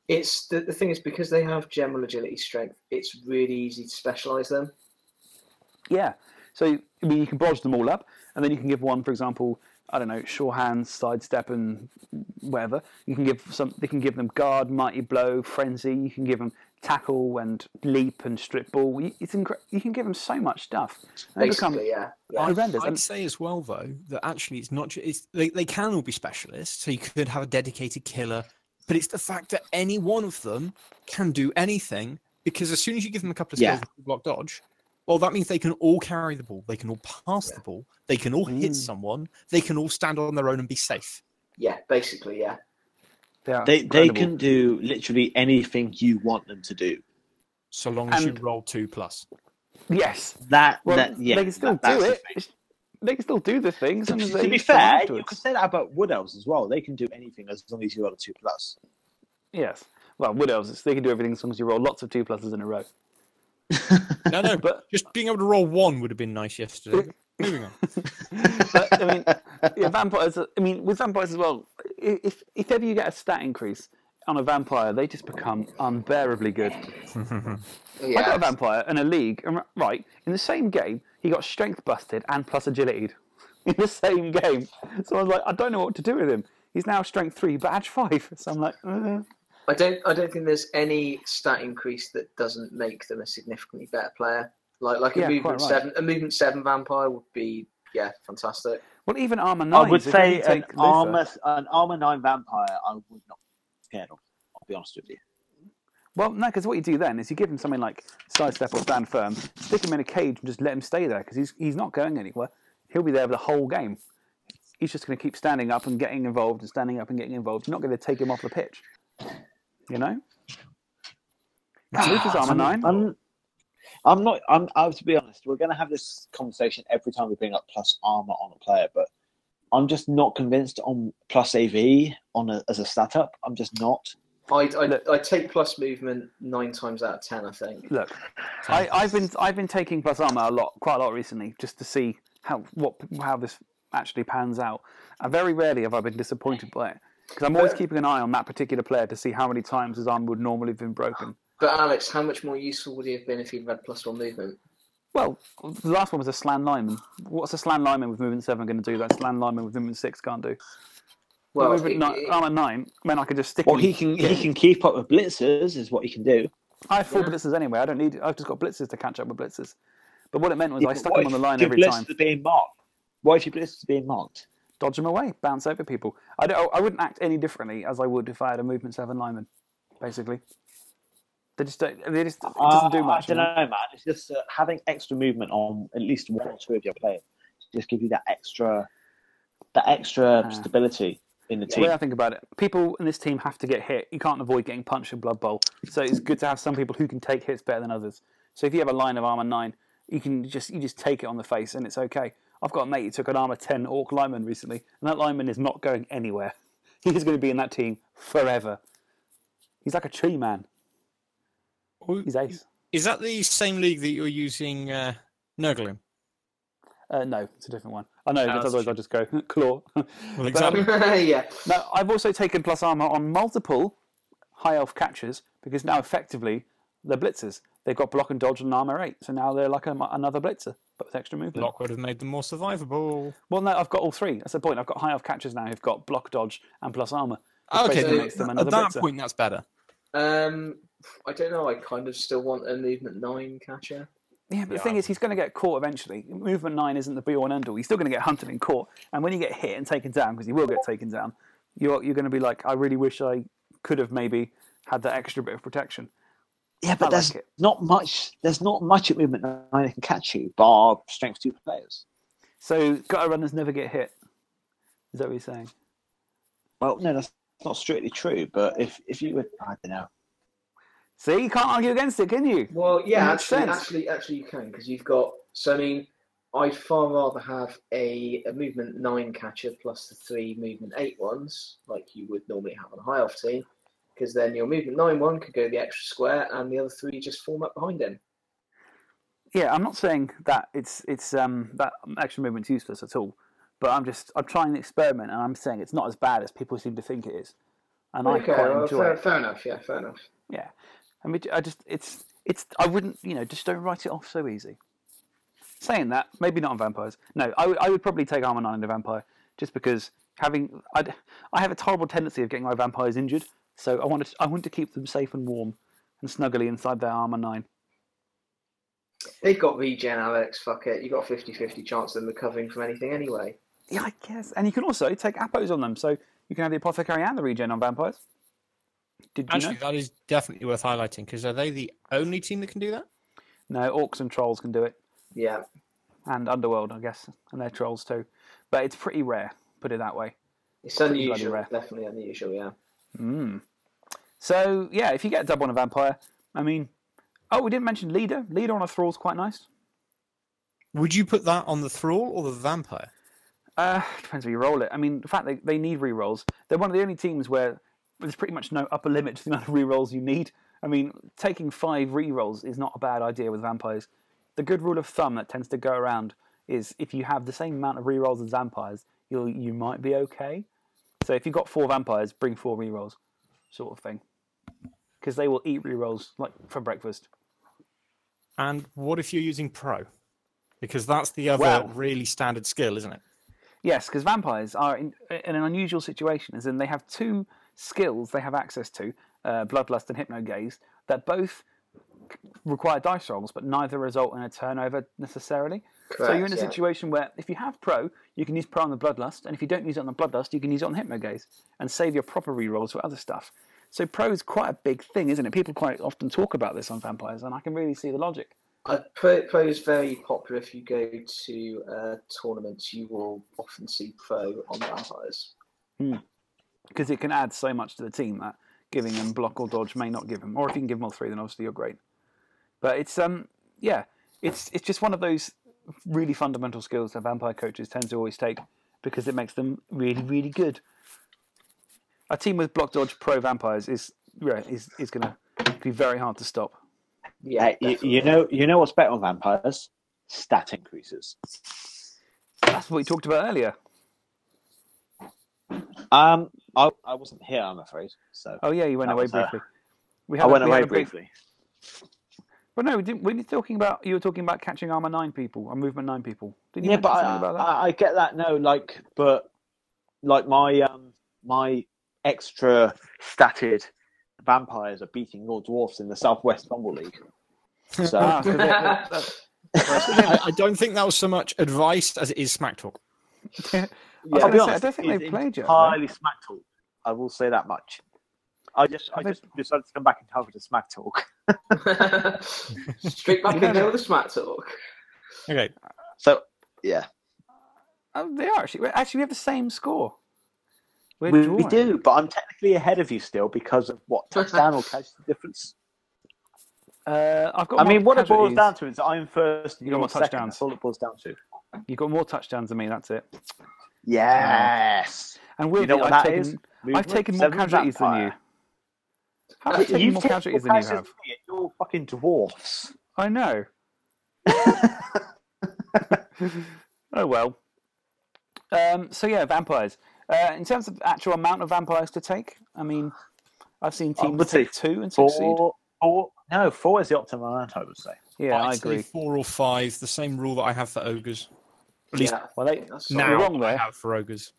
B: It's the, the thing is because they have general agility strength, it's really easy to specialize them.
A: Yeah. So I mean, you can bodge them all up, and then you can give one, for example. I don't know, sure hands, sidestep, and whatever. You can give some. They can give them guard, mighty blow, frenzy. You can give them tackle and leap and strip ball. You- It's incre- You can give them so much stuff. And they become
B: Basically, yeah. yeah.
A: horrendous.
C: I'd
A: And-
C: say as well, though, that actually it's not. ju- It's they, they can all be specialists, so you could have a dedicated killer, but it's the fact that any one of them can do anything. Because as soon as you give them a couple of skills,
D: Yeah.
C: block dodge, well, that means they can all carry the ball, they can all pass the ball, they can all hit
A: Mm.
C: someone, they can all stand on their own and be safe.
B: Yeah, basically, yeah.
A: they
D: They they can do literally anything you want them to do.
C: So long as you roll two plus.
A: Yes.
D: That
A: Well,
D: that yeah,
A: they can still
D: that-
A: do it.
D: thing.
A: It's- They can still do the things.
D: To,
A: and
D: to be fair, you
A: afterwards.
D: can say that about wood elves as well. They can do anything as long as you roll a two plus.
A: Yes. Well, wood elves, they can do everything as long as you roll lots of two pluses in a row.
C: No, no,
A: But
C: just being able to roll one would have been nice yesterday. Moving on.
A: but, I mean, yeah, vampires. I mean, with vampires as well. If if ever you get a stat increase on a vampire, they just become unbearably good. I got a vampire in a league, and right in the same game, he got strength busted and plus agility in the same game. So I was like, I don't know what to do with him. He's now strength three, badge five. So I'm like, uh,
B: I don't. I don't think there's any stat increase that doesn't make them a significantly better player. Like like a
A: Yeah,
B: movement
A: right.
B: seven, a movement seven vampire would be yeah, fantastic.
A: well, even armor nine.
D: I would say an armor an armor nine vampire. I would not be scared of. I'll be honest with you.
A: Well, no, because what you do then is you give him something like sidestep or stand firm, stick him in a cage and just let him stay there because he's, he's not going anywhere. He'll be there for the whole game. He's just going to keep standing up and getting involved and standing up and getting involved. You're not going to take him off the pitch. You know? Ah, Luke armor
D: I'm,
A: nine.
D: I'm, I'm not. I'm. I have to be honest. We're going to have this conversation every time we bring up plus armor on a player, but I'm just not convinced on plus AV on a, as a stat up. I'm just not.
B: I'd, I'd, I'd take plus movement nine times out of ten. I think.
A: Look, I, I've been I've been taking plus armor a lot, quite a lot recently, just to see how what how this actually pans out. And very rarely have I been disappointed by it because I'm always keeping an eye on that particular player to see how many times his arm would normally have been broken.
B: But Alex, how much more useful would he have been if he'd had plus one movement?
A: Well, the last one was a Slann lineman. What's a Slann lineman with movement seven going to do that Slann lineman with movement six can't do?
B: Well,
A: movement
B: it-
A: nine,
B: it-
A: armor nine meant I could just stick
D: Well,
A: him.
D: he can. He can keep up with blitzers. Is what he can do.
A: I have four
B: Yeah.
A: blitzers anyway. I don't need. I've just got blitzers to catch up with blitzers. But what it meant was
D: Yeah,
A: I stuck him on the line every time.
D: blitzers are being marked. What if your blitzers are being marked?
A: Dodge them away, bounce over people. I, don't, I wouldn't act any differently as I would if I had a movement seven lineman, basically. They just don't, they just, it doesn't do
D: Uh,
A: much.
D: I don't
A: know?
D: man. It's just uh, having extra movement on at least one or two of your players. Just give you that extra, that extra
A: Ah.
D: stability in the
A: The
D: team.
A: The way I think about it, people in this team have to get hit. You can't avoid getting punched in Blood Bowl. So it's good to have some people who can take hits better than others. So if you have a line of armor nine, you can just you just take it on the face and it's okay. I've got a mate who took an armor ten orc lineman recently, and that lineman is not going anywhere. He's going to be in that team forever. He's like a tree man. He's ace.
C: Is that the same league that you're using uh, Nurgle in?
A: Uh, no, it's a different one. I know,
C: Oh,
A: otherwise I'll just go claw.
C: Well, exactly.
B: yeah.
A: Now, I've also taken plus armor on multiple high elf catchers because now effectively they're blitzers. They've got block and dodge and armor eight, so now they're like a, another blitzer, but with extra movement.
C: Block would have made them more survivable.
A: Well, no, I've got all three. That's the point. I've got high elf catchers now who've got block, dodge, and plus armor.
C: Okay,
A: basically
B: so
A: makes them
C: at
A: another
C: that
A: blitzer.
C: point, that's better.
B: Um, I don't know. I kind of still want a movement nine catcher.
A: Yeah, but the thing is, he's going to get caught eventually. Movement nine isn't the be all and end all. He's still going to get hunted and caught. And when you get hit and taken down, because he will get taken down, you're you're going to be like, I really wish I could have maybe had that extra bit of protection.
D: Yeah, but
A: I
D: there's
A: like
D: not much. There's not much at movement nine that can catch you, bar strength two players.
A: So gutter runners never get hit. Is that what you're saying?
D: Well, no, that's not strictly true. But if if you would, I don't know.
A: See, you can't argue against it, can you?
B: Well, yeah, actually, actually, actually, you can because you've got. So I mean, I'd far rather have a, a movement nine catcher plus the three movement eight ones, like you would normally have on a high elf team, because then your movement nine one could go the extra square, and the other three just form up behind him.
A: Yeah, I'm not saying that it's it's um that extra movement's useless at all, but I'm just I'm trying to experiment, and I'm saying it's not as bad as people seem to think it is, and I
B: okay,
A: quite
B: well,
A: enjoy
B: fair,
A: it.
B: fair enough. Yeah, fair enough.
A: Yeah, I mean, I just it's it's I wouldn't you know just don't write it off so easy. Saying that, maybe not on vampires. No, I would I would probably take armor nine in a vampire just because having I'd, I have a terrible tendency of getting my vampires injured, so I wanted I want to keep them safe and warm and snuggly inside their armor nine.
B: They've got regen, Alex. Fuck it. You've got a 50 50 chance of them recovering from anything anyway.
A: Yeah, I guess. And you can also take appos on them, so you can have the apothecary and the regen on vampires. Did you
C: Actually,
A: know?
C: that is definitely worth highlighting because are they the only team that can do that?
A: No, orcs and trolls can do it,
B: Yeah.
A: and underworld, I guess, and they're trolls too. But it's pretty rare. Put it that way.
B: It's
A: Pretty
B: unusual.
A: rare.
B: Definitely unusual, yeah.
A: Mm. So yeah, if you get a double on a vampire, I mean, oh, we didn't mention leader. Leader on a thrall's quite nice.
C: Would you put that on the thrall or the vampire?
A: Uh, depends where you roll it. I mean, the fact they, they need rerolls. They're one of the only teams where there's pretty much no upper limit to the amount of rerolls you need. I mean, taking five rerolls is not a bad idea with vampires. The good rule of thumb that tends to go around is if you have the same amount of rerolls as vampires, you'll you might be okay. So if you've got four vampires, bring four rerolls, sort of thing, because they will eat rerolls like for breakfast.
C: And what if you're using pro? Because that's the other
A: Well-
C: really standard skill, isn't it?
A: Yes, because vampires are in, in an unusual situation, as in they have two skills they have access to, uh, bloodlust and hypnogaze, that both require dice rolls, but neither result in a turnover necessarily. Correct, so you're in a
B: yeah.
A: situation where if you have pro, you can use pro on the bloodlust, and if you don't use it on the bloodlust, you can use it on the hypnogaze and save your proper rerolls for other stuff. So pro is quite a big thing, isn't it? People quite often talk about this on vampires, and I can really see the logic.
B: Uh, pro, pro is very popular. If you go to uh, tournaments, you will often see pro on vampires.
A: because it can add so much to the team that giving them block or dodge may not give them. Or if you can give them all three, then obviously you're great. But it's um yeah, it's it's just one of those really fundamental skills that vampire coaches tend to always take because it makes them really really good. A team with block dodge pro vampires is yeah, is is going to be very hard to stop.
B: Yeah,
D: Hey, you, you know, you know what's better on vampires? Stat increases.
A: That's what we talked about earlier.
D: Um, I, I wasn't here, I'm afraid. So
A: Oh yeah, you went
D: That
A: away
D: was, uh,
A: briefly. We
D: I
A: a-
D: went
A: we had
D: away
A: a brief-
D: briefly.
A: But no, we didn't, we were talking about you were talking about catching armor nine people or movement nine people. Didn't you
D: Yeah, but I,
A: about that?
D: I, I get that. No, like, but like my um my extra statted vampires are beating your dwarfs in the Southwest Rumble League. So
A: 'cause they- that-
C: I, I don't think that was so much advice as it is smack talk.
A: I
B: Yeah.
D: I'll be
A: say, I don't think they've played you. have
D: entirely smack talk. I will say that much. I just I
A: they-
D: just decided to come back and cover to smack talk.
B: Straight back
A: You know
B: in there with the smack talk.
C: Okay,
D: So yeah,
A: they? Oh, they are actually. Actually, we have the same score. We're
D: we, we do, but I'm technically ahead of you still because of what touchdown or casualty difference.
A: Uh, I've got.
D: I mean, what it boils down to is I'm first.
A: You got more
D: second.
A: touchdowns.
D: That's all it boils down to.
A: You've got more touchdowns than me. That's it.
D: Yes.
A: And Will,
D: you know what
A: I've
D: that
A: taken.
D: is?
A: I've taken more
D: seven
A: casualties than you. How have I taken
D: You've
A: more
D: taken
A: casualties
D: more
A: than you have?
D: me, You're fucking dwarfs.
A: I know. oh well. Um, so yeah, vampires. Uh, in terms of actual amount of vampires to take, I mean, I've seen teams
D: would say
A: take two and succeed.
D: Four, four, no, four is the optimum amount, I would say.
A: Yeah, I
C: I'd say
A: agree.
C: Four or five, the same rule that I have for ogres. At least
B: Yeah,
A: Well, they,
B: that's
C: now
A: you're wrong
C: I have for ogres.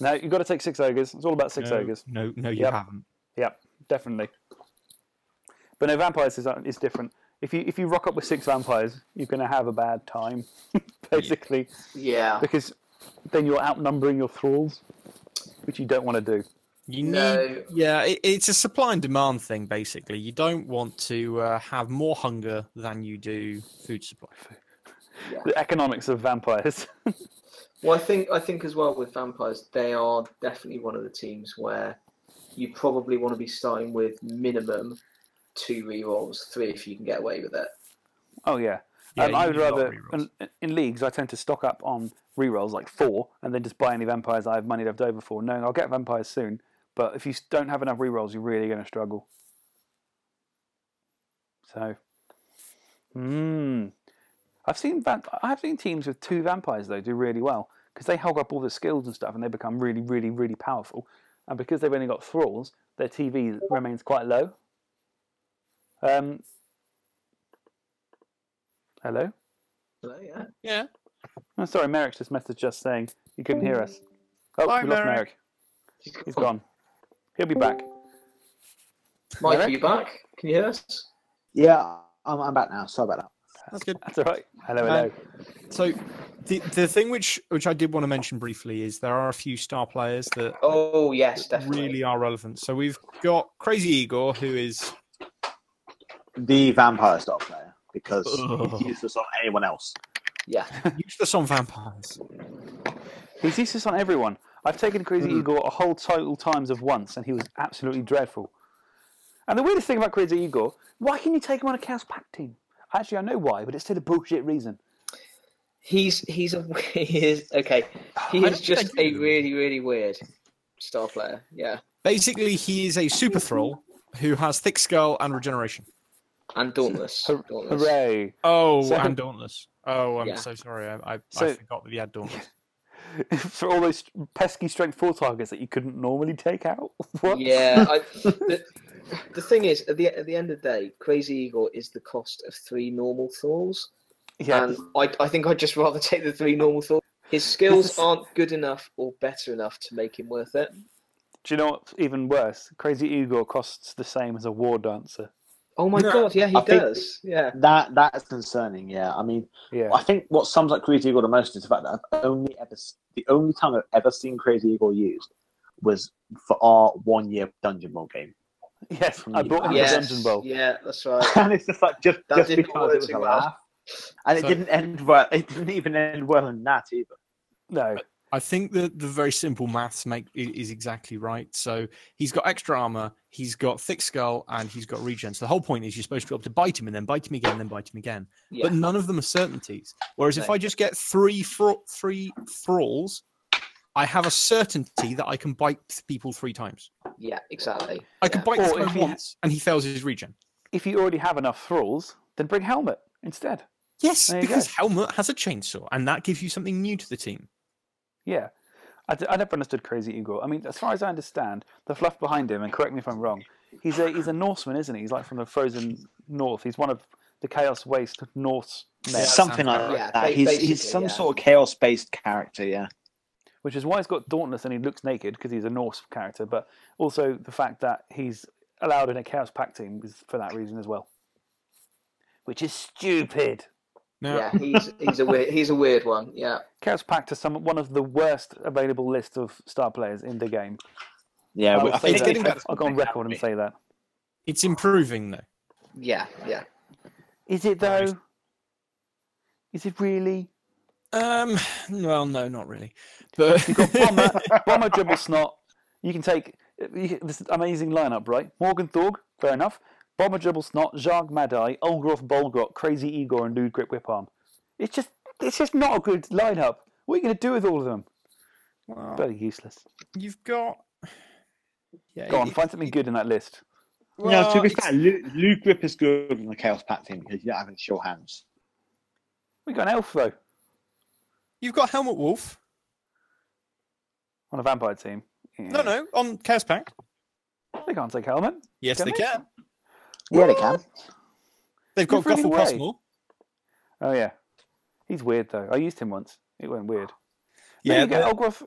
A: No, you've got to take six ogres. It's all about six
C: no,
A: ogres.
C: No, no, you
A: Yep.
C: haven't.
A: Yep, definitely. But no, vampires is, is different. If you if you rock up with six vampires, you're going to have a bad time, basically,
B: Yeah.
A: because then you're outnumbering your thralls, which you don't want to do.
C: You need,
B: No.
C: yeah, it, it's a supply and demand thing basically. You don't want to uh, have more hunger than you do food supply.
A: The economics of vampires.
B: Well, I think I think as well with vampires, they are definitely one of the teams where you probably want to be starting with minimum two rerolls, three if you can get away with it.
A: oh yeah.
C: Yeah,
A: um, I would
C: need a lot of
A: rather in, in leagues. I tend to stock up on rerolls like four, and then just buy any vampires I have money left over for. Knowing I'll get vampires soon, but if you don't have enough rerolls, you're really going to struggle. So, hmm. I've seen vamp- I've seen teams with two vampires though do really well because they hog up all the skills and stuff, and they become really, really, really powerful. And because they've only got thralls, their TV remains quite low. Um. Hello.
B: So, yeah.
C: Yeah.
A: Oh, sorry, Merrick's just messaged us saying He couldn't hear us. Oh,
C: Bye,
A: we lost
C: Merrick.
A: Merrick. He's gone. He'll be back.
B: Mike, are you back? Can you hear us?
D: Yeah, I'm, I'm back now. Sorry about that.
C: That's good.
A: That's all right. Hello, hello.
C: So the the thing which which I did want to mention briefly is there are a few star players that
B: Oh yes, definitely.
C: really are relevant. So we've got Crazy Igor, who is
D: The vampire star player because
C: Ugh.
D: he's useless on anyone else.
B: Yeah.
C: useless on vampires.
A: He's useless on everyone. I've taken Crazy
C: Hmm.
A: Igor a whole total times of once, and he was absolutely dreadful. And the weirdest thing about Crazy Igor, why can you take him on a Chaos Pact team? Actually, I know why, but it's still a bullshit reason.
B: He's he's a he is okay. He is just a really really weird star player. Yeah,
C: Basically, he is a super thrall who has thick skull and regeneration.
B: And dauntless.
A: Hur-
B: dauntless.
A: Hooray!
C: Oh,
A: So-
C: and dauntless. Oh, I'm
B: Yeah.
C: so sorry. I, I,
A: So-
C: I forgot that he had dauntless.
A: For all those pesky strength four targets that you couldn't normally take out. What?
B: Yeah, I, the, the thing is, at the at the end of the day, Crazy Igor is the cost of three normal thralls,
A: Yeah.
B: and I I think I'd just rather take the three normal thralls. His skills aren't good enough or better enough to make him worth it.
A: Do you know what's even worse? Crazy Igor costs the same as a war dancer.
B: Oh my
C: No,
B: god, yeah, he
D: I
B: does. Yeah,
D: That that is concerning. Yeah, I mean,
A: Yeah.
D: I think what sums up Crazy Igor the most is the fact that I've only ever the only time I've ever seen Crazy Igor used was for our one year Dungeon Bowl game,
A: Yes, I bought him
B: yes,
A: the Dungeon Bowl.
B: yeah, that's right.
D: and it's just like just
B: That
D: just because it was a
B: well.
D: laugh, and
C: So-
D: it didn't end well. It didn't even end well in that either.
A: No.
C: I think that the very simple maths make is exactly right. So he's got extra armor, he's got thick skull, and he's got regen. So the whole point is you're supposed to be able to bite him and then bite him again, and then bite him again.
B: Yeah,
C: But none of them are certainties. Whereas if I just get three thra- three thralls, I have a certainty that I can bite people three times.
B: yeah, exactly.
C: I can bite
A: Or
C: this
A: if ha-
C: once, and he fails his regen.
A: If you already have enough thralls, then bring Helmut instead.
C: Yes, because
A: go.
C: Helmut has a chainsaw, and that gives you something new to the team.
A: Yeah. I, d- I never understood Crazy Igor. I mean, as far as I understand, the fluff behind him, and correct me if I'm wrong, he's a he's a Norseman, isn't he? He's like from the frozen north. He's one of the Chaos Waste Norse men,
C: Yeah.
D: Something like
C: sounds
B: right.
D: that.
B: Yeah,
D: he's he's some
B: yeah.
D: sort of chaos based character. Yeah.
A: which is why he's got Dauntless and he looks naked because he's a Norse character, but also the fact that he's allowed in a Chaos Pact team is for that reason as well. Which is stupid.
C: Now,
B: Yeah, he's he's a weird he's a weird one. Yeah,
A: Chaos Pact is some one of the worst available list of star players in the game.
D: Yeah,
A: I'll
D: I think
C: getting
A: that. I'll go on record and say that.
C: it's improving though.
B: yeah, yeah.
A: Is it though? Is it really?
C: Um, well, no, not really. But
A: You've got Bomber, Bomber, Dribble, Snot. You can take you this amazing lineup, right? Morg 'n' Thorg, fair enough. Bomber, Dribble, Snot, Zharg, Madeye, Olgroth, Bolgrot, Crazy Igor, and Lewdgrip Whiparm. It's just, it's just not a good lineup. What are you going to do with all of them?
C: Well,
A: Bloody useless.
C: you've got. Yeah,
A: Go on,
C: it-
A: find something good in that list.
D: no, to be
C: it's-
D: fair, Luke, Luke Grip is good in the Chaos Pact team because you don't have any sure hands.
A: We got an elf though
C: You've got Helmut Wulf.
A: on a vampire team.
C: No, no, on Chaos Pact.
A: they can't take Helmut.
C: Yes,
A: Can
C: they
A: they?
C: can.
D: Yeah, they can.
C: They've got
A: Give really
C: Gothel
A: away.
C: Possible.
A: Oh yeah, he's weird though. I used him once. It went weird. Yeah,
C: Yeah,
A: you get
C: but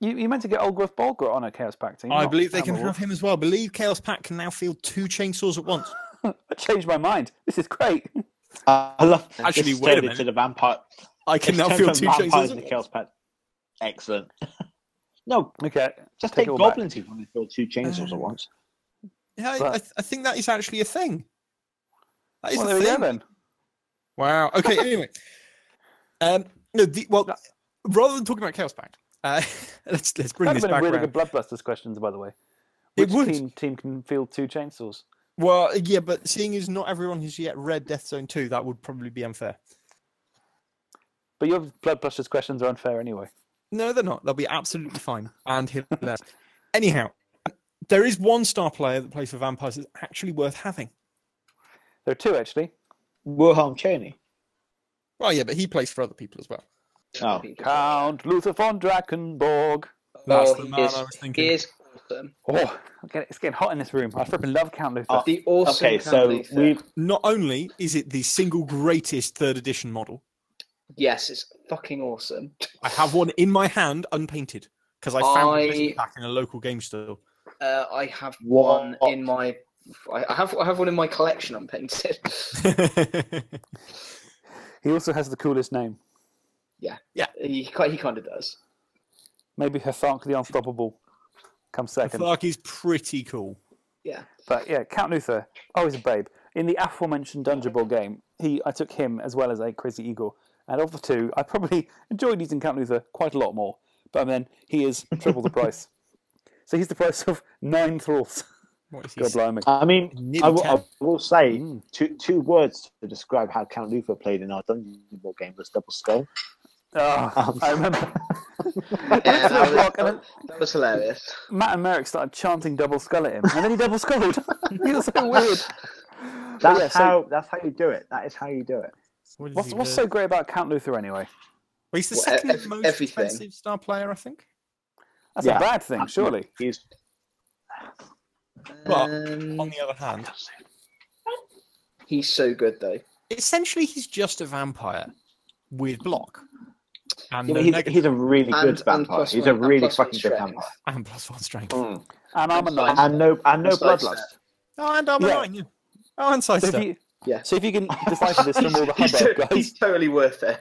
A: You, you meant to get Olgroth Bolgrot on a Chaos Pact team.
C: I believe they can have him as well. I believe Chaos Pact can now field two chainsaws at once.
A: I changed my mind. This is great.
D: Uh, I love
C: Actually,
D: this
C: wait a minute.
D: into the vampire.
C: I can
D: this
C: now
D: turned
C: field
D: from
C: two
D: vampires
C: chainsaws.
D: in the Chaos Pact. Excellent. no,
A: Okay,
D: just
A: Take
D: take,
A: it all back.
D: goblins who want to build two chainsaws at once.
C: Yeah, I,
A: But-
C: I, th- I think that is actually a thing. That is
A: well
C: a
A: there we go
C: thing.
A: then.
C: Wow. Okay. Anyway, um, no. The, well, rather than talking about Chaos Pact, uh, let's let's bring
A: That'd
C: this
A: a
C: back
A: really
C: around.
A: good Bloodbusters questions, by the way.
C: It
A: Which
C: would.
A: team team can field two chainsaws?
C: Well, yeah, but seeing as not everyone has yet read Death Zone two, that would probably be unfair.
A: But your Bloodbusters questions are unfair anyway.
C: No, they're not. They'll be absolutely fine and hilarious. Anyhow, there is one star player that plays for vampires that's actually worth having.
A: There are two actually.
D: Wilhelm Chaney.
C: Well, yeah, but he plays for other people as well.
D: Oh.
A: Count Luthor von Drakenborg.
C: That's
B: Oh,
C: the man
B: is-
C: I was thinking.
B: He is awesome.
A: Oh, okay, it's getting hot in this room. I freaking love Count Luthor.
D: Oh,
B: The awesome.
D: Okay, so
B: Luthor.
D: we
C: Not only is it the single greatest third edition model,
B: Yes, it's fucking awesome.
C: I have one in my hand, unpainted, because I found
B: I-
C: a blister pack in a local game store.
B: Uh, I have
D: What?
B: one in my. I I have I have one in my collection unpainted.
A: He also has the coolest name. Yeah, yeah.
B: He ki- he kind of does.
A: Maybe Hthark the Unstoppable comes second.
C: Thark is pretty cool.
B: Yeah.
A: But yeah, Count Luthor, Oh, he's a babe. In the aforementioned Dungeon Bowl game, he I took him as well as a Crazy Igor. And of the two, I probably enjoyed using Count Luthor quite a lot more. But then he is triple the price. So he's the price of nine thralls.
C: What is he?
A: God blimey.
D: I mean,
C: Nearly
D: I will, I will say
A: Mm.
D: two two words to describe how Count Luthor played in our Dungeon Bowl game was double skull.
A: Ah,
D: Um,
A: I remember.
B: Yeah, that, was,
A: then
B: that was hilarious.
A: Matt and Merrick started chanting double skull at him, and then he double skulled. he was so weird.
D: That's
A: yeah, so-
D: how that's how you do it. That is how you do it.
C: What is
A: What's,
C: he,
A: what's so great about Count Luthor anyway?
C: Well, he's the
B: Well,
C: second
B: ev-
C: most
B: everything.
C: expensive star player, I think.
A: That's
D: Yeah.
A: a bad thing, surely.
D: He's
C: Well,
B: Um,
C: On the other hand,
B: he's so good though.
C: essentially he's just a vampire with block and
D: you know,
C: no
D: he's, he's a really good
B: and
D: vampire.
B: plus
D: He's
B: one-
D: a really
B: plus
D: fucking good vampire.
C: and plus one strength.
D: Mm.
A: And I'm a
B: And
A: nine.
B: size.
D: And no and no bloodlust.
C: Oh, and armor
A: Yeah.
C: nine. Yeah. Oh, and
A: So if
C: sidestep.
A: you,
B: Yeah.
A: so if you can decipher this from all the
B: he's,
A: hubbub,
B: to-
A: guys,
B: he's totally worth it.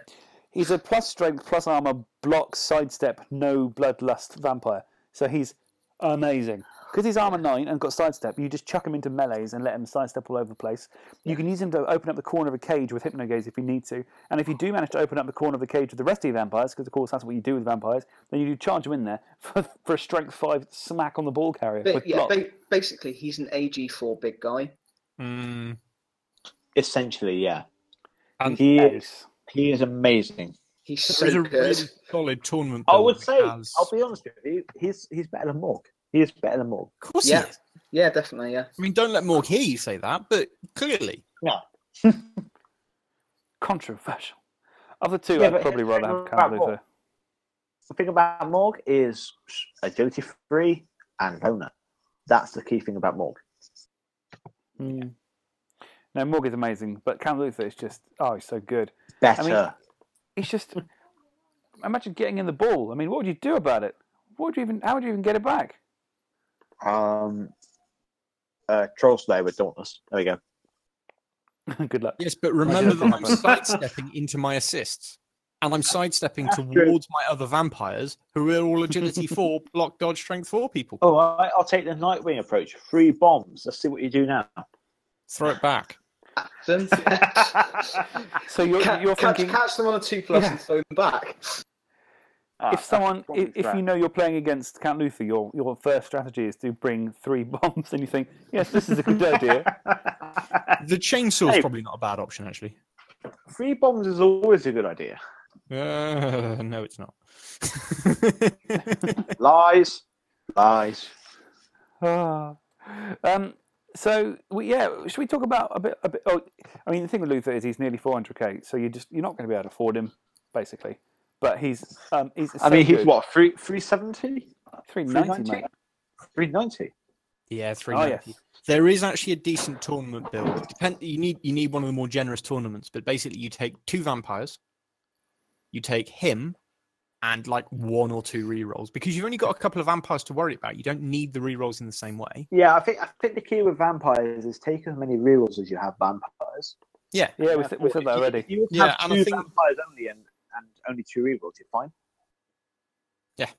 A: He's a plus strength, plus armor, block, sidestep, no bloodlust vampire. So he's amazing. Because he's armor 9 and got sidestep, you just chuck him into melees and let him sidestep all over the place. You can use him to open up the corner of a cage with Hypnogaze if you need to. And if you do manage to open up the corner of the cage with the rest of your vampires, because of course that's what you do with vampires, then you do charge him in there for, for a strength 5 smack on the ball carrier
B: But
A: with
B: yeah,
A: block.
B: ba- basically he's an AG4 big guy.
C: Mm,
D: Essentially, yeah.
C: And
D: he is
A: Ace.
D: He is amazing.
B: He's
C: there is
B: so
C: a
B: good.
C: really solid tournament.
D: I would say,
C: has-
D: I'll be honest with you, he's he's better than Morg. He is better than Morg.
C: Of course,
B: Yeah.
C: he is.
B: Yeah, definitely. Yeah.
C: I mean, don't let Morg hear you say that, but clearly, no.
A: Controversial. Of the two,
D: Yeah,
A: I'd probably rather have
D: about
A: Luthor.
D: The thing about Morg is agility free and boner. That's the key thing about Morg.
A: Mm. No, Morg is amazing, but Count Luthor is just, oh, he's so good.
D: Better.
A: He's just, imagine getting in the ball. I mean, what would you do about it? What would you even, how would you even get it back?
D: um, uh, Troll Slayer with Dauntless. There we go.
A: good luck.
C: yes. But remember that I'm
A: happen.
C: sidestepping into my assists, and I'm sidestepping towards my other vampires, who are all agility four, block, dodge, strength four people.
D: Oh, I, I'll take the Nightwing approach. Three bombs. Let's see what you do now.
C: Throw it back.
B: Then
A: So you're,
B: Ca-
A: you're
B: catch,
A: thinking,
B: catch them on a two plus
A: Yeah.
B: and throw them back.
D: Ah,
A: if someone, if, if you know you're playing against Count Luthor, your your first strategy is to bring three bombs, and you think, yes, this is a good idea.
C: The chainsaw's
D: Hey.
C: probably not a bad option, actually.
D: Three bombs is always a good idea.
C: Uh, no, it's not.
D: Lies. Lies.
A: Ah. um, so we, yeah, should we talk about a bit? A bit. Oh, I mean, the thing with Luthor is he's nearly 400k, so you just you're not going to be able to afford him, basically. But he's um, he's.
D: I
A: so
D: mean, he's
A: good.
D: what, three, 370?
A: 390, mate.
D: 390?
C: yeah, three
A: Oh
C: ninety.
A: yes.
C: There is actually a decent tournament build. Depend. You need you need one of the more generous tournaments, but basically you take two vampires, you take him, and like one or two rerolls because you've only got a couple of vampires to worry about. You don't need the rerolls in the same way.
D: Yeah, I think I think the key with vampires is take as many rerolls as you have vampires.
C: Yeah,
A: Yeah, we, said- we said that
D: If you-
A: already.
D: If you
C: Yeah,
D: have
C: and I
D: two
C: think-
D: vampires only and, and only two rerolls, you're fine.
A: Yeah,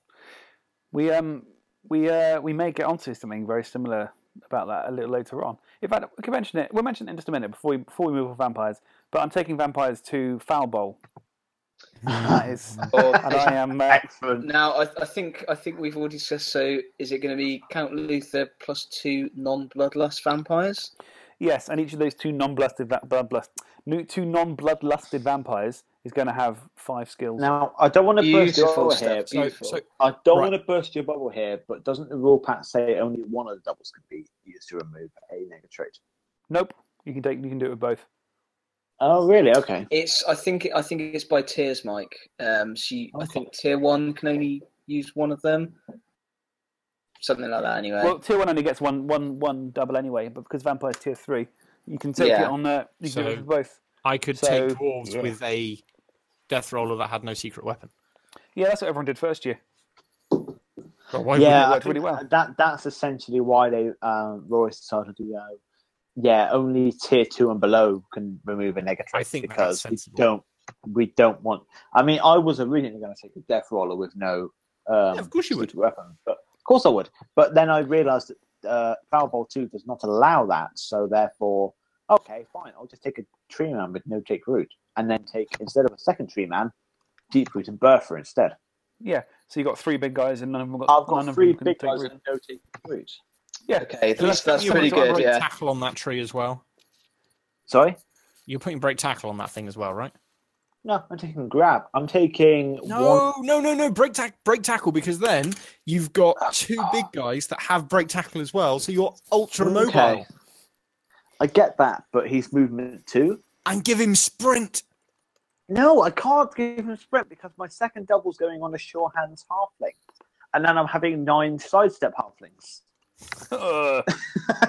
A: We um we uh we may get onto something very similar about that a little later on. In fact, we can mention it. We'll mention it in just a minute before we before we move on vampires. But I'm taking vampires to Foul Bowl. That is,
B: Or
A: and I am. Uh,
D: Excellent.
B: now, I, I think I think we've already discussed. So, is it going to be Count Luthor plus two non-bloodlust vampires?
A: yes, and each of those two non-bloodlusted va- bloodlust, no- two non-bloodlusted vampires is going to have five skills.
D: Now, I don't want to burst your bubble
B: stuff.
D: here.
C: So, so
D: I don't
C: Right.
D: want to burst your bubble here, but doesn't the rule pack say only one of the doubles can be used to remove a negative trait?
A: Nope, you can take you can do it with both.
D: Oh, really? Okay.
B: It's I think I think it's by tiers, Mike. Um, she I think tier one can only use one of them, something like that. Anyway,
A: Well, tier one only gets one one one double anyway, but because vampires tier three, you can take
B: Yeah.
A: it on. Uh, you can do it
C: So-
A: both.
C: I could
A: So,
C: take dwarves
A: yeah.
C: with a death roller that had no secret weapon.
A: Yeah, that's what everyone did first year.
C: But why
D: yeah,
A: it
D: I
A: worked really well.
D: that that's essentially why they um, Royce decided to go. Yeah, only tier two and below can remove a negative
C: I think
D: because we don't we don't want. I mean, I was originally going to take a death roller with no. Um,
C: Yeah, of course you would.
D: Weapon, but of course I would. But then I realised that uh, Foul Bowl two does not allow that, so therefore, okay, fine, I'll just take a tree man with no take root, and then take instead of a second tree man, deep root and Bertha instead.
A: Yeah, so you got three big guys and none of them got.
D: I've
A: none
D: got
A: of
D: three
A: them can
D: big
A: take
D: guys
A: root.
D: and no take root.
A: Yeah,
B: Okay,
A: So
B: that's, that's pretty good. Yeah.
C: tackle on that tree as well.
D: Sorry.
C: You're putting break tackle on that thing as well, right?
D: No, I'm taking grab. I'm taking one.
C: No, no, no, no. Break tack, break tackle, because then you've got oh, two big guys that have break tackle as well. So you're ultra mobile
D: Okay. I get that, but he's movement two.
C: and give him sprint.
D: No, I can't give him sprint because my second double's going on a sure hands halfling, and then I'm having nine sidestep halflings.
A: Ugh,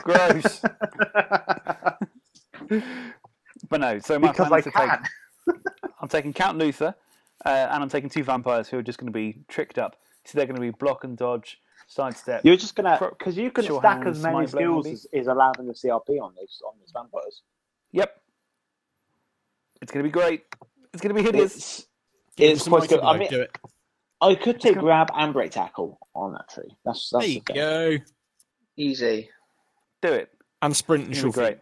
A: gross. but no, so my
D: because
A: plan
D: I
A: is to take.
D: can.
A: I'm taking Count Luthor, uh, and I'm taking two vampires who are just going to be tricked up. So they're going to be block and dodge, sidestep.
D: You're just gonna
A: Pro-
D: because you can stack
A: hands,
D: as many
A: smite
D: skills as is allowed in the CRP on these on those vampires.
A: Yep. It's going to be great. It's going to be hideous.
D: It's
C: Give him
D: it's
C: some
D: quite good. I mean,
C: do it.
D: I could take grab and break tackle on that tree. That's that's
C: There you go.
B: Easy.
A: Do it.
C: And sprint and
A: It's going to
C: sure
A: great.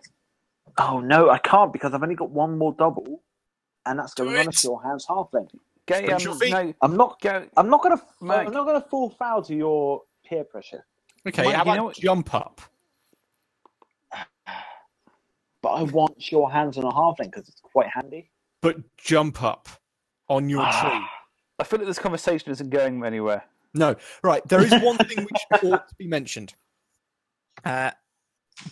D: Oh no, I can't because I've only got one more double, and that's
C: Do
D: going on a
C: it.
D: sure hands halfling.
A: Get,
C: Sprint
A: um,
C: your feet.
A: no,
D: I'm not.
A: go.
D: I'm not gonna.
A: Mike.
D: I'm not gonna fall foul to your peer pressure.
C: Okay,
A: Mike,
C: how
A: you
C: about
A: know what-
C: jump up?
D: But I want your hands on a half halfling because it's quite handy.
C: But jump up on your
A: Ah.
C: tree.
A: I feel like this conversation isn't going anywhere.
C: No, right. There is one thing which ought to be mentioned. Uh,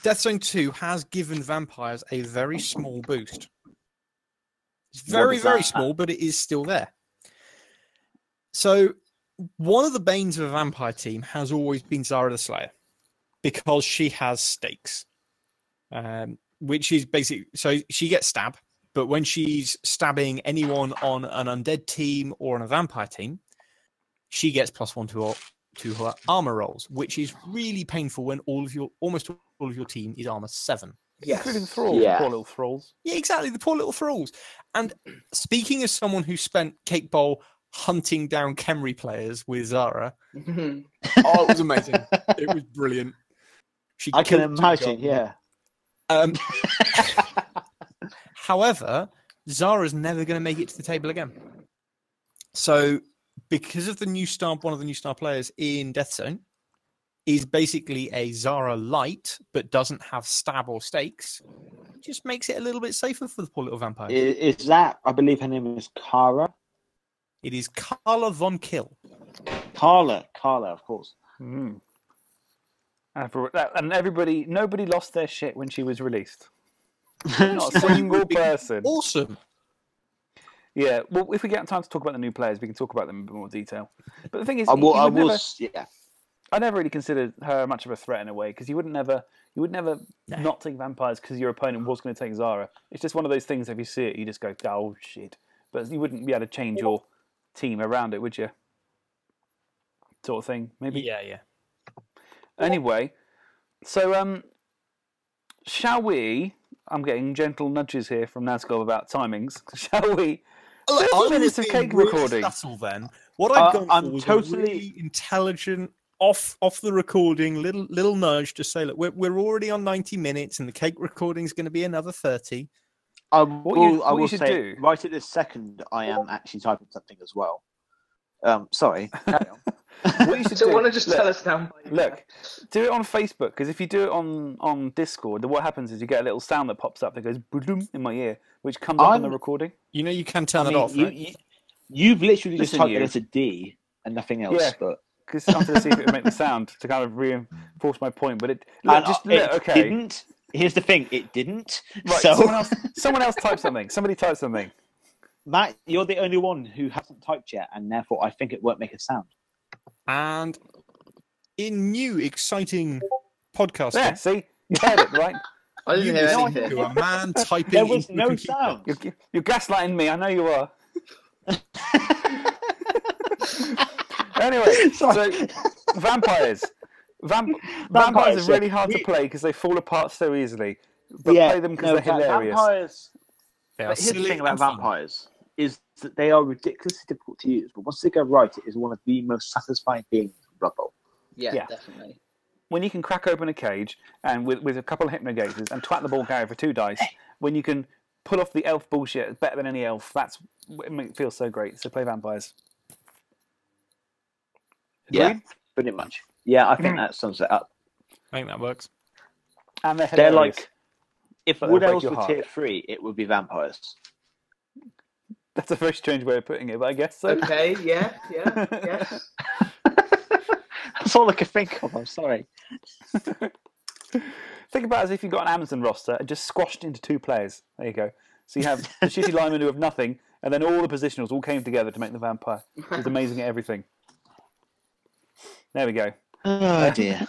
C: Death Zone 2 has given vampires a very small boost. It's very, very small, but it is still there. So, one of the banes of a vampire team has always been Zara the Slayer because she has stakes, um, which is basically so she gets stabbed, but when she's stabbing anyone on an undead team or on a vampire team, she gets plus one to her, to her armor rolls, which is really painful when all of your almost all of your team is armor seven.
A: Including thralls,
D: Yeah.
A: poor little thralls.
C: Yeah, exactly. The poor little thralls. And speaking as someone who spent Cake Bowl hunting down Khemri players with Zara,
B: Mhm.
C: oh, it was amazing. it was brilliant. She
D: I can imagine. Yeah.
C: Um, however, Zara's never going to make it to the table again. So, because of the new star, one of the new star players in Death Zone is basically a Zara light, but doesn't have stab or stakes, just makes it a little bit safer for the poor little vampire.
D: I- Is that? I believe her name is Kara.
C: It is Karla von Kill.
D: Karla. Karla, of course.
A: Mm. And, for, and everybody, nobody lost their shit when she was released. Not a single person.
C: Awesome.
A: Yeah, well, if we get time to talk about the new players, we can talk about them in a bit more detail. But the thing is,
D: I will. I
A: would
D: will.
A: never-
D: Yeah.
A: I never really considered her much of a threat in a way because you wouldn't never, you would never
C: No.
A: not take vampires because your opponent was going to take Zara. It's just one of those things. If you see it, you just go, "Oh shit!" But you wouldn't be able to change your team around it, would you? Sort of thing, maybe.
C: Yeah, yeah.
A: Anyway, so um, shall we? I'm getting gentle nudges here from Nazgul about timings. Shall we?
C: Look,
A: 30
C: I was
A: minutes of cake
C: really
A: recording.
C: subtle then. What
D: Uh,
C: I've gone
D: I'm
C: was
D: totally-
C: a really intelligent off off the recording little little nudge to say, look, we're we're already on ninety minutes, and the cake recording is going to be another thirty.
D: I
A: What
D: will.
A: you-
D: I
A: what you
D: will
A: should
D: say
A: do-
D: right at this second, I am actually typing something as well. Um, sorry. Carry on.
A: What you should
B: So
A: do?
B: want to just
A: look,
B: tell us now?
A: Look, do it on Facebook because if you do it on on Discord, then what happens is you get a little sound that pops up that goes boom in my ear, which comes up on the recording.
C: You know, you can turn
D: I
C: it off.
D: you,
C: right?
D: you, you've literally just
A: Listen,
D: typed
A: you.
D: the letter D and nothing else.
A: Yeah.
D: But
A: Because I wanted to see if it would make the sound to kind of reinforce my point. But it look, just look,
D: it
A: okay.
D: didn't. Here's the thing. It didn't.
A: Right,
D: so
A: someone else, someone else type something. Somebody type something.
D: Matt, you're the only one who hasn't typed yet, and therefore I think it won't make a sound.
C: And in new exciting podcasting,
A: Yeah, see, you heard it right.
B: I didn't
C: you
B: hear anything.
C: to a man typing.
D: There was no
C: computer.
D: sound.
A: You're, you're gaslighting me. I know you are. Anyway, so vampires. Vamp- vampires
D: Vampires,
A: are really
D: yeah.
A: hard to play because they fall apart so easily. But
D: yeah,
A: play them because
D: no,
A: they're hilarious.
D: Vampires.
C: They are
D: But here's the
C: silly
D: thing about vampires is that they are ridiculously difficult to use, but once they go right, it is one of the most satisfying feelings in Blood Bowl.
B: Yeah,
A: Yeah.
B: definitely.
A: When you can crack open a cage and with, with a couple of hypnogators and twat the ball carrier for two dice, when you can pull off the elf bullshit better than any elf, that's it ma- feels so great. So play vampires.
D: Yeah,
A: Agreed?
D: pretty much. Yeah, I think that sums it up.
C: I think that works.
A: And they're
D: They're like, if Wood Elves were tier three, it would be vampires.
A: That's a very strange way of putting it, but I guess so.
B: Okay, yeah, yeah, yes.
D: That's all I could think of. I'm sorry.
A: Think about it as if you've got an Amazon roster and just squashed into two players. There you go. So you have the shitty linemen who have nothing, and then all the positionals all came together to make the vampire. It's amazing at everything. There we go. Oh, uh, do
D: Oh dear.
A: you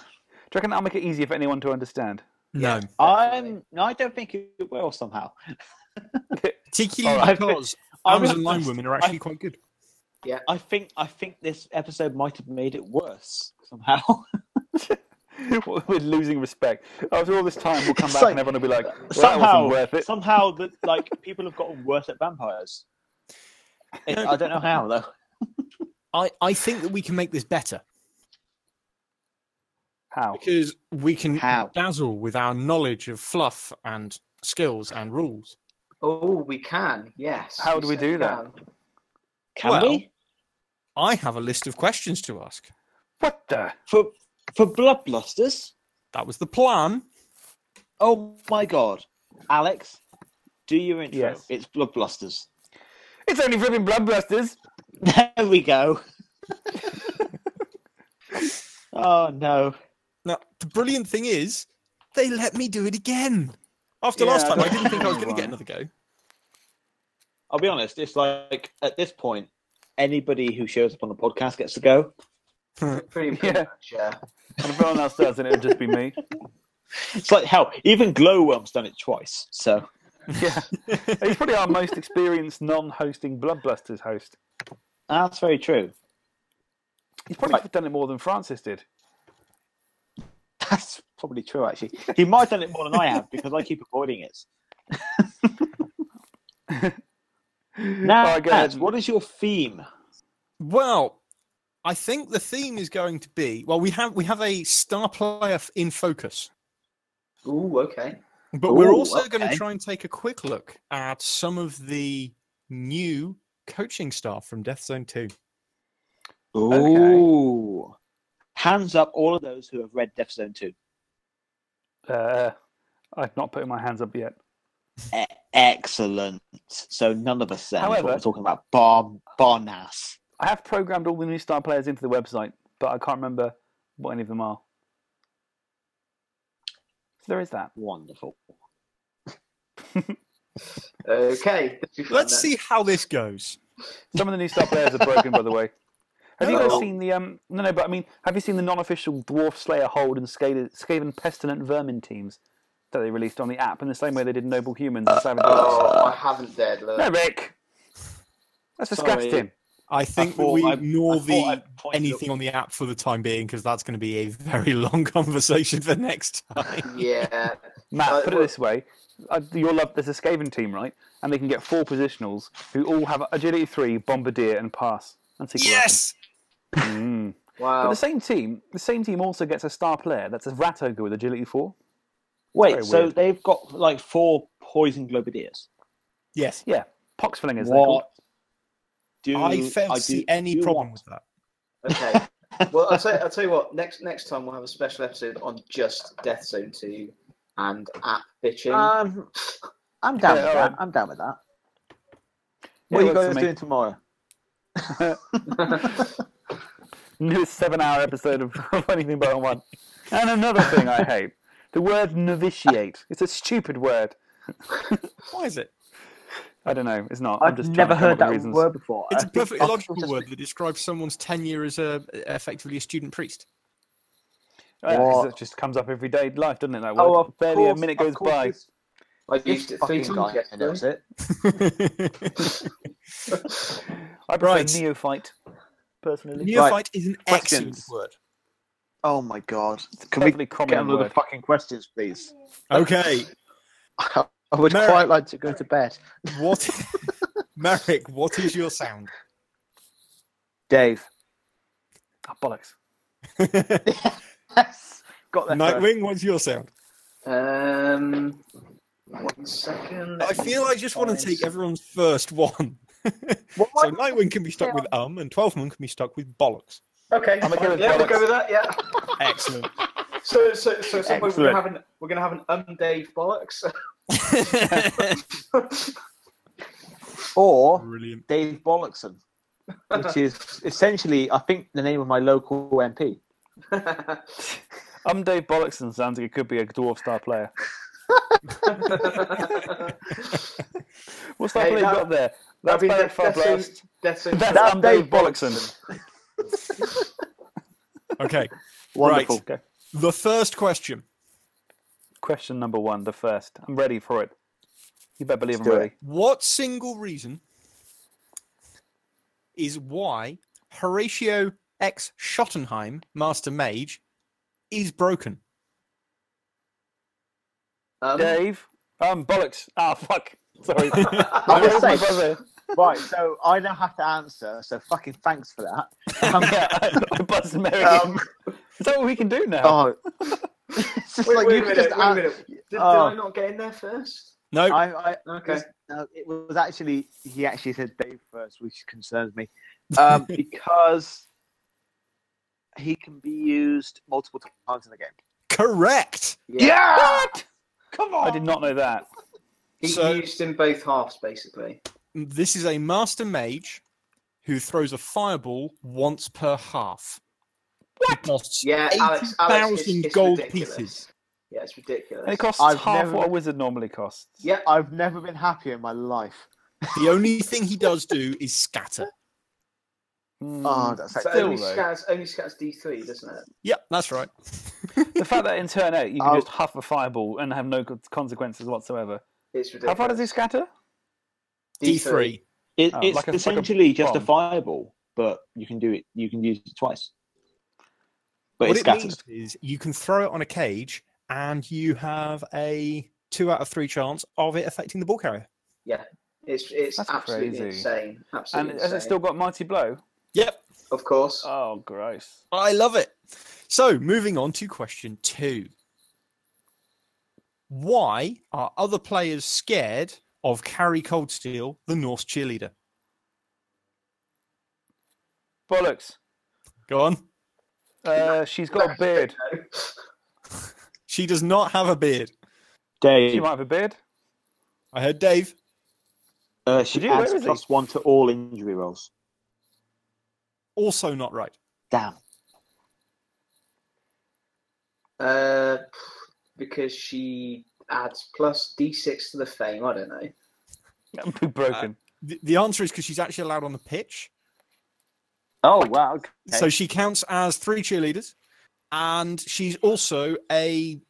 A: reckon that'll make it easier for anyone to understand?
C: No,
D: I'm. No, I don't think it will somehow.
C: particularly
D: All right.
C: because
D: I'll be
C: Amazon line
D: honest,
C: women are actually quite good.
D: Yeah, I think. I think this episode might have made it worse somehow.
A: We're losing respect. After all this time, we'll come
D: It's
A: back
D: like-
A: and everyone will be like, well, that
D: somehow,
A: wasn't worth it.
D: somehow that like people have gotten worse at vampires. It- I don't know how though.
C: I, I think that we can make this better
A: How?
C: because we can
D: How?
C: dazzle with our knowledge of fluff and skills and rules.
B: Oh, we can, yes.
A: How do we
B: certainly
A: do that?
B: can.
D: Can
C: Well-
D: we?
C: I have a list of questions to ask.
A: What the?
D: For for bloodblusters?
C: That was the plan.
D: Oh my god, Alex, do your intro.
A: Yes.
D: It's bloodblusters.
A: It's only flipping bloodbusters.
D: There we go. oh no.
C: Now, the brilliant thing is, they let me do it again. After
A: Yeah,
C: last time, I
A: don't-
C: didn't think I was going to get another go.
D: I'll be honest. It's like at this point, anybody who shows up on the podcast gets to go.
B: Pretty, pretty
A: Yeah.
B: yeah.
A: And if everyone else does, then it'll just be me.
D: It's like hell. Even Glowworm's done it twice. So
A: Yeah. He's probably our most experienced non-hosting Bloodbusters host.
D: that's very true.
A: He's probably
D: Right.
A: done it more than Francis did.
D: That's probably true. Actually, he might have done it more than I have because I keep avoiding it. Now,
A: Alright, go
D: what is your theme?
C: Well, I think the theme is going to be well. We have we have a star player in focus,
B: Ooh, okay.
C: but we're
D: Ooh,
C: also going to try and take a quick look at some of the new coaching staff from Death Zone Two.
D: Ooh. Hands up, all of those who have read Death Zone 2.
A: Uh, I've not put my hands up yet.
D: E- excellent. So none of us then.
A: However-
D: we're talking about bar Barnas.
A: I have programmed all the new star players into the website, but I can't remember what any of them are. So there is that.
D: Wonderful.
B: Okay. this will be fun
C: Let's see how this goes.
A: Some of the new star players are broken, by the way. Have you guys seen the um? No, no, but I mean, have you seen the non-official Dwarf Slayer, Hold, and Skaven, Skaven Pestilent Vermin teams that they released on the app in the same way they did Noble Humans and Savage Orcs?
B: Oh, I haven't dared look.
A: No, Rick. That's
D: Sorry.
A: disgusting.
C: I think that
D: thought
C: we ignore
D: I thought
C: the
D: I'd point
C: anything on the app for the time being because that's going to be a very long conversation for next time.
B: Yeah.
A: Matt,
B: Uh,
A: put it
B: well-
A: this way: uh, you'll love. There's a Skaven team, right? And they can get four positionals who all have agility three, bombardier, and pass. And secret
C: yes.
A: Weapon. Mm. But
B: Wow.
A: the same team, the same team also gets a star player. That's a Rat Ogre with agility four.
D: Wait,
A: Very
D: so
A: weird.
D: they've got like four poison globadiers.
C: Yes.
A: Yeah, Poxflingers. they're called.
D: What? Do
C: I fail to
D: do-
C: see any problem
D: what?
C: with that.
B: Okay. Well, I'll tell, I'll tell you what. Next next time we'll have a special episode on just Death Zone Two and app bitching.
D: Um, I'm down
A: Yeah,
D: with
A: alright.
D: that. I'm down with that.
A: Yeah,
D: What are you
A: works for
D: guys doing tomorrow?
A: Newest seven-hour episode of of anything but one. And another thing I hate: the word novitiate. It's a stupid word.
C: Why is it?
A: I don't know. It's not. I'm
D: I've
A: just
D: never
A: trying to come
D: heard that
A: reasons.
D: word before.
C: It's
D: I
C: a perfectly logical word that describes someone's tenure as a effectively a student priest.
A: Yeah, 'cause it just comes up every day life, doesn't it? That oh, word.
D: Oh, of
A: Barely
D: course,
A: a minute goes by.
D: this-
B: I
D: this
B: used it three
D: fucking
B: times
D: guy knows
B: yesterday.
D: it.
A: I prefer
C: Right.
A: neophyte, personally.
C: Neophyte is an excellent word.
D: Oh my god! Can
A: Perfectly
D: we
A: common
D: get on with the fucking questions, please?
C: Okay,
D: I would
C: Merrick.
D: quite like to go to bed.
C: what, Merrick? What is your sound?
D: Dave.
A: Ah, bollocks.
D: Yes. Got that. first.
C: Nightwing, what's your sound?
B: Um, one second.
C: I feel I just want to take everyone's first one.
D: What
C: so Nightwing can be stuck with um, and Twelfth Moon can be stuck with bollocks.
B: Okay,
A: I'm okay
B: fine.
A: with
B: yeah, we'll go with that. Yeah.
C: Excellent.
B: So, so, so, so we're
D: Excellent.
B: gonna have an we're gonna have an um Dave bollocks.
D: Or
C: Brilliant.
D: Dave Bollockson, which is essentially, I think, the name of my local MP.
A: Um, Dave Bollockson sounds like it could be a dwarf star player. What star
B: Hey,
A: player
B: that-
A: got there? That's
B: That'd be
A: Barik
B: Death- Death
A: Farblast.
B: Zone- Death Zone
A: That's
B: Twelve.
A: um, Dave
D: Dave
A: Bollockson.
C: Okay.
D: Wonderful.
C: Right. The first question.
A: Question number one, the first. I'm ready for it. You better believe
D: Let's
A: I'm
D: do
A: ready.
C: What single reason is why Horatio X Schottenheim, Master Mage, is broken?
B: Um,
A: Dave. Um, bollocks. Ah, fuck. Sorry.
D: I
A: I
D: was
A: was my
D: saying,
A: brother.
D: Right, so I now have to answer, so fucking thanks for that. Um,
A: yeah, I, I buzzed Mary.
D: um,
A: Is that what we can do now?
D: oh. it's just
B: Wait,
D: like
B: wait
D: you
B: a minute.
D: just
B: Wait a minute. Did, did
D: Oh.
B: I not get in there first?
C: No.
D: I, I,
B: Okay.
D: No, it was actually he actually said Dave first, which concerns me, um, because he can be used multiple times in the game.
C: Correct.
D: Yeah,
A: Come on. I did not know that.
B: He's
C: So-
B: used in both halves, basically.
C: This is a Master Mage who throws a fireball once per half. What? costs
B: Yeah, Alex. Alex, it's, it's
C: gold
B: ridiculous.
C: pieces.
B: Yeah, it's ridiculous.
A: And it costs
D: I've
A: half
D: never-
A: what a wizard normally costs.
B: Yeah,
D: I've never been happier in my life.
C: The only thing he does do is scatter.
A: Mm,
D: Oh, that's
B: so
A: still,
B: only
A: though.
B: scatters only scatters D three, doesn't it?
C: Yeah, that's right.
A: The fact that in turn eight you can
D: Oh.
A: just huff a fireball and have no consequences whatsoever.
B: It's ridiculous.
A: How far does he scatter?
C: D3.
D: It,
A: Oh,
D: it's
A: like a- like a
D: essentially just a fireball, but you can do it. You can use it twice. But
C: what
D: it's
C: it
D: scattered.
C: means is you can throw it on a cage and you have a two out of three chance of it affecting the ball carrier.
B: Yeah, it's it's
A: That's
B: absolutely
A: crazy.
B: insane.
A: And
B: Absolutely
A: has it still got mighty blow?
C: Yep,
B: Of course.
A: Oh, gross.
C: I love it. So, moving on to question two. Why are other players scared of Kari Coldsteel, the Norse cheerleader?
A: Bollocks.
C: Go on.
A: Uh, she's got a beard.
C: She does not have a beard.
D: Dave.
A: She might have a beard.
C: I heard Dave.
D: uh, she
A: Did you?
D: Adds
A: is he?
D: plus one to all injury rolls.
C: Also not right.
D: Damn.
B: Uh, because she adds plus D six to the fame. I don't know.
A: Be broken.
C: The, the answer is because she's actually allowed on the pitch.
D: Oh wow. Okay.
C: So she counts as three cheerleaders, and she's also a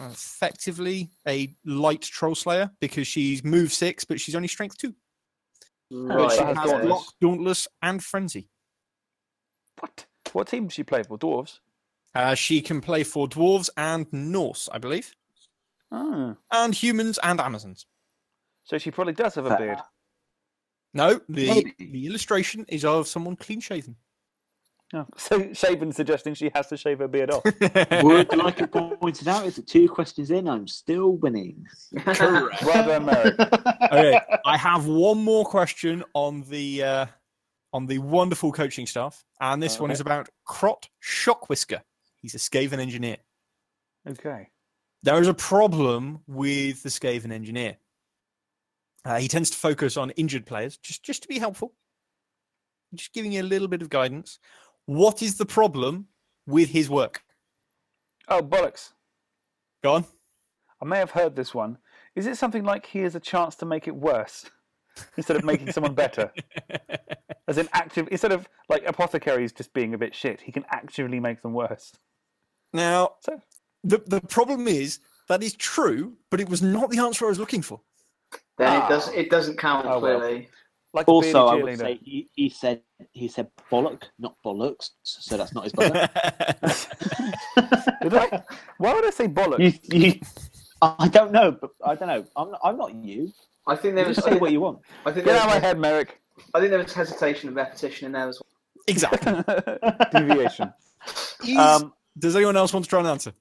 C: effectively a light troll slayer because she's move six, but she's only strength two. But
B: Right.
C: she
A: has
C: has
A: Dauntless.
C: block, dauntless, and frenzy.
A: What? What team does she play for? Dwarves?
C: Uh, she can play for dwarves and Norse, I believe,
A: Oh.
C: and humans and Amazons.
A: So she probably does have a beard.
C: No, the
D: Maybe.
C: the illustration is of someone clean shaven.
A: Oh. So Shaven suggesting she has to shave her beard off.
D: Would like you pointed out, is it two questions in? I'm still winning.
C: Correct.
A: well done, Mary.
C: okay, I have one more question on the uh, on the wonderful coaching staff, and this one is about Krot Shockwhisker. He's a Skaven engineer.
A: Okay.
C: There is a problem with the Skaven engineer. Uh, he tends to focus on injured players, just just to be helpful, just giving you a little bit of guidance. What is the problem with his work?
A: Oh, bollocks.
C: Go on.
A: I may have heard this one. Is it something like he has a chance to make it worse instead of making someone better? As an active, instead of like apothecaries just being a bit shit, he can actually make them worse.
C: Now,
A: So-
C: the the problem is that is true, but it was not the answer I was looking for.
B: Then
A: Ah.
B: it does. It doesn't count
A: Oh, well.
B: clearly.
A: Like
D: Also, I
A: bearded
D: would say he, he said he said bollock, not bollocks. So that's not his brother.
A: Did I? Why would I say bollocks?
D: you, you, I don't know, but I don't know. I'm not, I'm not you.
B: I think there
D: You
B: was.
D: just say what you want.
B: I think
A: Get
B: there
A: out of my head, Merrick.
B: I think there was hesitation and repetition in there as well.
C: exactly.
A: Deviation.
C: Is-
D: Um,
C: does anyone else want to try and answer?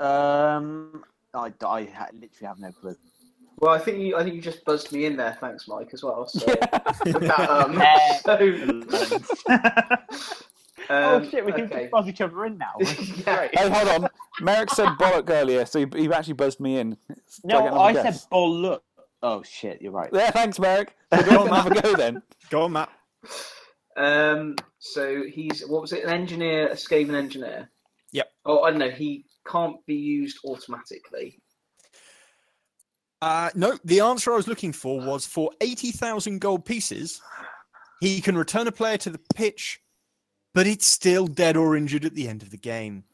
D: Um, I, I ha- literally have no clue.
B: Well, I think you. I think you just buzzed me in there. Thanks, Mike, as well. So, that, um, so,
D: oh
B: um,
D: shit, we can
B: okay.
D: just buzz each other in now.
B: Yeah.
A: Hey, hold on. Merrick said bollock earlier, so he, he actually buzzed me in. Let's
D: no,
A: get
D: I
A: another
D: said bollock. Oh shit, you're right.
A: Yeah, thanks, Merrick. So do you want have a go then?
C: Go on, Matt.
B: Um, so he's what was it? An engineer, a Skaven engineer.
C: Yep.
B: Oh, I don't know. He can't be used automatically.
C: Uh, no, the answer I was looking for was for 80,000 gold pieces, he can return a player to the pitch, but it's still dead or injured at the end of the game.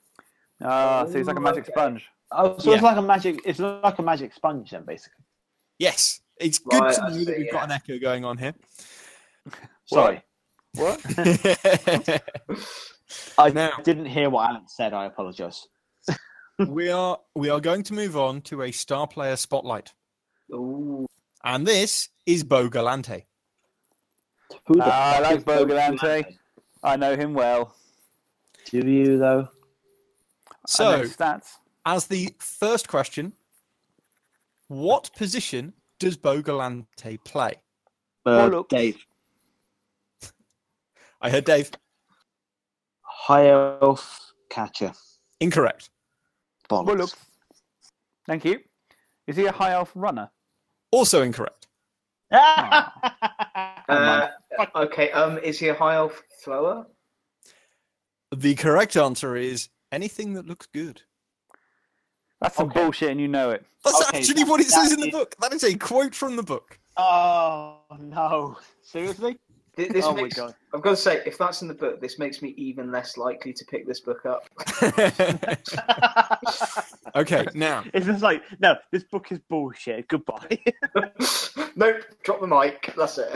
A: Ah, so he's like a magic
B: Okay.
A: sponge.
D: Oh, so
C: Yeah.
D: it's like a magic. It's like a magic sponge then, basically.
C: Yes, it's good
B: Right,
C: to
B: I
C: know that we've got an echo going on here.
D: Sorry,
A: What?
D: I
C: Now-
D: didn't hear what Alan said. I apologise.
C: We are we are going to move on to a star player spotlight,
B: Ooh.
C: and this is Bo Galante.
D: Who the
A: Ah, I
D: fuck
A: like
D: is Bo
A: Bogalante.
D: Galante?
A: I know him well.
D: Do you though?
A: I know
C: So,
A: his stats.
C: as the first question, what position does Bo Galante play?
D: Uh,
A: Bollocks.
D: Dave.
C: I heard Dave.
D: High elf catcher.
C: Incorrect.
D: Bollocks.
A: Well, look. Thank you. Is he a high elf runner?
C: Also incorrect.
B: Uh, okay. Um, is he a high elf thrower?
C: The correct answer is anything that looks good.
A: That's some
D: Okay.
A: bullshit, and you know it.
C: That's
D: Okay,
C: actually
D: that-
C: what it says in the
D: is-
C: book. That is a quote from the book.
D: oh no! Seriously?
B: Th- This
D: oh my
B: makes,
D: god!
B: I've got to say, if that's in the book, this makes me even less likely to pick this book up.
C: okay, now
D: it's just like no. This book is bullshit. Goodbye.
B: nope. Drop the mic. That's it.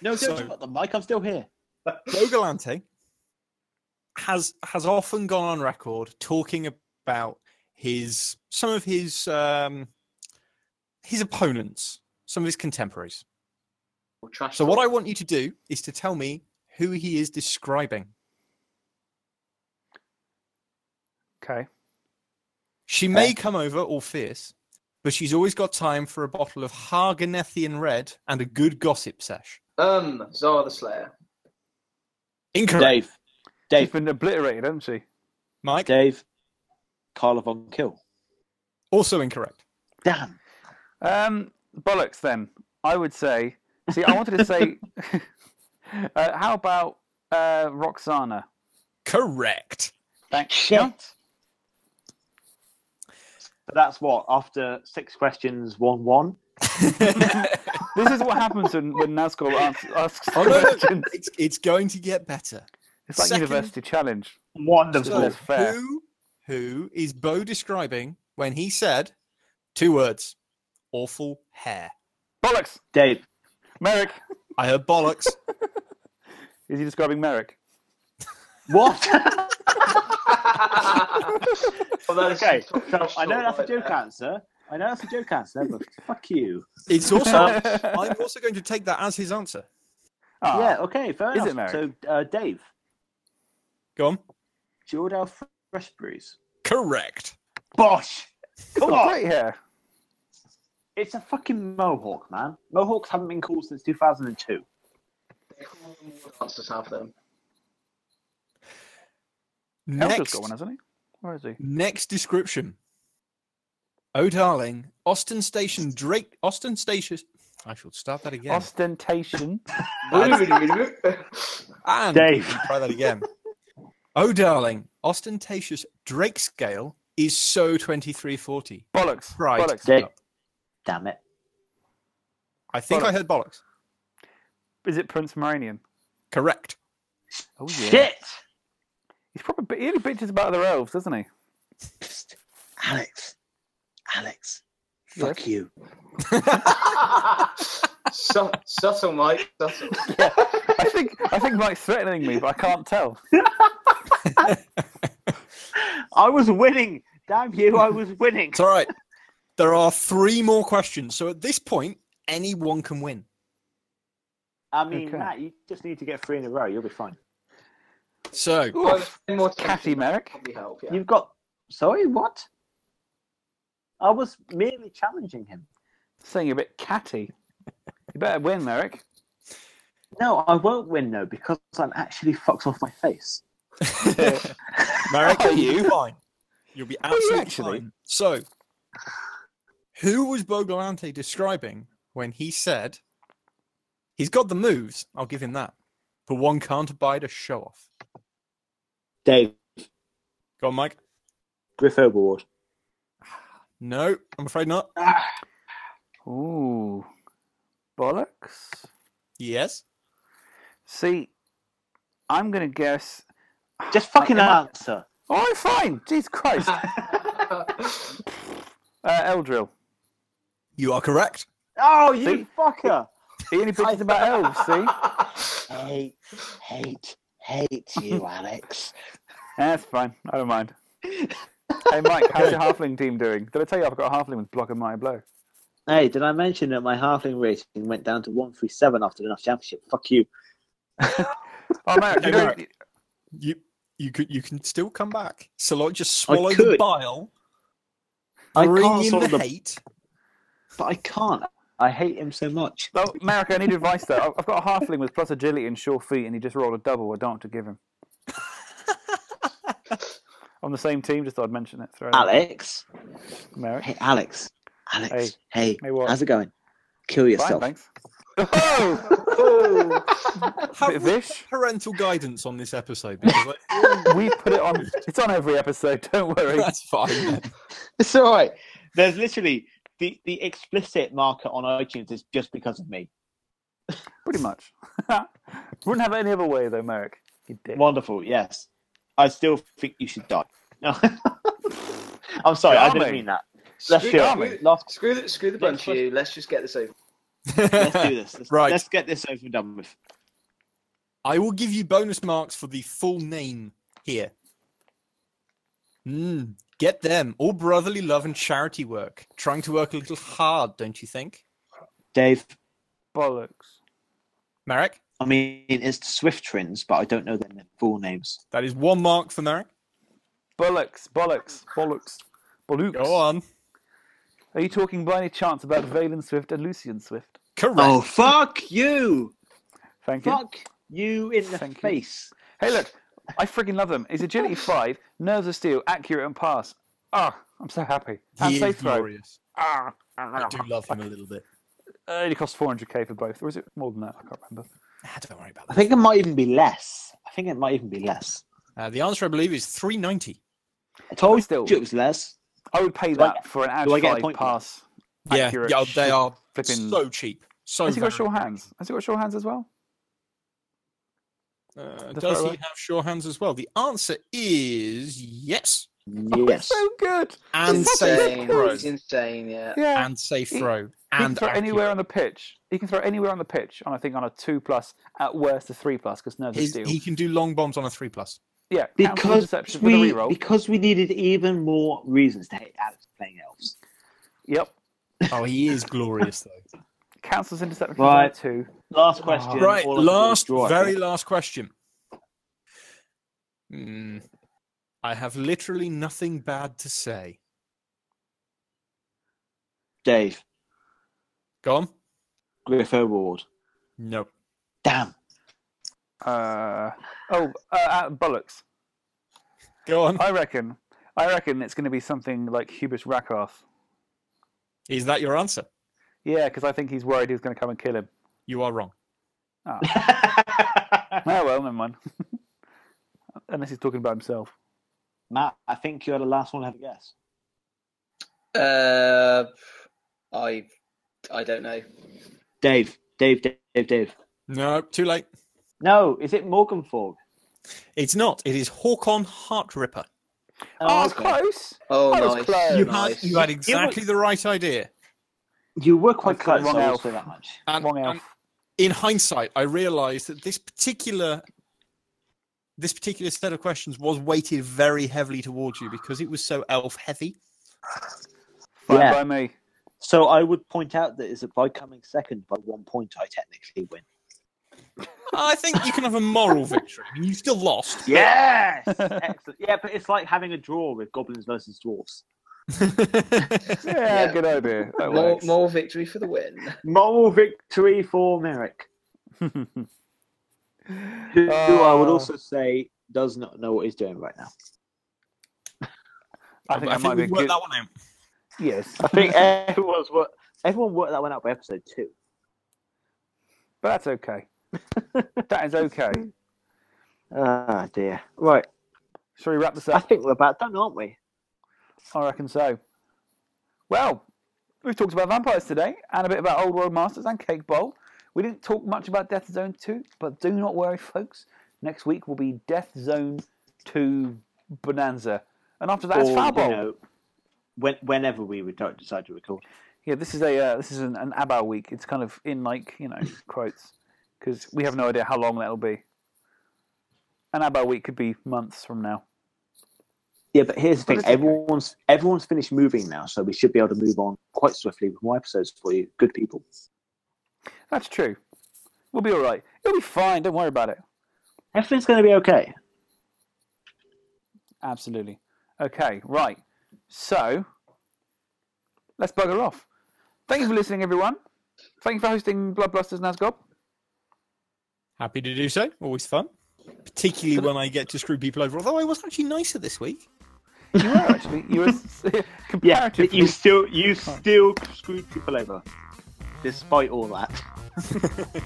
D: no, don't
C: So-
D: drop the mic. I'm still here.
C: Bo Galante has has often gone on record talking about his some of his um, his opponents, some of his contemporaries.
B: Or trash
C: So what. I want you to do is to tell me who he is describing.
A: Okay.
C: She may come over all fierce, but she's always got time for a bottle of Harganethian Red and a good gossip sesh.
B: Um, Zara the Slayer.
C: Incorrect.
D: Dave.
A: She's
D: Dave.
A: been obliterated, hasn't she?
C: Mike,
D: Dave. Karla von Kill.
C: also incorrect.
D: Damn.
A: Um, bollocks. Then I would say. See, I wanted to say. uh, how about uh, Roxanna?
C: Correct.
A: Thanks.
D: Shit. But that's what after six questions, one one.
A: This is what happens when, when Nazgul asks, asks
C: Oh, no, no,
A: questions.
C: it's, it's going to get better.
A: It's like
C: Second-
A: University Challenge.
D: Wonderful.
C: So,
A: fair.
C: who, who is Bo describing when he said two words awful hair?
A: Bollocks.
D: Dave.
A: Merrick.
C: I heard bollocks.
A: Is he describing Merrick?
D: What?
B: Well, that is
D: okay,
B: some
D: so I know that's a joke
B: there.
D: answer. I know that's a joke answer, but fuck you.
C: It's also I'm also going to take that as his answer.
A: Ah,
D: Yeah, okay, fair
A: Is
D: enough.
A: it
D: so, uh, Dave,
C: Go on.
D: Jordal Fresh Breeze.
C: Correct.
D: Bosh! Come
A: Oh,
D: on!
A: great hair.
D: It's a fucking mohawk, man. Mohawks haven't been cool since 2002.
B: Dancers have them.
A: Elder's
C: Next,
A: got one, hasn't he? Where is he?
C: next description. Oh, darling, Austin Station Drake. Austin Station. I should start that again.
A: Ostentation.
C: and
D: Dave.
C: try that again. oh, darling, ostentatious Drake scale is so 2340.
A: Bollocks.
C: Right.
A: Bollocks.
D: Dave. Damn it.
C: I think I heard bollocks.
A: Is it Prince Moranion?
C: Correct.
A: Oh yeah.
D: Shit!
A: He's probably he only bitches about other elves, doesn't he?
D: Psst. Alex. Alex.
A: Yes?
D: Fuck you.
B: Su- subtle, Mike. Subtle. Yeah.
A: I think I think Mike's threatening me, but I can't tell.
D: I was winning. Damn you, I was winning.
C: It's all right. There are three more questions. So at this point, anyone can win.
D: I mean,
A: Okay.
D: Matt, you just need to get three in a row. You'll be fine.
C: So
B: Well, more
A: Catty Merrick.
B: probably help. Yeah.
D: You've got. Sorry, what? I was merely challenging him.
A: Saying you're a bit catty. You better win, Merrick.
D: No, I won't win though because I'm actually fucked off my face.
C: Marek,
A: Are
C: you'll fine. You'll be
A: you
C: absolutely
A: actually?
C: fine. So, who was Bogolante describing when he said he's got the moves? I'll give him that, but one can't abide a show off.
D: Dave,
C: Go on, Mike.
D: Griff Oberwald.
C: No, I'm afraid not.
A: Ooh, bollocks.
C: Yes.
A: See, I'm gonna guess.
D: Just fucking
A: Am I-
D: answer.
A: Oh, I'm fine. Jesus Christ. Uh, Eldril.
C: You are correct.
D: Oh, you
A: See?
D: fucker!
A: He only bitches about elves. See,
D: Hate, hate, hate you, Alex.
A: that's fine. I don't mind. Hey, Mike, how's your halfling team doing? Did I tell you I've got a halfling with block and mighty blow?
D: Hey, did I mention that my halfling rating went down to one three seven after the North Championship? Fuck you.
A: Oh, Merrick, you know,
C: You you could you can still come back. So like just swallow the
D: could.
C: bile,
D: I
C: bring
D: can't
C: in
D: swallow
C: the
D: the-
C: hate.
D: But I can't. I hate him so much.
A: oh, Merrick, I need advice though. I've- I've got a halfling with plus agility and sure feet, and he just rolled a double. I don't want to give him. On the same team, just thought I'd mention it. Throw.
D: Alex.
A: Merrick.
D: Hey, Alex. Alex. Hey,
A: Hey, what?
D: how's it going? Kill
A: Fine,
D: yourself.
A: thanks. Oh,
C: Have
A: bit
C: we
A: vish.
C: parental guidance on this episode because I,
A: We put it on. It's on every episode. Don't worry.
C: that's fine. Then.
D: It's all right. There's literally the, the explicit marker on iTunes is just because of me.
A: Pretty much. Wouldn't have it any other way though, Merrick. You dick.
D: Wonderful. Yes. I still think you should die. No. I'm sorry. I didn't mean that. Let's
B: Screw,
D: do
A: Army.
D: Last,
B: screw the screw the bunch of you. Let's just get this over.
D: let's do this. Let's,
C: Right.
D: Let's get this over and done with.
C: I will give you bonus marks for the full name here. Mm, get them. All brotherly love and charity work. Trying to work a little hard, don't you think?
D: Dave,
A: Bollocks.
C: Marek,
D: I mean, it's the Swift Twins, but I don't know their full names.
C: that is one mark for Marek.
A: Bollocks. Bollocks. Bollocks. Bollocks.
C: Go on.
A: Are you talking by any chance about Valen Swift and Lucien Swift?
C: Correct.
D: Oh, fuck you!
A: Thank you.
D: Fuck you in the
A: Thank you.
D: face.
A: Hey, look, I freaking love them. He's agility five, nerves of steel, accurate and pass. Ah, I'm so happy. And
C: he is
A: safe throw.
C: glorious.
A: Ah,
C: I do love him a little bit.
A: Uh, it only costs 400k for both, or is it more than that? I can't remember.
C: Ah, don't worry about that.
D: I
C: that.
D: think it might even be less. I think it might even be less.
C: Uh, the answer, I believe, is 390.
D: I told
A: But still-
D: you it was less.
A: I would pay
D: Do I
A: that
D: get-
A: for an
D: do I
A: edge
D: get a
A: five
D: point
A: pass.
C: Yeah,
A: accurate
C: yeah, they are
A: flipping.
C: so cheap. So
A: Has he got sure
C: very
A: hands? Has he got sure hands as well?
C: Cheap. Uh, does he have sure hands as well? The answer is yes.
D: Yes.
A: So good.
C: And
A: It's
C: safe
B: Insane.
C: throw.
B: It's insane. Yeah.
A: Yeah.
C: And safe
A: He-
C: throw.
A: he can
C: And
A: throw anywhere on the pitch. He can throw anywhere on the pitch. On I think on a two plus, at worst a three plus, because nerves of
C: His-
A: steel.
C: he can do long bombs on a three plus.
A: Yeah,
D: Because
A: deception with a
D: we
A: reroll.
D: because we needed even more reasons to hate Alex playing elves.
A: Yep.
C: Oh, he is glorious though.
A: Council's interception
D: Right.
A: two.
D: Last question.
C: right,
D: All I can do is
C: last,
D: draw,
C: very last question. Hmm. I have literally nothing bad to say.
D: Dave,
C: Go on.
D: Griff Oberwald.
C: No.
D: Damn.
A: Uh, oh, uh, uh, bollocks.
C: Go on.
A: I reckon. I reckon it's going to be something like Hubris Rakarth.
C: Is that your answer?
A: Yeah, because I think he's worried he's going to come and kill him.
C: You are wrong.
A: Oh, well, never mind. Unless he's talking about himself.
D: Matt, I think you're the last one to have a guess.
B: Uh, I I don't know.
D: Dave, Dave, Dave, Dave, Dave.
C: No, too late.
D: No, is it Morgan Fog?
C: It's not. It is Horkon Heartripper.
A: Oh, it's
D: okay.
A: close.
B: Oh,
A: That
B: nice.
A: close.
C: You
A: Oh,
C: had
B: nice.
C: you had exactly the right idea.
D: You were quite close.
A: wrong elf.
D: that much.
C: And,
A: Wrong
C: and
A: elf.
C: In hindsight, I realised that this particular this particular set of questions was weighted very heavily towards you because it was so elf heavy.
A: Fine
D: Yeah.
A: by me.
D: So I would point out that is that by coming second by one point, I technically win.
C: I think you can have a moral victory. I mean, you still lost.
D: Yes, excellent. Yeah, but it's like having a draw with goblins versus dwarfs.
A: Yeah,
B: Yeah.
A: good idea. That
B: More,
A: works.
B: more victory for the win.
D: Moral victory for Merrick, who, who I would
A: Uh,
D: also say does not know what he's doing right now.
A: I think that might be a
C: we've worked
A: good.
C: that one out.
A: Yes,
D: I think everyone's worked. Everyone worked that one out by episode two.
A: but that's okay. that is okay.
D: Ah dear. Right,
A: Shall we wrap this up?
D: I think we're about done, aren't we?
A: I reckon so. Well, we've talked about vampires today and a bit about Old World Masters and Cake Bowl. We didn't talk much about Death Zone 2, but do not worry, folks. Next week will be Death Zone 2 Bonanza. And after that, it's
D: Or,
A: Foul
D: you
A: Bowl.
D: know, when, whenever we would decide to record.
A: Yeah, this is a uh, this is an, an ABBA week. It's kind of in like you know quotes because we have no idea how long that'll be. An ABBA week could be months from now.
D: Yeah, but here's the thing:
A: it's okay.
D: everyone's everyone's finished moving now, so we should be able to move on quite swiftly with more episodes for you, good people.
A: That's true. We'll be all right. It'll be fine. Don't worry about it.
D: Everything's going to be okay.
A: Absolutely. Okay, right. So let's bugger off. Thank you for listening, everyone. Thank you for hosting Blood Blusters Nazgob.
C: Happy to do so. Always fun. Particularly when I get to screw people over. Although I was actually nicer this week.
A: You were actually you were s-
D: Yeah, you still you still screwed people over, despite all that.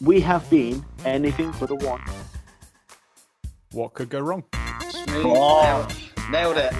D: we have been anything but a one.
C: What could go wrong?
B: Smooth. Nailed, nailed it.